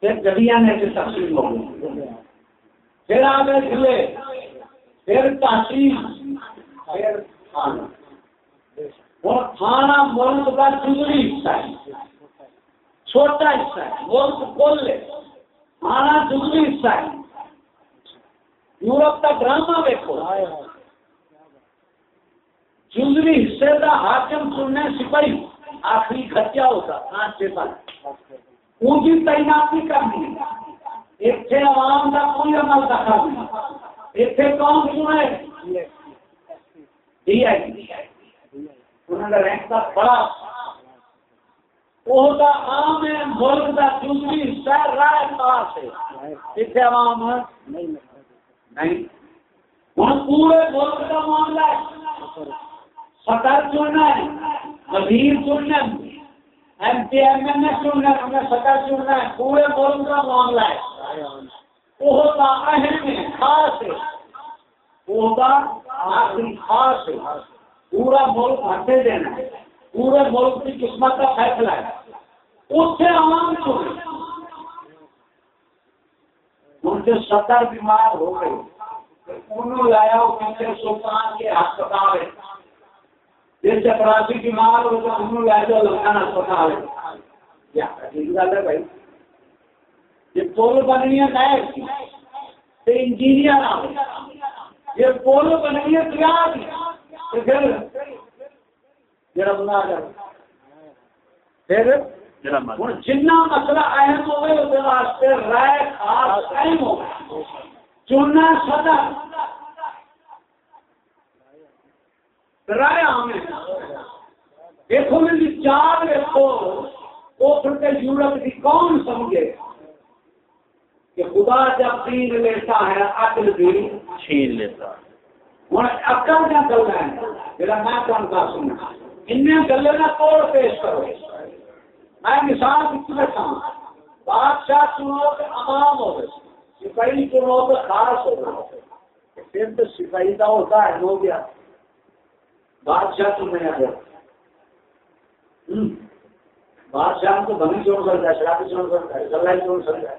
پھر گڈیا نے تقسیم ہو گئی۔ پھر آ گئے ضلع پھر تحصیل کھانا ملک کا چنگری حصہ ہے۔ چھوٹا حصہ ہے۔ ملک کل کھانا چنگری حصہ ہے۔ یورپ کا ڈرامہ دیکھو۔ چنگری حصے کا حاکم سننے سپاہی آخری خرچہ ہوتا، پانچ چھ سال۔ ان کی تعیناتی کرنی۔ اتنے عوام کا کوئی عمل دکھا نہیں۔ اتنے کون سنے؟ رینک کا بڑا۔ عام ہے ملک کا دوسری شہر رائے پاس ہے۔ اتنے عوام نہیں۔ ہوں پورے ملک کا معاملہ ہے۔ صدر چننا ہے وزیر چننا ہے M P M L A چننا ہے ہمیں صدر چننا ہے پورے ملک کا معاملہ ہے۔ وہ اہم ہے، خاص ہے۔ آخری خاص ہے۔ پورا ملک ہٹے دینا ہے۔ پورے ملک کی قسمت کا فیصلہ ہے۔ اس سے عوام چنے ان کے صدر بیمار ہو گئے۔ انہوں لایا، وہ پیچھے سلطان کے ہسپتال ہے جس چپراسی بیمار ہو تو انہوں لے جاؤ لکھان ہسپتال ہے۔ ہے بھائی۔ یہ پول بننی ہے؟ انجینئر یہ پول پھر بنا کر پھر جنا مسئلہ اہم اس واسطے رائے خاص اہم ہو۔ چننا رائے عام دیکھو میری چار دیکھو وہ پھر یورپ کی کون سمجھے۔ کہ خدا جب دین لیتا ہے، عقل بھی چھین لیتا۔ ہوں عقل کیا چلنا ہے میرا میں کون کا سننا ان گلے کا توڑ پیش کرو۔ میں مثال دیتی بیٹھا ہوں۔ بادشاہ چنو تو عوام ہو سپاہی چنو تو خاص ہو پھر سپاہی کا ہوتا ہے، ہو گیا۔ بادشاہ چننے آ گیا بادشاہ کو بنی چون سکتا ہے شرابی چون سکتا ہے گلا چون سکتا ہے۔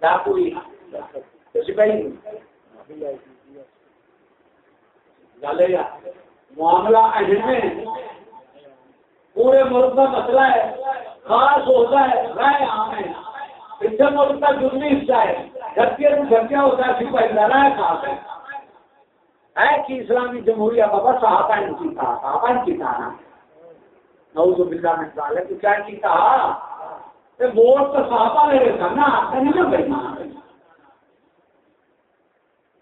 ڈاکو ہی سپاہی نہیں۔ معاملہ اہم ہے۔ پورے ملک کا مسئلہ ہے۔ خاص ہوتا ہے، رائے عام ہے۔ اتنے ملک کا جرمی حصہ ہے گھٹیا گھٹیا ہوتا ہے، سپاہی کا رائے خاص ہے۔ ہے کہ اسلامی جمہوریہ بابا صحابہ نے سیکھا صحابہ نے سیکھا نا۔ نعوذ باللہ من ذالک، تو کیا کی سیکھا ووٹ تو صحابہ لے رہے تھا نا نہیں نا بھائی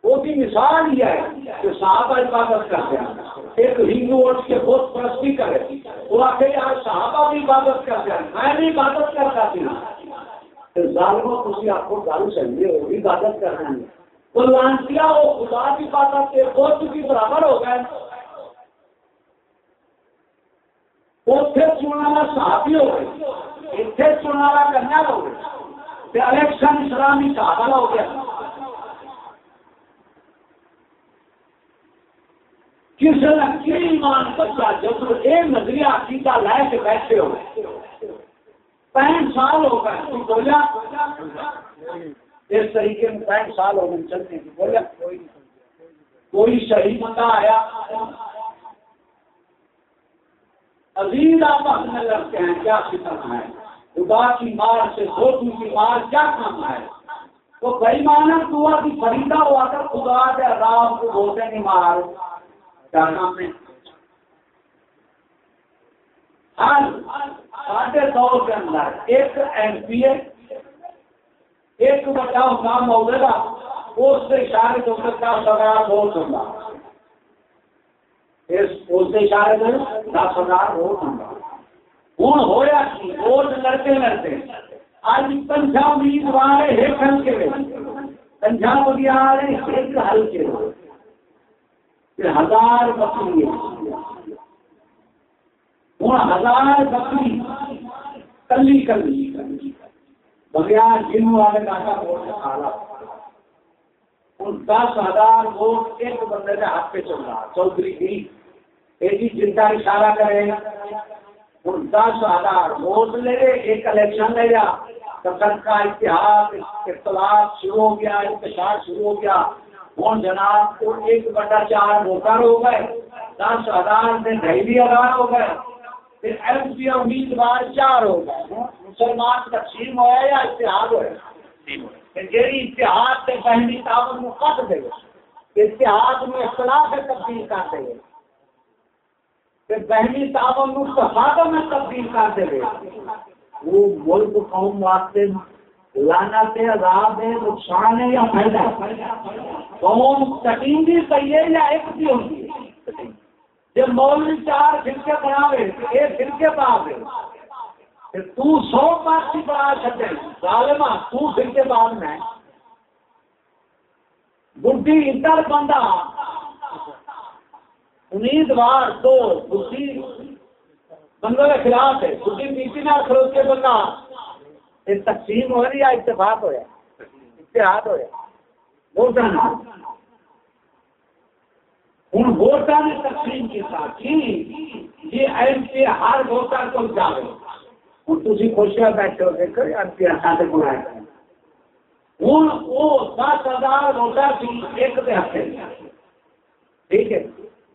وہ بھی مثال ہی ہے کہ صحابہ عبادت کرتے ہیں۔ ایک ہندو اٹھ کے بہت پرستی کرے۔ وہ آ یار صحابہ بھی عبادت کرتے ہیں، میں بھی عبادت کرتا تھی ظالموں تھی آپ کو گالو چاہیے، وہ بھی عبادت کر رہے ہیں وہ خدا کی عبادت کے بہت بھی برابر ہو گئے۔ اتنے چنانا صحابی ہو گئے۔ اتنے چنانا کرنا ہو گئے۔ الیکشن اسلامی صحابہ ہو گیا کس ایمان بچہ جب یہ نظریہ عقیدہ لے کے بیٹھے ہو۔ پینٹ سال ہو گئے۔ بولیا اس طریقے میں پینٹ سال ہو گئے چلتے ہیں۔ بولیا کوئی صحیح بندہ آیا۔ عزیز آپس میں لڑتے ہیں، کیا فکر ہے؟ خدا کی مار سے دوستوں کی مار کیا کام ہے۔ تو بھائی مانا دعا کی خریدا ہوا کر خدا کے رام کو بولتے نہیں مار۔ کیا نام ہے؟ ہر ساڑھے سو کے اندر ایک ایم پی اے ایک بچہ کام ہوگا اس سے اشارے تو کا سگا ووٹ ہوگا اس سے اشارے میں دس ہزار ووٹ ہوگا ہوں ہوا کہ ووٹ لڑتے لڑتے۔ آج پنجاب امیدوار ایک ہلکے پنجاب امیدوار ایک ہلکے میں ہزار بکری ہوں ہزار بکری کلی کلی۔ بغیر جن والے کا ووٹ کھانا ان دس ہزار ووٹ ایک بندے کے ہاتھ پہ چل رہا چودھری کی ایک ہی چنتا اشارہ کرے۔ ان دس ہزار ووٹ لے ایک الیکشن لے جا کا اتحاد، اختلاف شروع ہو گیا، انتشار شروع ہو گیا۔ ہوں جناب کو ایک بٹا چار ووٹر ہو گئے، دس ہزار میں ڈھائی ہزار ہو گئے۔ پھر ایم پی امیدوار چار ہو گئے مسلمان تقسیم ہوا یا اتحاد ہوا جی اتحاد سے پہلی تعاون میں کٹ دے اتحاد میں اختلاف تبدیل کر دے پھر پہلی تعاون میں تفادوں میں تبدیل کر دے وہ ملک قوم واسطے لانا سے عذاب ہے نقصان ہے یا فائدہ؟ قوم کٹیں گی صحیح ہے یا ایک بھی ہوگی جب مولوی چار فرقے بناوے ایک فرقے پا دے تو سو بات کی بڑا چھٹے تو فرقے بعد میں۔ بڈی ادھر بندہ۔ امیدوار تو بڈی بندوں کے خلاف ہے۔ بڈی بیچی نہ کھلوت کے بندہ۔ تقسیم ہو رہی یا اتفاق ہوا اتحاد ہوا ووٹر ہوں ووٹر نے تقسیم کے ساتھ یہ ایم پی ہر ووٹر کو جاوے ہوں تھی خوشیاں بیٹھے ہو دیکھو ایم پی ساتھ بنایا۔ ہوں وہ دس ہزار ووٹر ایک دے ہفتے ٹھیک ہے۔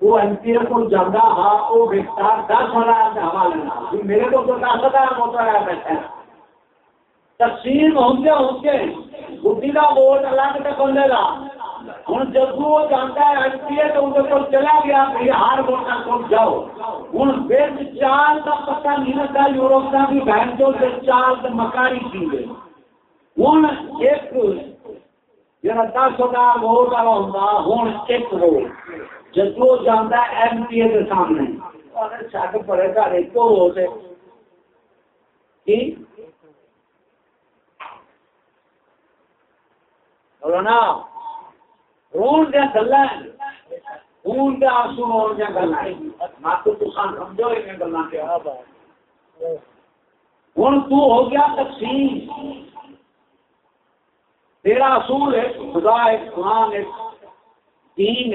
وہ ایم پی کو جانا ہاں وہ بیٹھتا دس ہزار کا حوالے میرے کو تو دس ہزار ووٹر آیا بیٹھا۔ ہے تقسیم ہوتے ہوتے بڈی کا ووٹ الگ سے بندے گا۔ ہوں جب وہ جانتا ہے ایس پی تو اندر کو چلا گیا ہر ووٹر کو جاؤ؟ ہوں بچ چال کا پتا نہیں لگتا یوروپ کا بھی بہن جو چال مکاری تھی گئی ہوں ایک جا دس ہزار ووٹ والا ہوں ہوں ایک ووٹ۔ جب وہ جانتا ہے ایم پی اے کے سامنے۔ چھٹ پڑے گا ایک ووٹ ہے مولانا خون دیا گلا خون دیا آنسو ہون دیا گلا تو تسان سمجھو یہ گلا کیا۔ ہوں تو ہو گیا تقسیم۔ تیرا اصول ہے خدا قرآن دین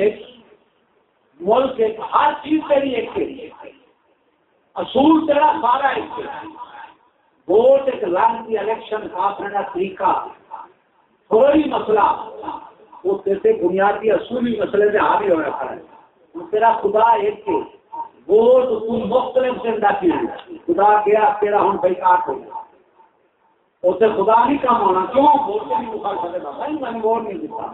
ملک ایک ہر چیز تیری ایک تیری اصول تیرا سارا ایک ووٹ ایک لانتی الیکشن کا طریقہ۔ کوئی مسئلہ وہ بنیادی اصولی مسئلے سے حاوی ہو رکھا ہے۔ تیرا خدا ایک کے وہ تو تم مختلف سے خدا گیا تیرا ہم بھائی ہو گیا۔ اسے خدا نہیں کام ہونا کیوں؟ نہیں مخالفت بھائی میں نے ووٹ نہیں دیتا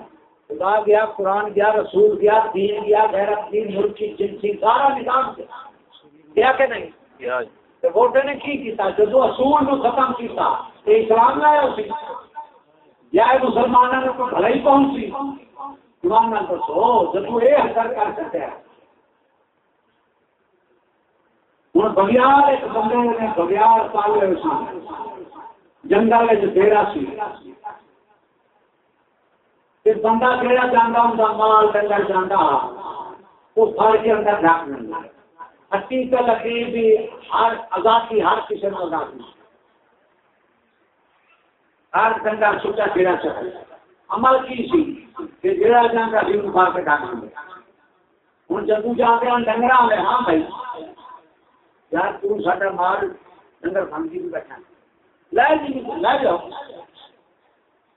خدا گیا قرآن گیا رسول گیا دین گیا غیرت دین ملکی جنسی سارا نظام گیا۔ کہ نہیں؟ ووٹر نے کی کیتا؟ اصول نو ختم کیتا اسلام لایا اسی۔ یا مسلمانوں نے کوئی بھلائی پہنچی؟ ایمان نال دسو جدو اے اثر کر سکیا ہوں بگیار ایک بندے نے بگیار پالے ہوئے جنگل ڈیرا سی۔ بندہ کہڑا جانا ہوں مال ڈنگر جانا وہ فر کے اندر ڈاک لینا ہٹی تو لکڑی بھی ہر آزادی، ہر کسی میں آزادی۔ ہر ڈنگر سوچا کہڑا چاہے۔ عمل کی سی کہ جڑا جانا بھی ان مار کے ڈاک لیں ہوں جدو جاتے ہیں ڈنگر میں ہاں بھائی۔ یار تو ساڈا مال ڈنگر فنگی بھی بیٹھا لے جی لے جاؤ۔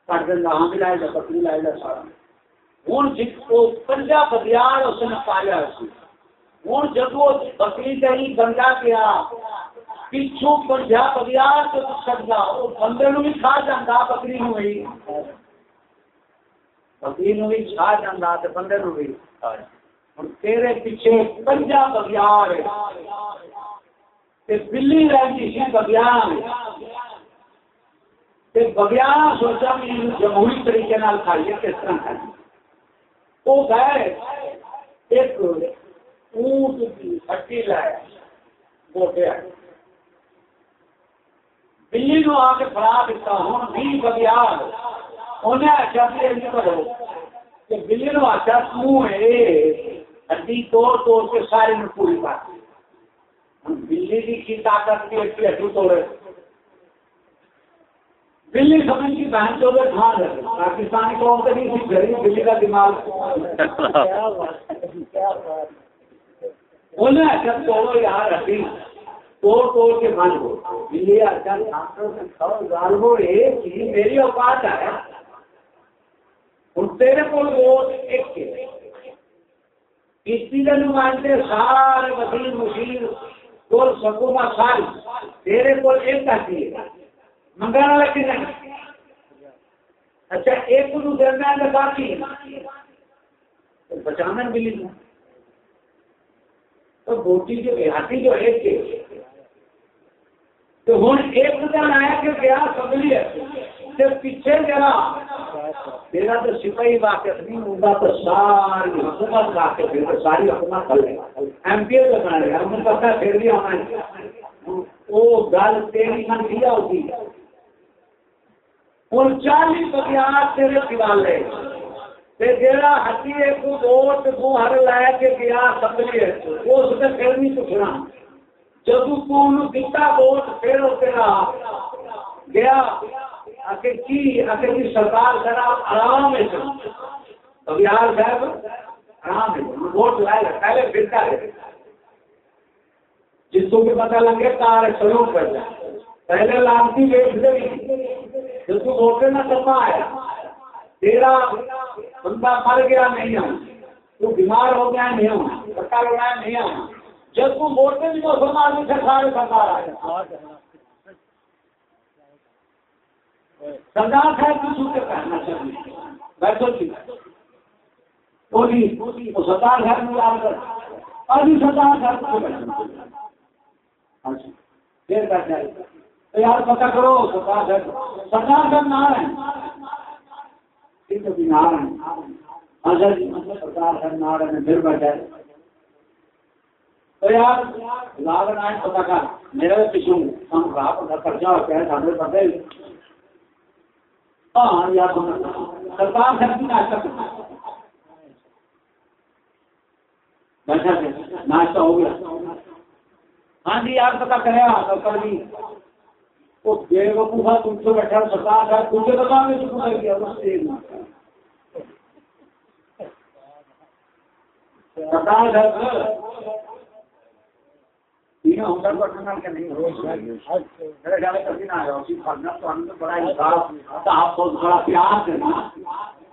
کٹ دینا ہاں بھی لائے جا، بکری لائے جا، سارا۔ ہوں جی پنجا بدیار اس نے پایا ہوں جب بکری دہی بندہ گیا پچھو پنجا بدیار تو سکتا وہ بندے نو بھی کھا جانا بکری نو بھی۔ بکری نو بھی کھا جانا تو بندے نو بھی۔ تیرے پیچھے پنجا بگیار بلی رہتی سی بگیار بگیار سوچا بھی جمہوری طریقے کھائیے، کس طرح کھائیے۔ وہ گئے، ایک اونٹ کی ہٹی لایا گوٹے بلی نو آ کے فرا دیتا ہوں بھی بگیار انہیں آخیا بھی کرو کہ بلی نو آخیا ہڈی توڑ توڑ کے سارے میں پوری پاتی بلی کی کی طاقت کی ایسی ہڈی توڑے۔ بلی سمجھ کی بہن چودہ کھا رہے پاکستانی قوم سے نہیں سیکھ رہی بلی کا دماغ۔ کیا بات انہیں اچھا توڑو توڑ توڑ کے ہو۔ اچھا ایک چیز میری اوقات ہے۔ ہوں تیرے کو ووٹ ایک کسی نمائندے سارے وزیر، مشیر، کول سکوما ساری۔ تیرے کو ایک آتی ہے۔ منگانا والا کتنا اچھا ایک کو دینا ہے، باقی بچانا ملی تو بوٹی جو ہاتھی جو ایک کے تو ہوں ایک دن آیا کہ کیا سمجھ ہے پیچھے جرا میرا تو سپاہی واقف نہیں ہوگا تو ساری حکومت واقف ہے ساری حکومت کر لے۔ ایم پی ایل بنا لے، ہم پتا پھر بھی آنا وہ گل تیری من کیا ہوتی ہوں چالی بگیار تیرے دیوالے جا ہٹی ووٹ ہر لے کے گیا اس نے پھر نہیں پوچھنا ووٹ پھر تیرا گیا کی کی سرکار آرام صاحب آرام ووٹ لائے پہلے پھرتا ہے جس کو بھی پتا لگے کار سلوک کر جائے پہلے لانتی ویٹ دے جب تو موقع نہ کرنا آیا تیرا بندہ مر گیا نہیں ہوں، تو بیمار ہو گیا نہیں ہوں، پکا لگایا نہیں ہوں۔ جب تو موقع بھی موسم آدمی سے سارے سرکار آیا سردار صاحب کی چھوٹ کے کہنا چاہیے۔ بیٹھو جی وہ سردار صاحب میں یاد کر۔ ابھی سردار صاحب کو ہاں جی۔ پھر بیٹھ جائے یار پتا کرو سرکار سرکار کا نام سرکار پھر تو یار پتا کر۔ میرے ہم خرچہ ہاں،, ہاں یار ہاں، ہاں۔ سرکار سر کی ناشتہ ناشتہ ہو گیا۔ ہاں جی یار پتا کرے کل بھی بیٹھا سرکار تجھے بتا میں کر گیا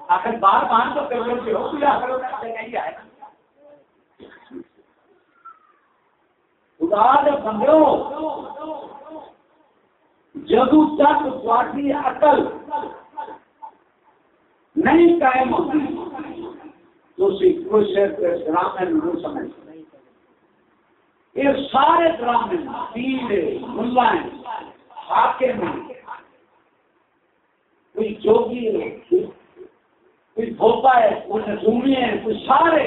آخر بار بار تو خدا جب بندو جدو تک تاری عقل نہیں قائم ہوتی، تو سمجھ یہ سارے ڈرامے پیر ملا حاکم، کوئی جوگی ہے کوئی بھوپا ہے، کوئی نجومی ہے، کوئی سارے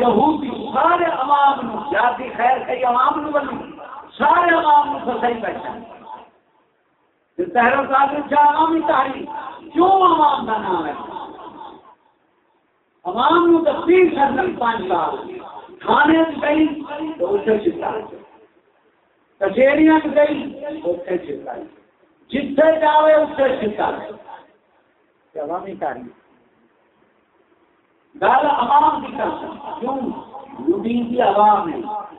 یہودی، سارے عوام جاتی خیر کئی عوام نو بنی سارے عوام نو فسائی کیا عوامی کیوں عوام کا نام ہے؟ عوام نو پانچ سال کھانے گئی تو اسے کچہریاں گئی اسے جاوے اسے عوامی گل عوام کی کر کیوں؟ کی عوام ہے۔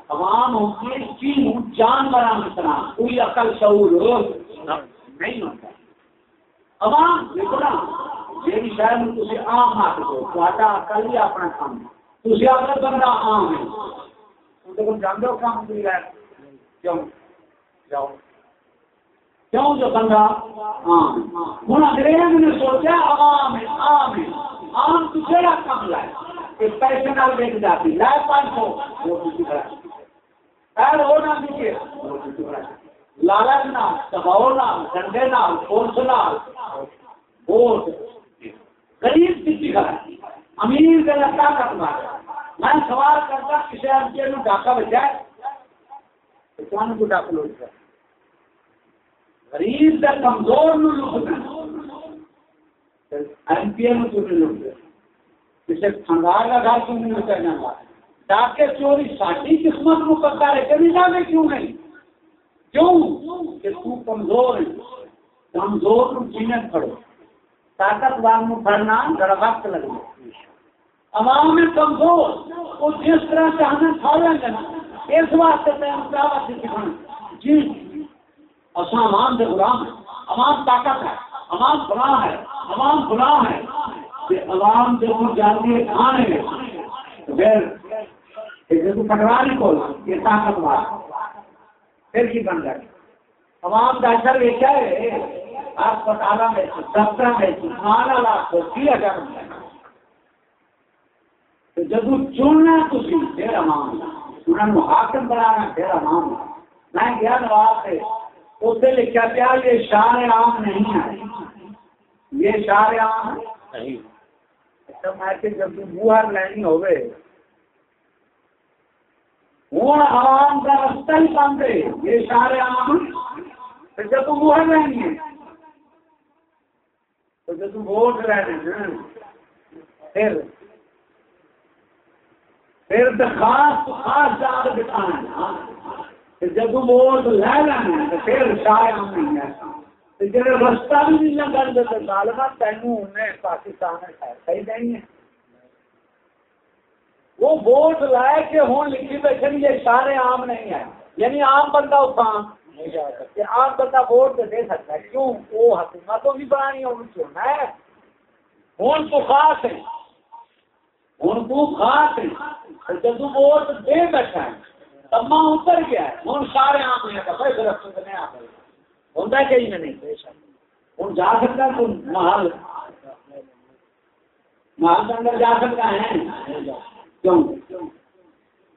عوام ہوتی ہے، چین جانور کی طرح۔ کوئی عقل شعور نہیں ہوتا۔ عوام دیکھو نا جی شہر میں تھی آم ہاتھ دو تا ہی اپنا کام تھی اپنا بندہ آم ہے۔ جانتے ہو کام کی کیوں؟ جاؤ۔ کیوں جو بندہ آم ہوں انگریز نے سوچا عوام ہے ہے۔ آم تو کہڑا لائے۔ پیسے نال بیچ جاتی۔ لائے پانچ سو۔ لالچ نال، دباؤ نال، ڈنڈے نال فورس نال۔ ووٹ غریب کسی کا امیر کا لگتا کرنا؟ میں سوال کرتا، کسی ایم نو ڈاکہ بچا ہے کو ڈاک لوٹ کر غریب کا کمزور نو لوٹنا ایم پی ایم کسی خاندار کا گھر کیوں نہیں ہوتا ڈاکے چوری ساری قسمت کو پتا ہے کبھی جانے کیوں نہیں؟ کیوں؟ کہ تو کمزور ہے۔ کمزور کو جینے پڑو طاقتوار میں پڑھنا ذرا وقت لگے۔ عوام میں کمزور، وہ جس طرح چاہنا کھا لیں نا، اس واسطے میں سکھانا جی۔ اصل عوام سے غلام ہے عوام طاقت ہے۔ عوام گناہ ہے۔ عوام گناہ ہے۔ کہ عوام جب جاتی ہے کھانے میں پھر پٹواری کو یہ طاقتوار پھر کی بن جائے عوام اثر یہ کیا ہے اسپتال میں دفتر میں کھانا لاکھ کیا ہزار تو جب چننا تھی پھر عوام انہوں نے حاکم بنانا پھر عوام میں گیا نواز سے۔ اسے لکھا پیا یہ شار عام نہیں ہے۔ یہ شار عام نہیں اچھا میں جب بوہر لینی ہوئے ہوں عوام کا رستہ ہی بند ہے یہ شار عام پھر جب تم بوہر لینی ہے تو جب تم ووٹ لینے پھر پھر خاص خاص جان دکھانا جب ووٹ لے لینا تو پھر شار عام نہیں ہے۔ رستہ بھی نہیں لگن دے ظالما تینوں انہیں پاکستان صحیح نہیں ہے وہ ووٹ لائے کہ ہوں لکھی بیٹھے یہ سارے عام نہیں ہے یعنی عام بندہ اتنا نہیں عام بندہ ووٹ تو دے سکتا ہے۔ کیوں؟ وہ حکومتوں بھی بنانی ہے ہوگی کیوں ہے ہوں تو خاص ہے ہوں تو خاص ہے جب ووٹ دے بیٹھا ہے تب ماں اتر گیا ہے۔ ہوں سارے عام نہیں ہے رستے نہیں آ گئے ہوتا کہ نہیں؟ ہوں جا سکتا تم محل۔ محل کے اندر جا سکتا ہے۔ کیوں؟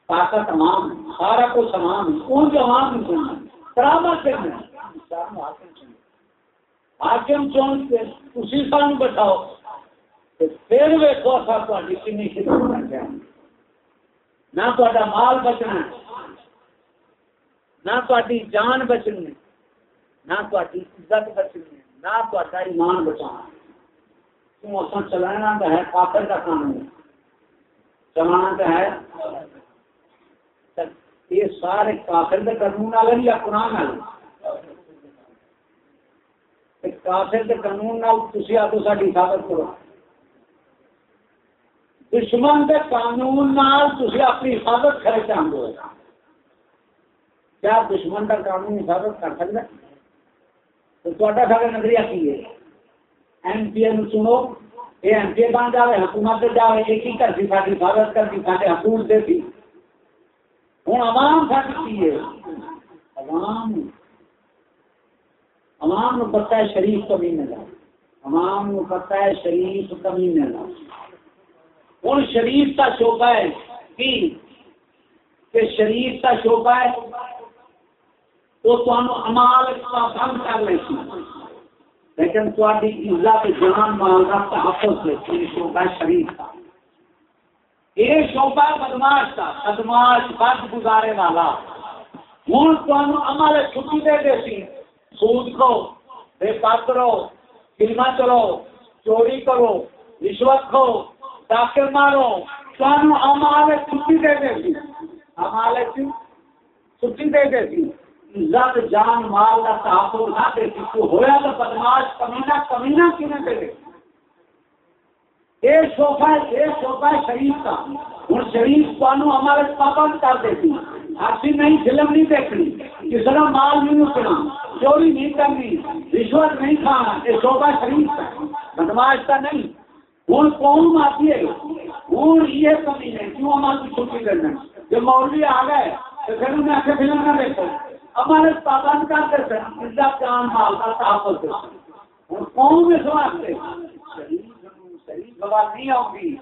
طاقت تمام سارا کچھ تمام کون جو عوام نہیں سننا برابر سے حاکم چون کے اسی سال بٹھاؤ پھر ویکو سر تاری کنی خدمت نہ تا مال بچنا نہ تاری جان بچنی نہ عزت بچنی نہ ایمان بچانا کیوں اصل چلانا ہے، کافر کا قانون چلانا تو ہے۔ یہ سارے کافر کے قانون والے یا قرآن والے کافر کے قانون تھی آپ ساری حفاظت کرو۔ دشمن کے قانون تھی اپنی حفاظت کرے چاہتے ہو کیا دشمن کا قانون حفاظت کر سکتا؟ تو سارا نظریہ کی ہے؟ ایم پی اے سنو۔ یہ ایم پی بن جائے حکومت جائے کرتی ساری حفاظت کرتی سارے حقوق ہوں عوام ہے؟ عوام۔ عوام ہے شریف کمی نہ عوام ہے شریف کمی نہ ہوں شریف کا شوبہ ہے کہ کہ شریف کا شعبہ ہے، وہ تمہیں امال بند کر لی لیکن تاری عزت جان مال کا تحفظ ہے یعنی شعبہ شریف کا۔ یہ شعبہ بدماش کا، بدماش بد گزارے والا۔ ہوں تمہیں عمل چھٹی دے دے سی سود کھو بے پاترو فلما چلو چوری کرو، رشوت کھو ڈاکٹر مارو۔ تمہیں عمل چھٹی دے دے سی عمل چھٹی دے دے سی عزت جان مال کا تحفظ نہ دے سی تو ہویا تو بدماش کمینہ کمینہ کیوں دے دے یہ شوفا یہ شوفا شریف کا۔ ہوں شریف کو ہمارے پابند کر دیتی۔ ایسی نہیں، فلم نہیں دیکھنی۔ کسی طرح مال نہیں اٹھنا، چوری نہیں کرنی، رشوت نہیں کھانا یہ شوبا شریف کا۔ بدماش کا نہیں۔ ہوں قوم آتی ہے۔ ہوں یہ کمی ہے، کیوں ہماری چھٹی کرنا جو مولوی آ گئے تو پھر انہیں ایسے فلم نہ دیکھو۔ ہمارے پابند کر دیتے عزت جان مال کا تحفظ ہوں قوم اس واسطے سوال نہیں آؤں گی۔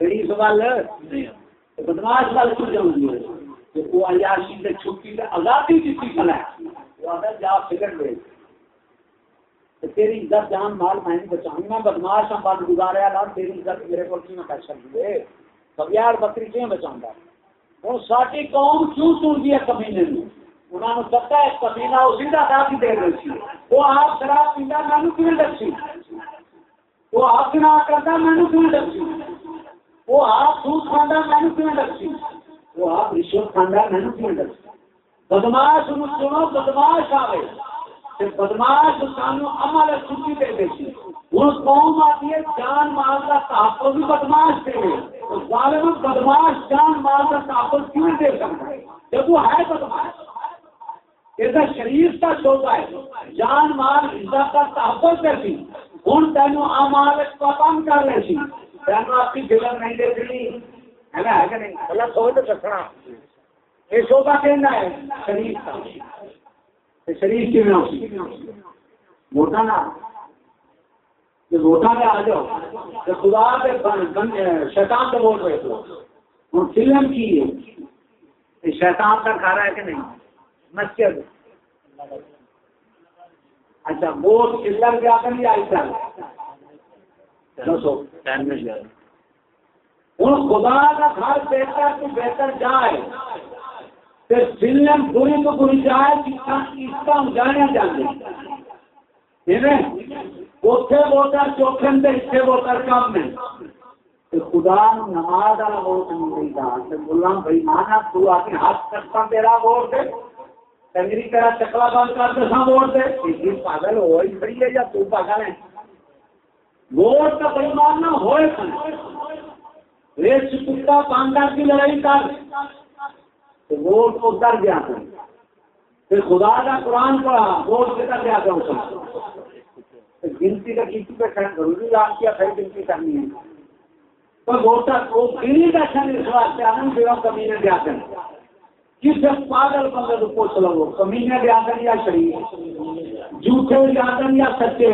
صحیح سوال بدماش وال کیوں جاؤں گی؟ وہ عیاشی سے چھٹی سے آزادی دیتی کھلا ہے وہ اگر جا لے۔ تیری عزت جان مال میں نہیں بچاؤں گا۔ بدماش ہم بات تیری عزت میرے کو کیوں کر بکری کیوں بچاؤں گا؟ وہ ساری قوم کیوں سن دیا کمینے انہوں نے پتا ہے کمینا اسی کا دے رہی وہ آپ شراب کیوں دسی؟ وہ آپ کرتا مینو کیوں وہ آپ کھانا مینو کیوں وہ آپ رشوت کھانا مینو کیوں بدماش سنو، بدماش آئے بدماش سانو عمل چھٹی دے دیتی ہوں قوم آتی ہے، جان مال کا تحفظ بھی بدماش دے۔ ظالم بدماش جان مال کا تحفظ کیوں دے سکتا؟ ہے جب وہ ہے بدماش یہ شریف کا شوبہ ہے۔ جان مال عزت کا تحفظ کرتی ہوں تینوں امال پابند کر رہے سی۔ تینوں آپ کی فلم نہیں دیکھنی ہے نا؟ ہے کہ نہیں؟ اللہ سوچ سکنا یہ شوبہ کہنا ہے؟ شریف کا۔ شریف کی میں موٹا ووٹا آ جاؤ خدا کے شیطان ووٹ فلم کی ہے شیطان کا ہے کہ نہیں؟ مسجد۔ اچھا ووٹ یا ہوں خدا کا گھر بہتر تو بہتر جائے۔ فلم بری تو بری جائے اس کا جانے جانے۔ اوکھے ووٹر چوکھن دے اتنے ووٹر کم نے خدا نماز والا ووٹ نہیں دے گا۔ بھائی مانا تو آ کے ہاتھ کرتا تیرا ووٹ دے۔ کنگری طرح چکلا بند کر کے سام ووٹ دے۔ جی پاگل ہو بڑی ہے یا تو پاگل ہے؟ ووٹ کا بےمان نہ ہوئے ریس کتا باندر کی لڑائی کر۔ ووٹ کو ڈر گیا تھا پھر خدا کا قرآن پڑھا، ووٹ کے گیا تھا گنتی کا کسی پہ ضروری لاپ کیا پھر گنتی کرنی ہے۔ تو ووٹر کو گنی کا چھن اس واسطے آنند دیوا کمی نے دیا کرنا کس پاگل بندے کو پوچھ لو، کمینے بیادن یا شریف؟ جھوٹے بیادن یا سچے؟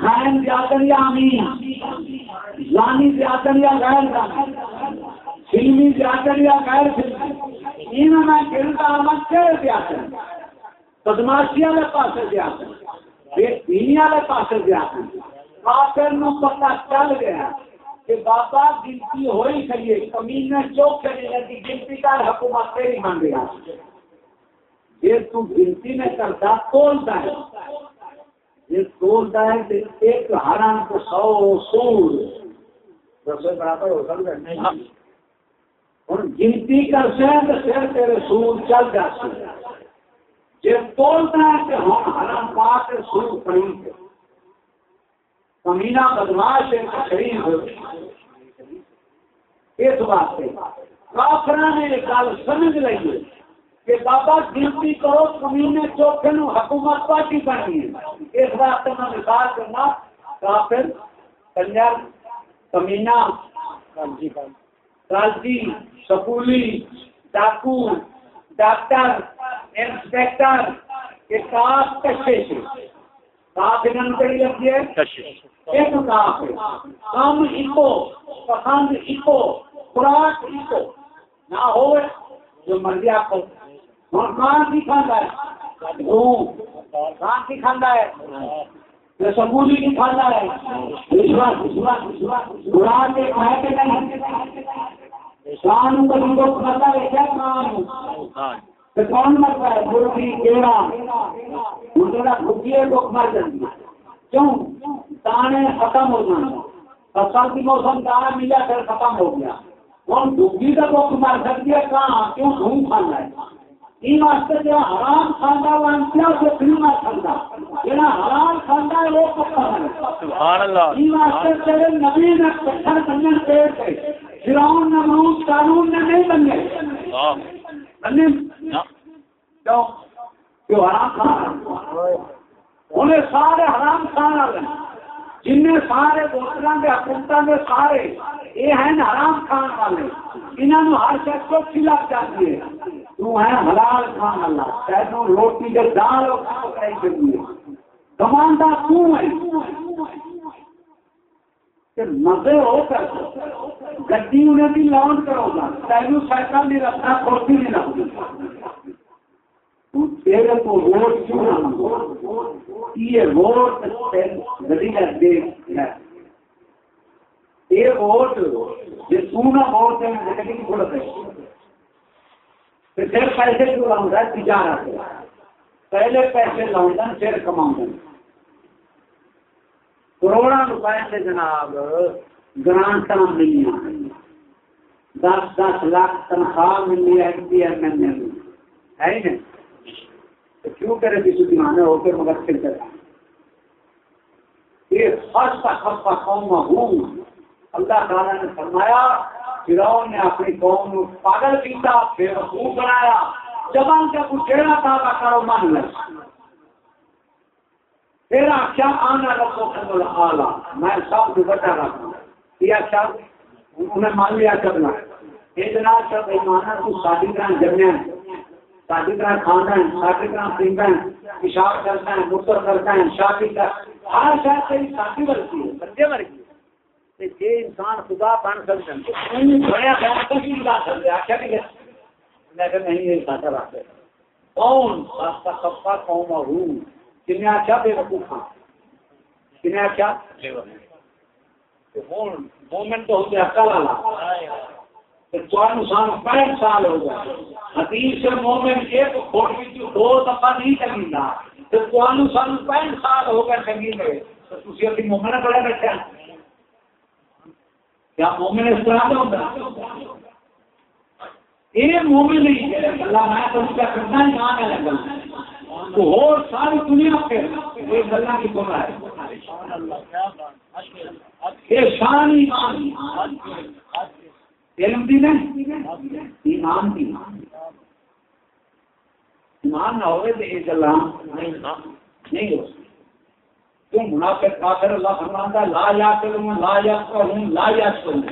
خائن بیادن یا امین؟ لانی بیادن یا غیر لانی؟ فلمی بیادن یا غیر فلمی؟ ان میں گرتا آمد کے بیادن بدماشی والے پاس بیادن بے دینی والے پاس بیادن کافر نو پتہ چل گیا کہ بابا گنتی ہوئی کریے کمی میں چوک کرنے گنتی کا حکومت تیری مان گیا یہ تو گنتی میں کرتا تولتا ہے یہ تولتا ہے کہ ایک حرام کو سو سور۔ رسوئی برابر ہو سکتا ہے؟ اور گنتی کر سے تو پھر تیرے سور چل جاتے یہ تولتا ہے کہ ہم حرام پاک خرید کمینا بدماش شریف اس کافر نے گل سمجھ کہ بابا گنتی کرو کمینے چوکھے نو حکومت پارٹی بنی ہے۔ اس واسطے میں مثال کرنا کافر کنجر کمینا کالجی سکولی ڈاکو ڈاکٹر انسپیکٹر کے کشے سے کاف انہوں کڑی لگتی ہے؟ ایک کاف ہے۔ کام ایکو پسند ایکو خوراک ایکو نہ ہو جو مرضی آپ کو۔ ہوں کہاں کی کھانا ہے کہاں کی کھانا ہے سبولی کی کھانا ہے۔ قرآن کھائے کے نہیں؟ شان کو ان کھاتا ہے کیا کام تو کون مرتا ہے مرغی کیڑا مجھے بھوکیے لوگ مر جاتے ہیں کیوں؟ دانے ختم ہو جانا فصل کی موسم دانا ملا پھر ختم ہو گیا۔ کون ڈوبی کا لوگ مر سکتی ہے کہاں؟ کیوں؟ گھوم کھانا ہے این واسطے جو حرام کھانا وہ انتیا سے فلم کھانا جنا حرام کھانا ہے وہ پکا ہے۔ سبحان اللہ۔ این واسطے تیرے نبی نے پتھر بننے پیڑ پہ فرعون نے منوس قانون نے نہیں بننے کیوں حرام کھانا انہیں سارے حرام کھانا لیں جن سارے دوستوں کے حکومتوں کے سارے، یہ ہیں حرام کھان والے۔ انہوں نے ہر شخص کو کھلا چاہتی ہے تو ہے حلال کھان والا۔ تینوں روٹی کے دال اور کھائی کرنی ہے۔ کمانڈا تو ہے مزے ہو کر گڈی انہیں بھی لانچ کرو گا۔ تینوں سائیکل نہیں رکھنا کھوتی نہیں رکھنا تیرے کیوں نہ یہ ہے یہ ووٹ یہ سونا ووٹ ہے کی بولت ہے پھر پیسے کیوں لاؤں تجارت۔ پہلے پیسے لاؤں پھر کماؤں کروڑا روپئے سے جناب گرانٹ ملی دس دس لاکھ تنخواہ ملی ہے پی ایم ایل اے ہے ہی نہیں؟ تو کیوں کرے کسی دیوانے ہو کے مگر پھر کرے یہ خستہ خستہ قوم ہوں۔ اللہ تعالیٰ نے فرمایا، فرعون نے اپنی قوم کو پاگل کیتا پھر خوب بنایا۔ جبان کا کچھ جڑا تھا کرو من لے پھر آخیا آنا رکھو کھندل آلہ میں سب کو بچا رکھا یہ آخیا انہیں مان لیا کرنا۔ یہ جناب سب ایمانا تو شادی طرح جمع ہے طرح کھانا ہے شادی طرح پینا ہے پیشاب کرتا ہے متر کرتا ہے شادی کا ہر شاید سے شادی ورگی ہے، بندے ورگی جی انسان خدا بن سکتے ہیں خیال تو بھی بتا سکتے آخیا نہیں میں کہ نہیں، یہ ساتھ رکھ کون؟ سستا سستا قوم ہوں کنہیں آخیا بے وقوف ہاں؟ کنہیں آخیا مومنٹ تو ہوتے عقل والا پینٹ سال ہو گیا حدیث مومن ایک فوٹ دو دفعہ نہیں چنگیلا تو سان پینٹ سال ہو گئے چنگی میں۔ تو تھی اپنی مومن بڑا بیٹھا کیا مومن اس طرح کا ہوتا یہ مومن نہیں۔ ہے اللہ میں تو اس کا کرنا ہی ہے۔ لگا تو اور ساری دنیا پہ یہ کی ہے۔ یہ شان ایمان۔ علم دی نہیں، ایمان دی ایمان نہ ہوئے تو یہ گلا نہیں ہو کیوں منافق، کافر، اللہ فرماتا لا یا کروں لا یا کروں لا یا کروں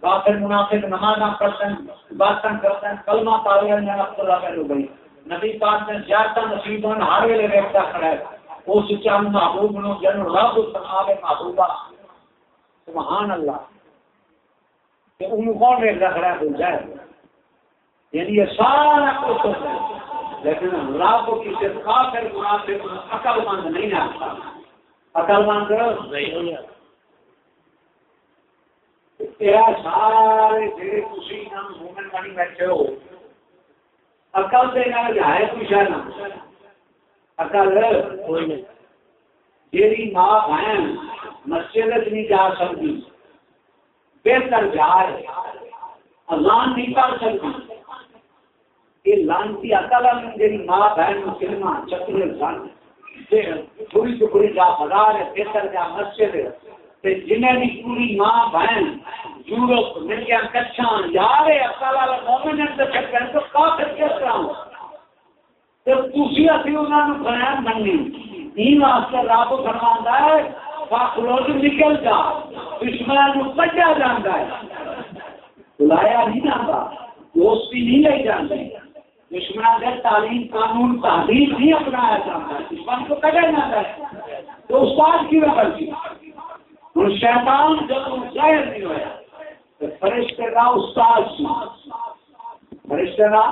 کافر، منافق، نماز پڑھتے ہیں باتیں کرتے ہیں کلمہ اللہ گئی نبی پاک نے زیادہ نصیب ہوں ہر ویلے ریختہ کھڑا ہے۔ وہ سچا محبوب نو جن رب سناب محبوبہ سبحان اللہ۔ کہ ان کون ریختہ کھڑا ہے؟ بھول جائے۔ یعنی یہ سارا کچھ ہے۔ لیکن رب کی صرف کافر منافق عقل مند نہیں آتا عقل مند تیرا سارے جڑے تسی نام مومن بنی بیٹھے ہو۔ عقل دے نال ہے کوئی شے نہ عقل کوئی نہیں۔ جیڑی ماں بہن مسجد نہیں جا سکتی، بہتر جا جائے۔ اذان نہیں پڑھ سکتی۔ یہ لانتی عقل جیڑی ماں بہن مسلمہ چکرے سن تھوڑی ٹکڑی جا ہزار بہتر جا مسجد جنہیں بھی پوری ماں بہن یورپ ملیا کچھا یار والا مومن تو کافر کس طرح تو بیان مننی۔ واسطے رب ہے نکل جا دشمن کٹیا جانا ہے۔ بلایا نہیں جاتا دوستی نہیں لے جاتی دشمن کے تعلیم، قانون تعلیم نہیں اپنایا جاتا ہے دشمن کو کٹیا جاتا ہے۔ تو استاد کی وجہ سے ہوں شیطان جب ظاہر نہیں ہوا تو فرشتے کا استاد سی۔ فرشتے کا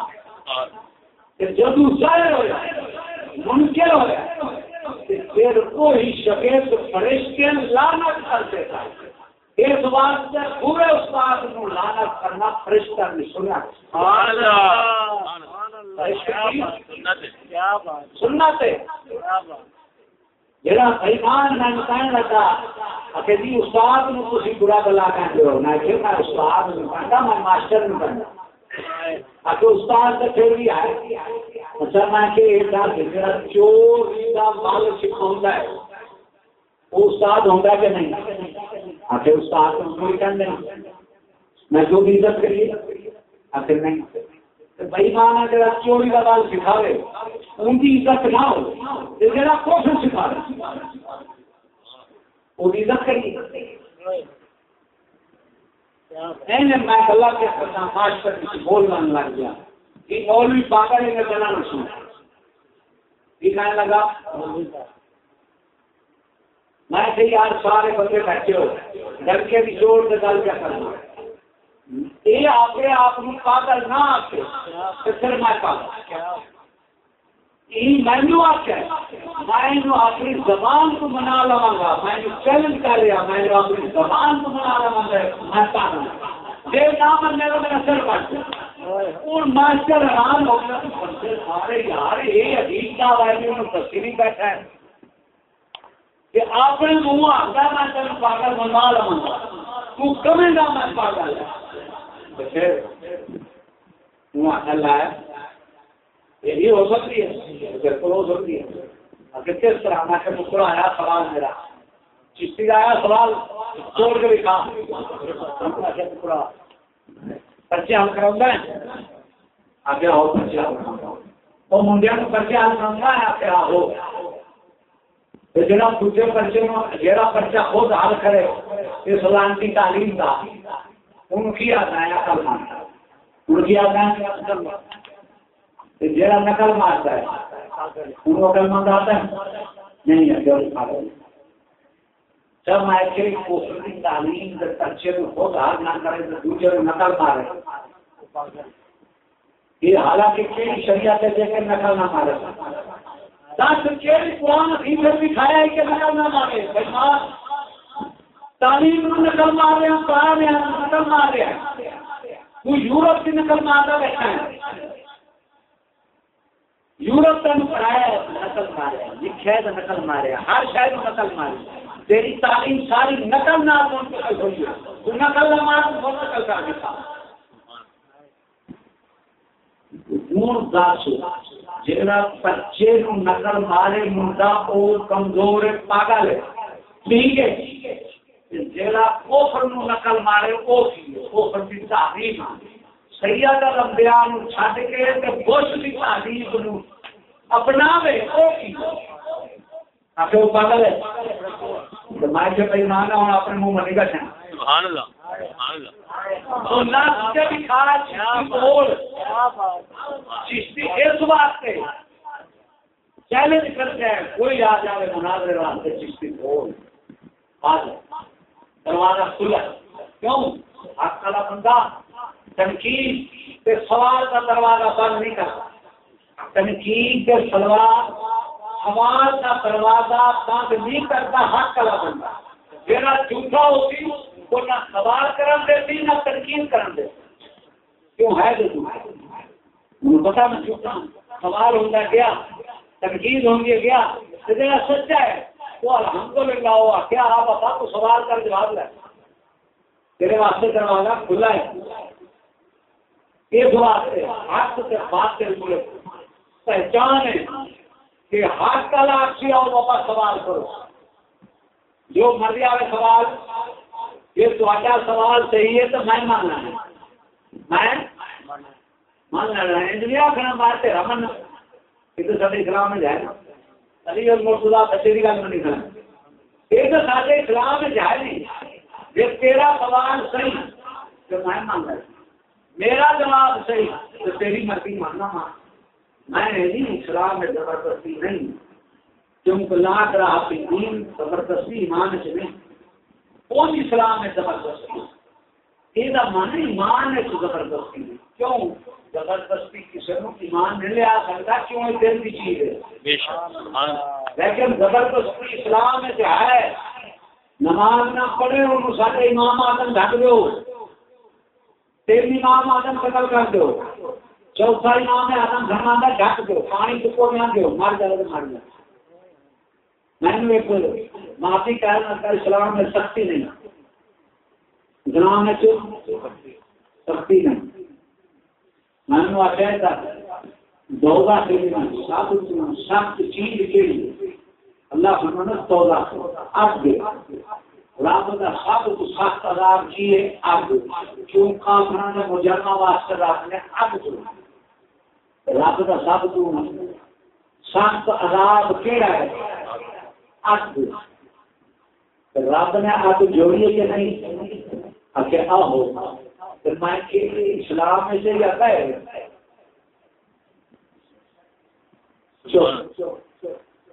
جدو ظاہر ہوا منکر ہوا پھر وہی شکیت فرشتے لانت کر دیتا۔ اس واسطے پورے استاد نو لانت کرنا فرشتہ نے سنا سننا تے جڑا میں کہنے لگا کہ جی استاد نو تسی برا بلا کہندے ہو۔ کہ میں استاد نو کہندا میں ماسٹر نو کہندا استاد تے پھر بھی ہے۔ اچھا میں کہ چور دا مال سکھاوندا ہے۔ وہ استاد ہوندا کہ نہیں؟ آخر استاد کوئی کہندے میں جو بھی عزت کریے آخر نہیں۔ بھائی جڑا چوری کا بال سکھاوے ان کی عزت نہ ہو جڑا کوشن سکھا وہ عزت کریے میں گلا کے کرنا لگ گیا۔ کہ مولوی پاگل نے نہ سنا یہ کہنے لگا، میں کہ یار سارے بندے بیٹھے ہو بھی زور سے گل کیا کرنا یہ آپ پاگل نہ پھر میں پاگل۔ مینو آخر میں اپنی زبان کو منا لوا گا میں چیلنج کر رہا میں اپنی زبان کو منا لوا گا میں پاگل جی نہ مننے تو میرا سر کٹ اور ماسٹر حیران ہو گیا۔ سارے یار یہ عجیب کا ہے دسی نہیں بیٹھا ہے۔ کہ اپنے منہ آتا میں تین پاگل منا لوا گا تو کمے گا میں پاگل یعنی یہی ہو سکتی ہے بالکل ہو سکتی ہے۔ اگر کس طرح؟ میں ٹکڑا آیا، سوال میرا۔ چشتی کا آیا، سوال؟ توڑ کے لکھا ٹکڑا پرچے حل کرا آگے آؤ، پرچے حل کرا وہ منڈیا کو پرچے حل کرا ہے آگے آؤ جہاں دوسرے پرچے میں جہاں پرچہ خود حل کرے۔ اس لانتی تعلیم کا ان کی آتا ہے عقل مانتا۔ ان کی آتا ہے جہاں نقل مارتا ہے ان عقل مند آتا ہے؟ نہیں ہے۔ جب میں ایکچولی کوشش تعلیم کے پرچے میں خود حل نہ کرے، تو دوسرے نقل مارے۔ یہ حالانکہ کئی شریعت دے کے نقل نہ مارے۔ دس کیڑی قرآن حدیث بھی کھایا ہے کہ نقل نہ مارے۔ تعلیم نقل مار رہے ہیں پڑھا رہے ہیں نقل مار رہے ہیں۔ وہ یورپ کی نقل مارتا بیٹھا ہے۔ یورپ تین پڑھایا نقل مارے لکھا ہے نقل مارے، ہر شہر نقل مارے۔ تیری تعلیم ساری نقل نہ ہوئی تو نقل نہ مار، تو نقل بچے نقل مارے منڈا اور کمزور، پاگل ہے۔ ٹھیک ہے۔ جیڑا کوفر نو نقل مارے، او سی کوفر دی سیدہ الانبیاء نو چھڈ کے تے دی تعظیم نو اپناوے او کی؟ اپے او پاگل ہے۔ تے میں ہوں اپنے منہ منی سبحان اللہ سبحان اللہ تو ناس کے بھی بول۔ چشتی اس واسطے۔ چیلنج کرتے ہیں کوئی آ مناظر واسطے چشتی بول۔ دروازہ کھلا۔ کیوں؟ حق والا بندہ تنقید کے سوال کا دروازہ بند نہیں کرتا تنقید کے سوال سوال کا دروازہ بند نہیں کرتا، حق والا بندہ میرا جھوٹا ہوتی تو نہ سوال کرن دیتی، نہ تنقید کرن دیتی۔ کیوں ہے جو پتا میں جھوٹا سوال ہوں گیا تنقید ہوں گیا تو سچا ہے، وہ الحمد للہ ہوا۔ کیا آپ بتا تو سوال کر جواب لے تیرے واسطے دروازہ کھلا ہے۔ اس واسطے حق سے بات کے لیے۔ پہچان ہے کہ حق کا لاکھی آؤ بابا سوال کرو۔ جو مرضی آئے سوال، یہ تو سوال صحیح ہے تو میں ماننا ہے میں؟ ماننا ہے انجنیا کھانا مارتے رمن۔ یہ تو سب اسلام میں جائے نا علی اور مرتضا بچے کی گل میں نہیں کرنا یہ تو سارے اسلام میں جائے نہیں جب تیرا سوال صحیح تو میں مان رہا میرا جواب صحیح تو تیری مرضی ماننا مان میں نہیں اسلام میں زبردستی نہیں کیونکہ لاکھ رہا دین زبردستی ایمان سے نہیں۔ کون اسلام میں زبردستی؟ یہ من ایمان ہے زبردستی کیوں؟ زبردستی کسی کو ایمان نہیں لیا سکتا کیوں یہ دل کی چیز ہے؟ اللہ لیکن زبردستی اسلام میں ہے۔ نماز نہ پڑھے ان سارے امام آدم ڈھک دو تین امام آدم قتل کر دو۔ چوتھا امام آدم، گھر زمانہ ڈھک دو۔ پانی تو کو نہ دو مر جائے تو مر جائے۔ میں نے ایک معافی کہنا تھا اسلام میں سختی نہیں۔ اسلام میں چپ سختی نہیں۔ میں نے آخیا تھا دودا کے لیے سخت سخت چیز کے لیے۔ اللہ فرمانا تودا اب دے رب کا سب تو سخت عذاب کی ہے اب کیوں کافران نے مجرمہ واسطے رب نے اب دو رب کا سب تو سخت عذاب کیڑا ہے؟ اب رب نے اب جوڑی کہ نہیں؟ آخر آہو میں اسلام میں سے جاتا ہے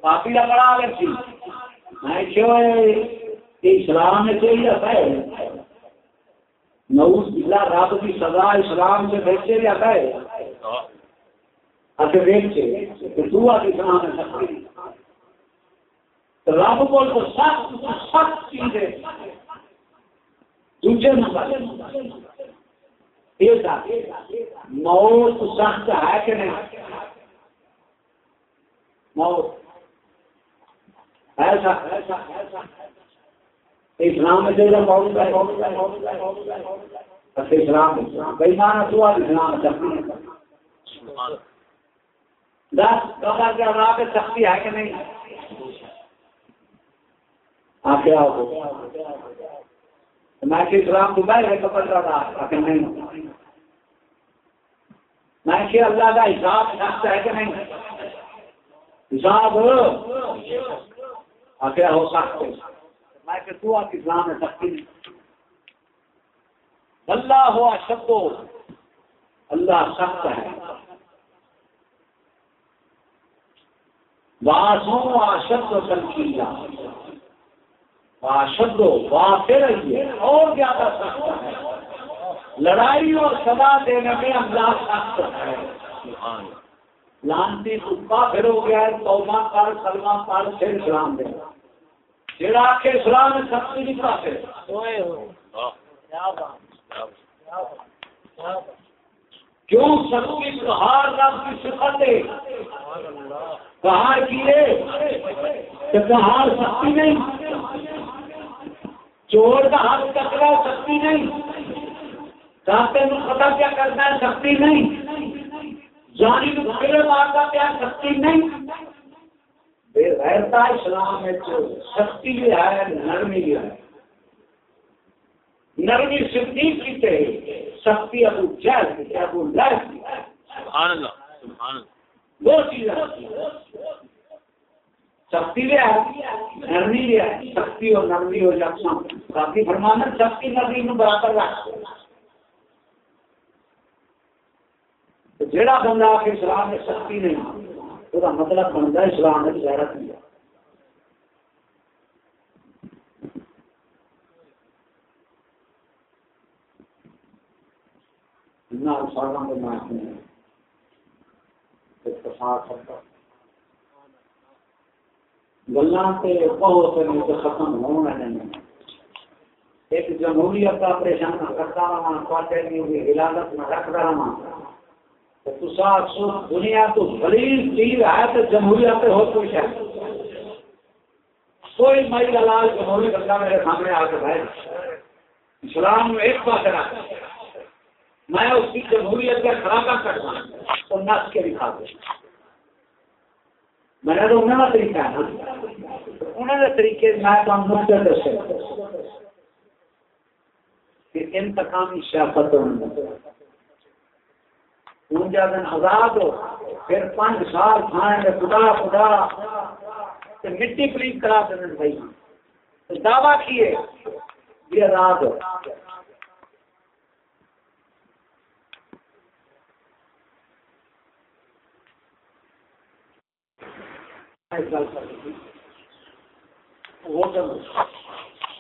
پاپی کا بڑا الگ تھی میں کیوں کہ اسلام میں سے جاتا ہے۔ نوز بلا رب کی سزا اسلام سے بیچے جاتا ہے؟ اچھا بیچے تو تو آج اسلام میں سکتی رب بول تو سخت سخت چیز ہے دوسرے نمبر۔ موت سخت ہے کہ نہیں؟ موت۔ ایسا ایسا ایسا۔ اسلام میں چاہیے موت اسلام کئی مانا تو اسلام دس دفعہ کے عذاب سختی ہے کہ نہیں؟ آپ کیا ہو؟ میں کہ اسلام تو باہر ہے کپڑ رہا تھا کہ نہیں؟ میں کہ اللہ کا حساب سخت ہے کہ نہیں؟ حساب۔ کیا ہو سکتے میں کہ تو آپ اسلام میں سختی نہیں اللہ ہوا شب اللہ سخت ہے۔ باسوں آشد و تنقیدہ باشد و واقع اور زیادہ سخت ہے۔ لڑائی اور سزا دینے میں اللہ سخت ہے۔ لانتی کتا پھر ہو گیا ہے، توبہ کر سلما کر، پھر اسلام دے۔ جڑا کے اسلام میں سختی نہیں کا پھر کیوں سختی کہار رب کی صفت ہے؟ کہار کیے کہ کہار سختی نہیں۔ چور کا ہاتھ ٹکرا سختی نہیں۔ راستے میں پتا کیا کرنا ہے سختی نہیں۔ جانی کو پھر مارتا کیا سختی نہیں۔ بے غیرتا اسلام میں سختی بھی ہے نرمی بھی ہے۔ نرمی صدیق کی تھے سختی ابو جہل کی ابو کی سبحان اللہ سبحان اللہ۔ دو چیزیں سختی بھی ہے نرمی بھی ہے۔ سختی اور نرمی ہو جاتا کافی فرمانا سختی نرمی میں برابر رکھ۔ جڑا بندہ آ کے اسلام میں سختی نہیں۔ وہ مطلب بنتا ہے۔ اسلام میں غیرت نہیں گلا بہت ختم ہونا نہیں ایک جمہوریت کا پریشان کرتا رہا جی، ہلاکت میں رکھتا رہا دنیا تو غریب چیز ہے تو جمہوریت ہو کوئی ہے کوئی مائی دلال جمہوری بندہ میرے سامنے آ کر ہے اسلام میں ایک بات ہے۔ میں اس کی جمہوریت کا خرابہ کرتا ہوں تو نس کے دکھا دوں میں نے تو انہوں کا طریقہ ہے۔ انہوں نے طریقے میں تو ہم نقطے دسے کہ انتقامی شیافت اونجا دن آزاد ہو، پھر پانچ سال کھائیں گے، خدا خدا۔ مٹی پلیز کرا دیں بھائی۔ دعویٰ کیے، یہ آزاد ہو۔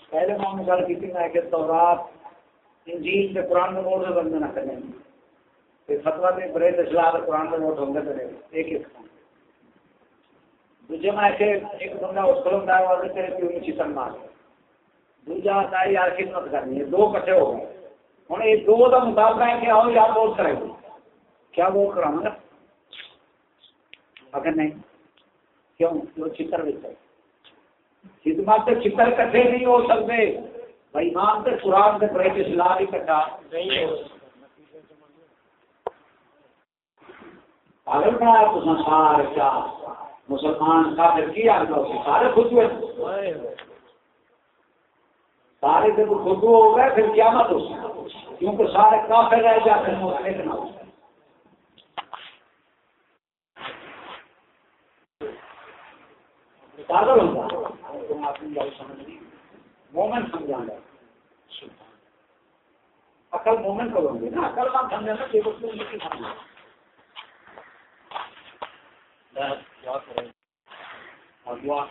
پہلے میں نے گل کی میں کہ تورات، انجیل کے قرآن میں موڑ بند نہ کریں۔ گے فتوا دے بڑے دسلا قرآن کا نوٹ ہوگا تیرے۔ ایک ایک۔ دوجے میں ایسے ایک بندہ اس کو لگتا ہے تیرے پیو میں چکن مار۔ دوجا آتا ہے یار خدمت کرنی ہے۔ دو کٹھے ہو گئے۔ ہوں یہ دو کا مطابق ہے کہ آؤ یار ووٹ کرے گی کیا ووٹ کراؤں گا اگر نہیں، کیوں؟ وہ چکر بھی خدمت سے چکر کٹھے نہیں ہو سکتے۔ بھائی مان سے قرآن سے بڑے اصلاح ہی کٹا نہیں ہو سکتا۔ پاگل بنایا تو سارے کیا، مسلمان کافر کی آ سارے خود ہوئے۔ سارے جب خود ہو گئے، پھر کیا مت ہو۔ کیونکہ سارے کافر رہ جاتے ہیں مسئلے کے نام پاگل ہوگا مومن سمجھا گا عقل مومن کو گے نا، عقل کا سمجھا نا کہ سمجھا کیا کریں اور دعا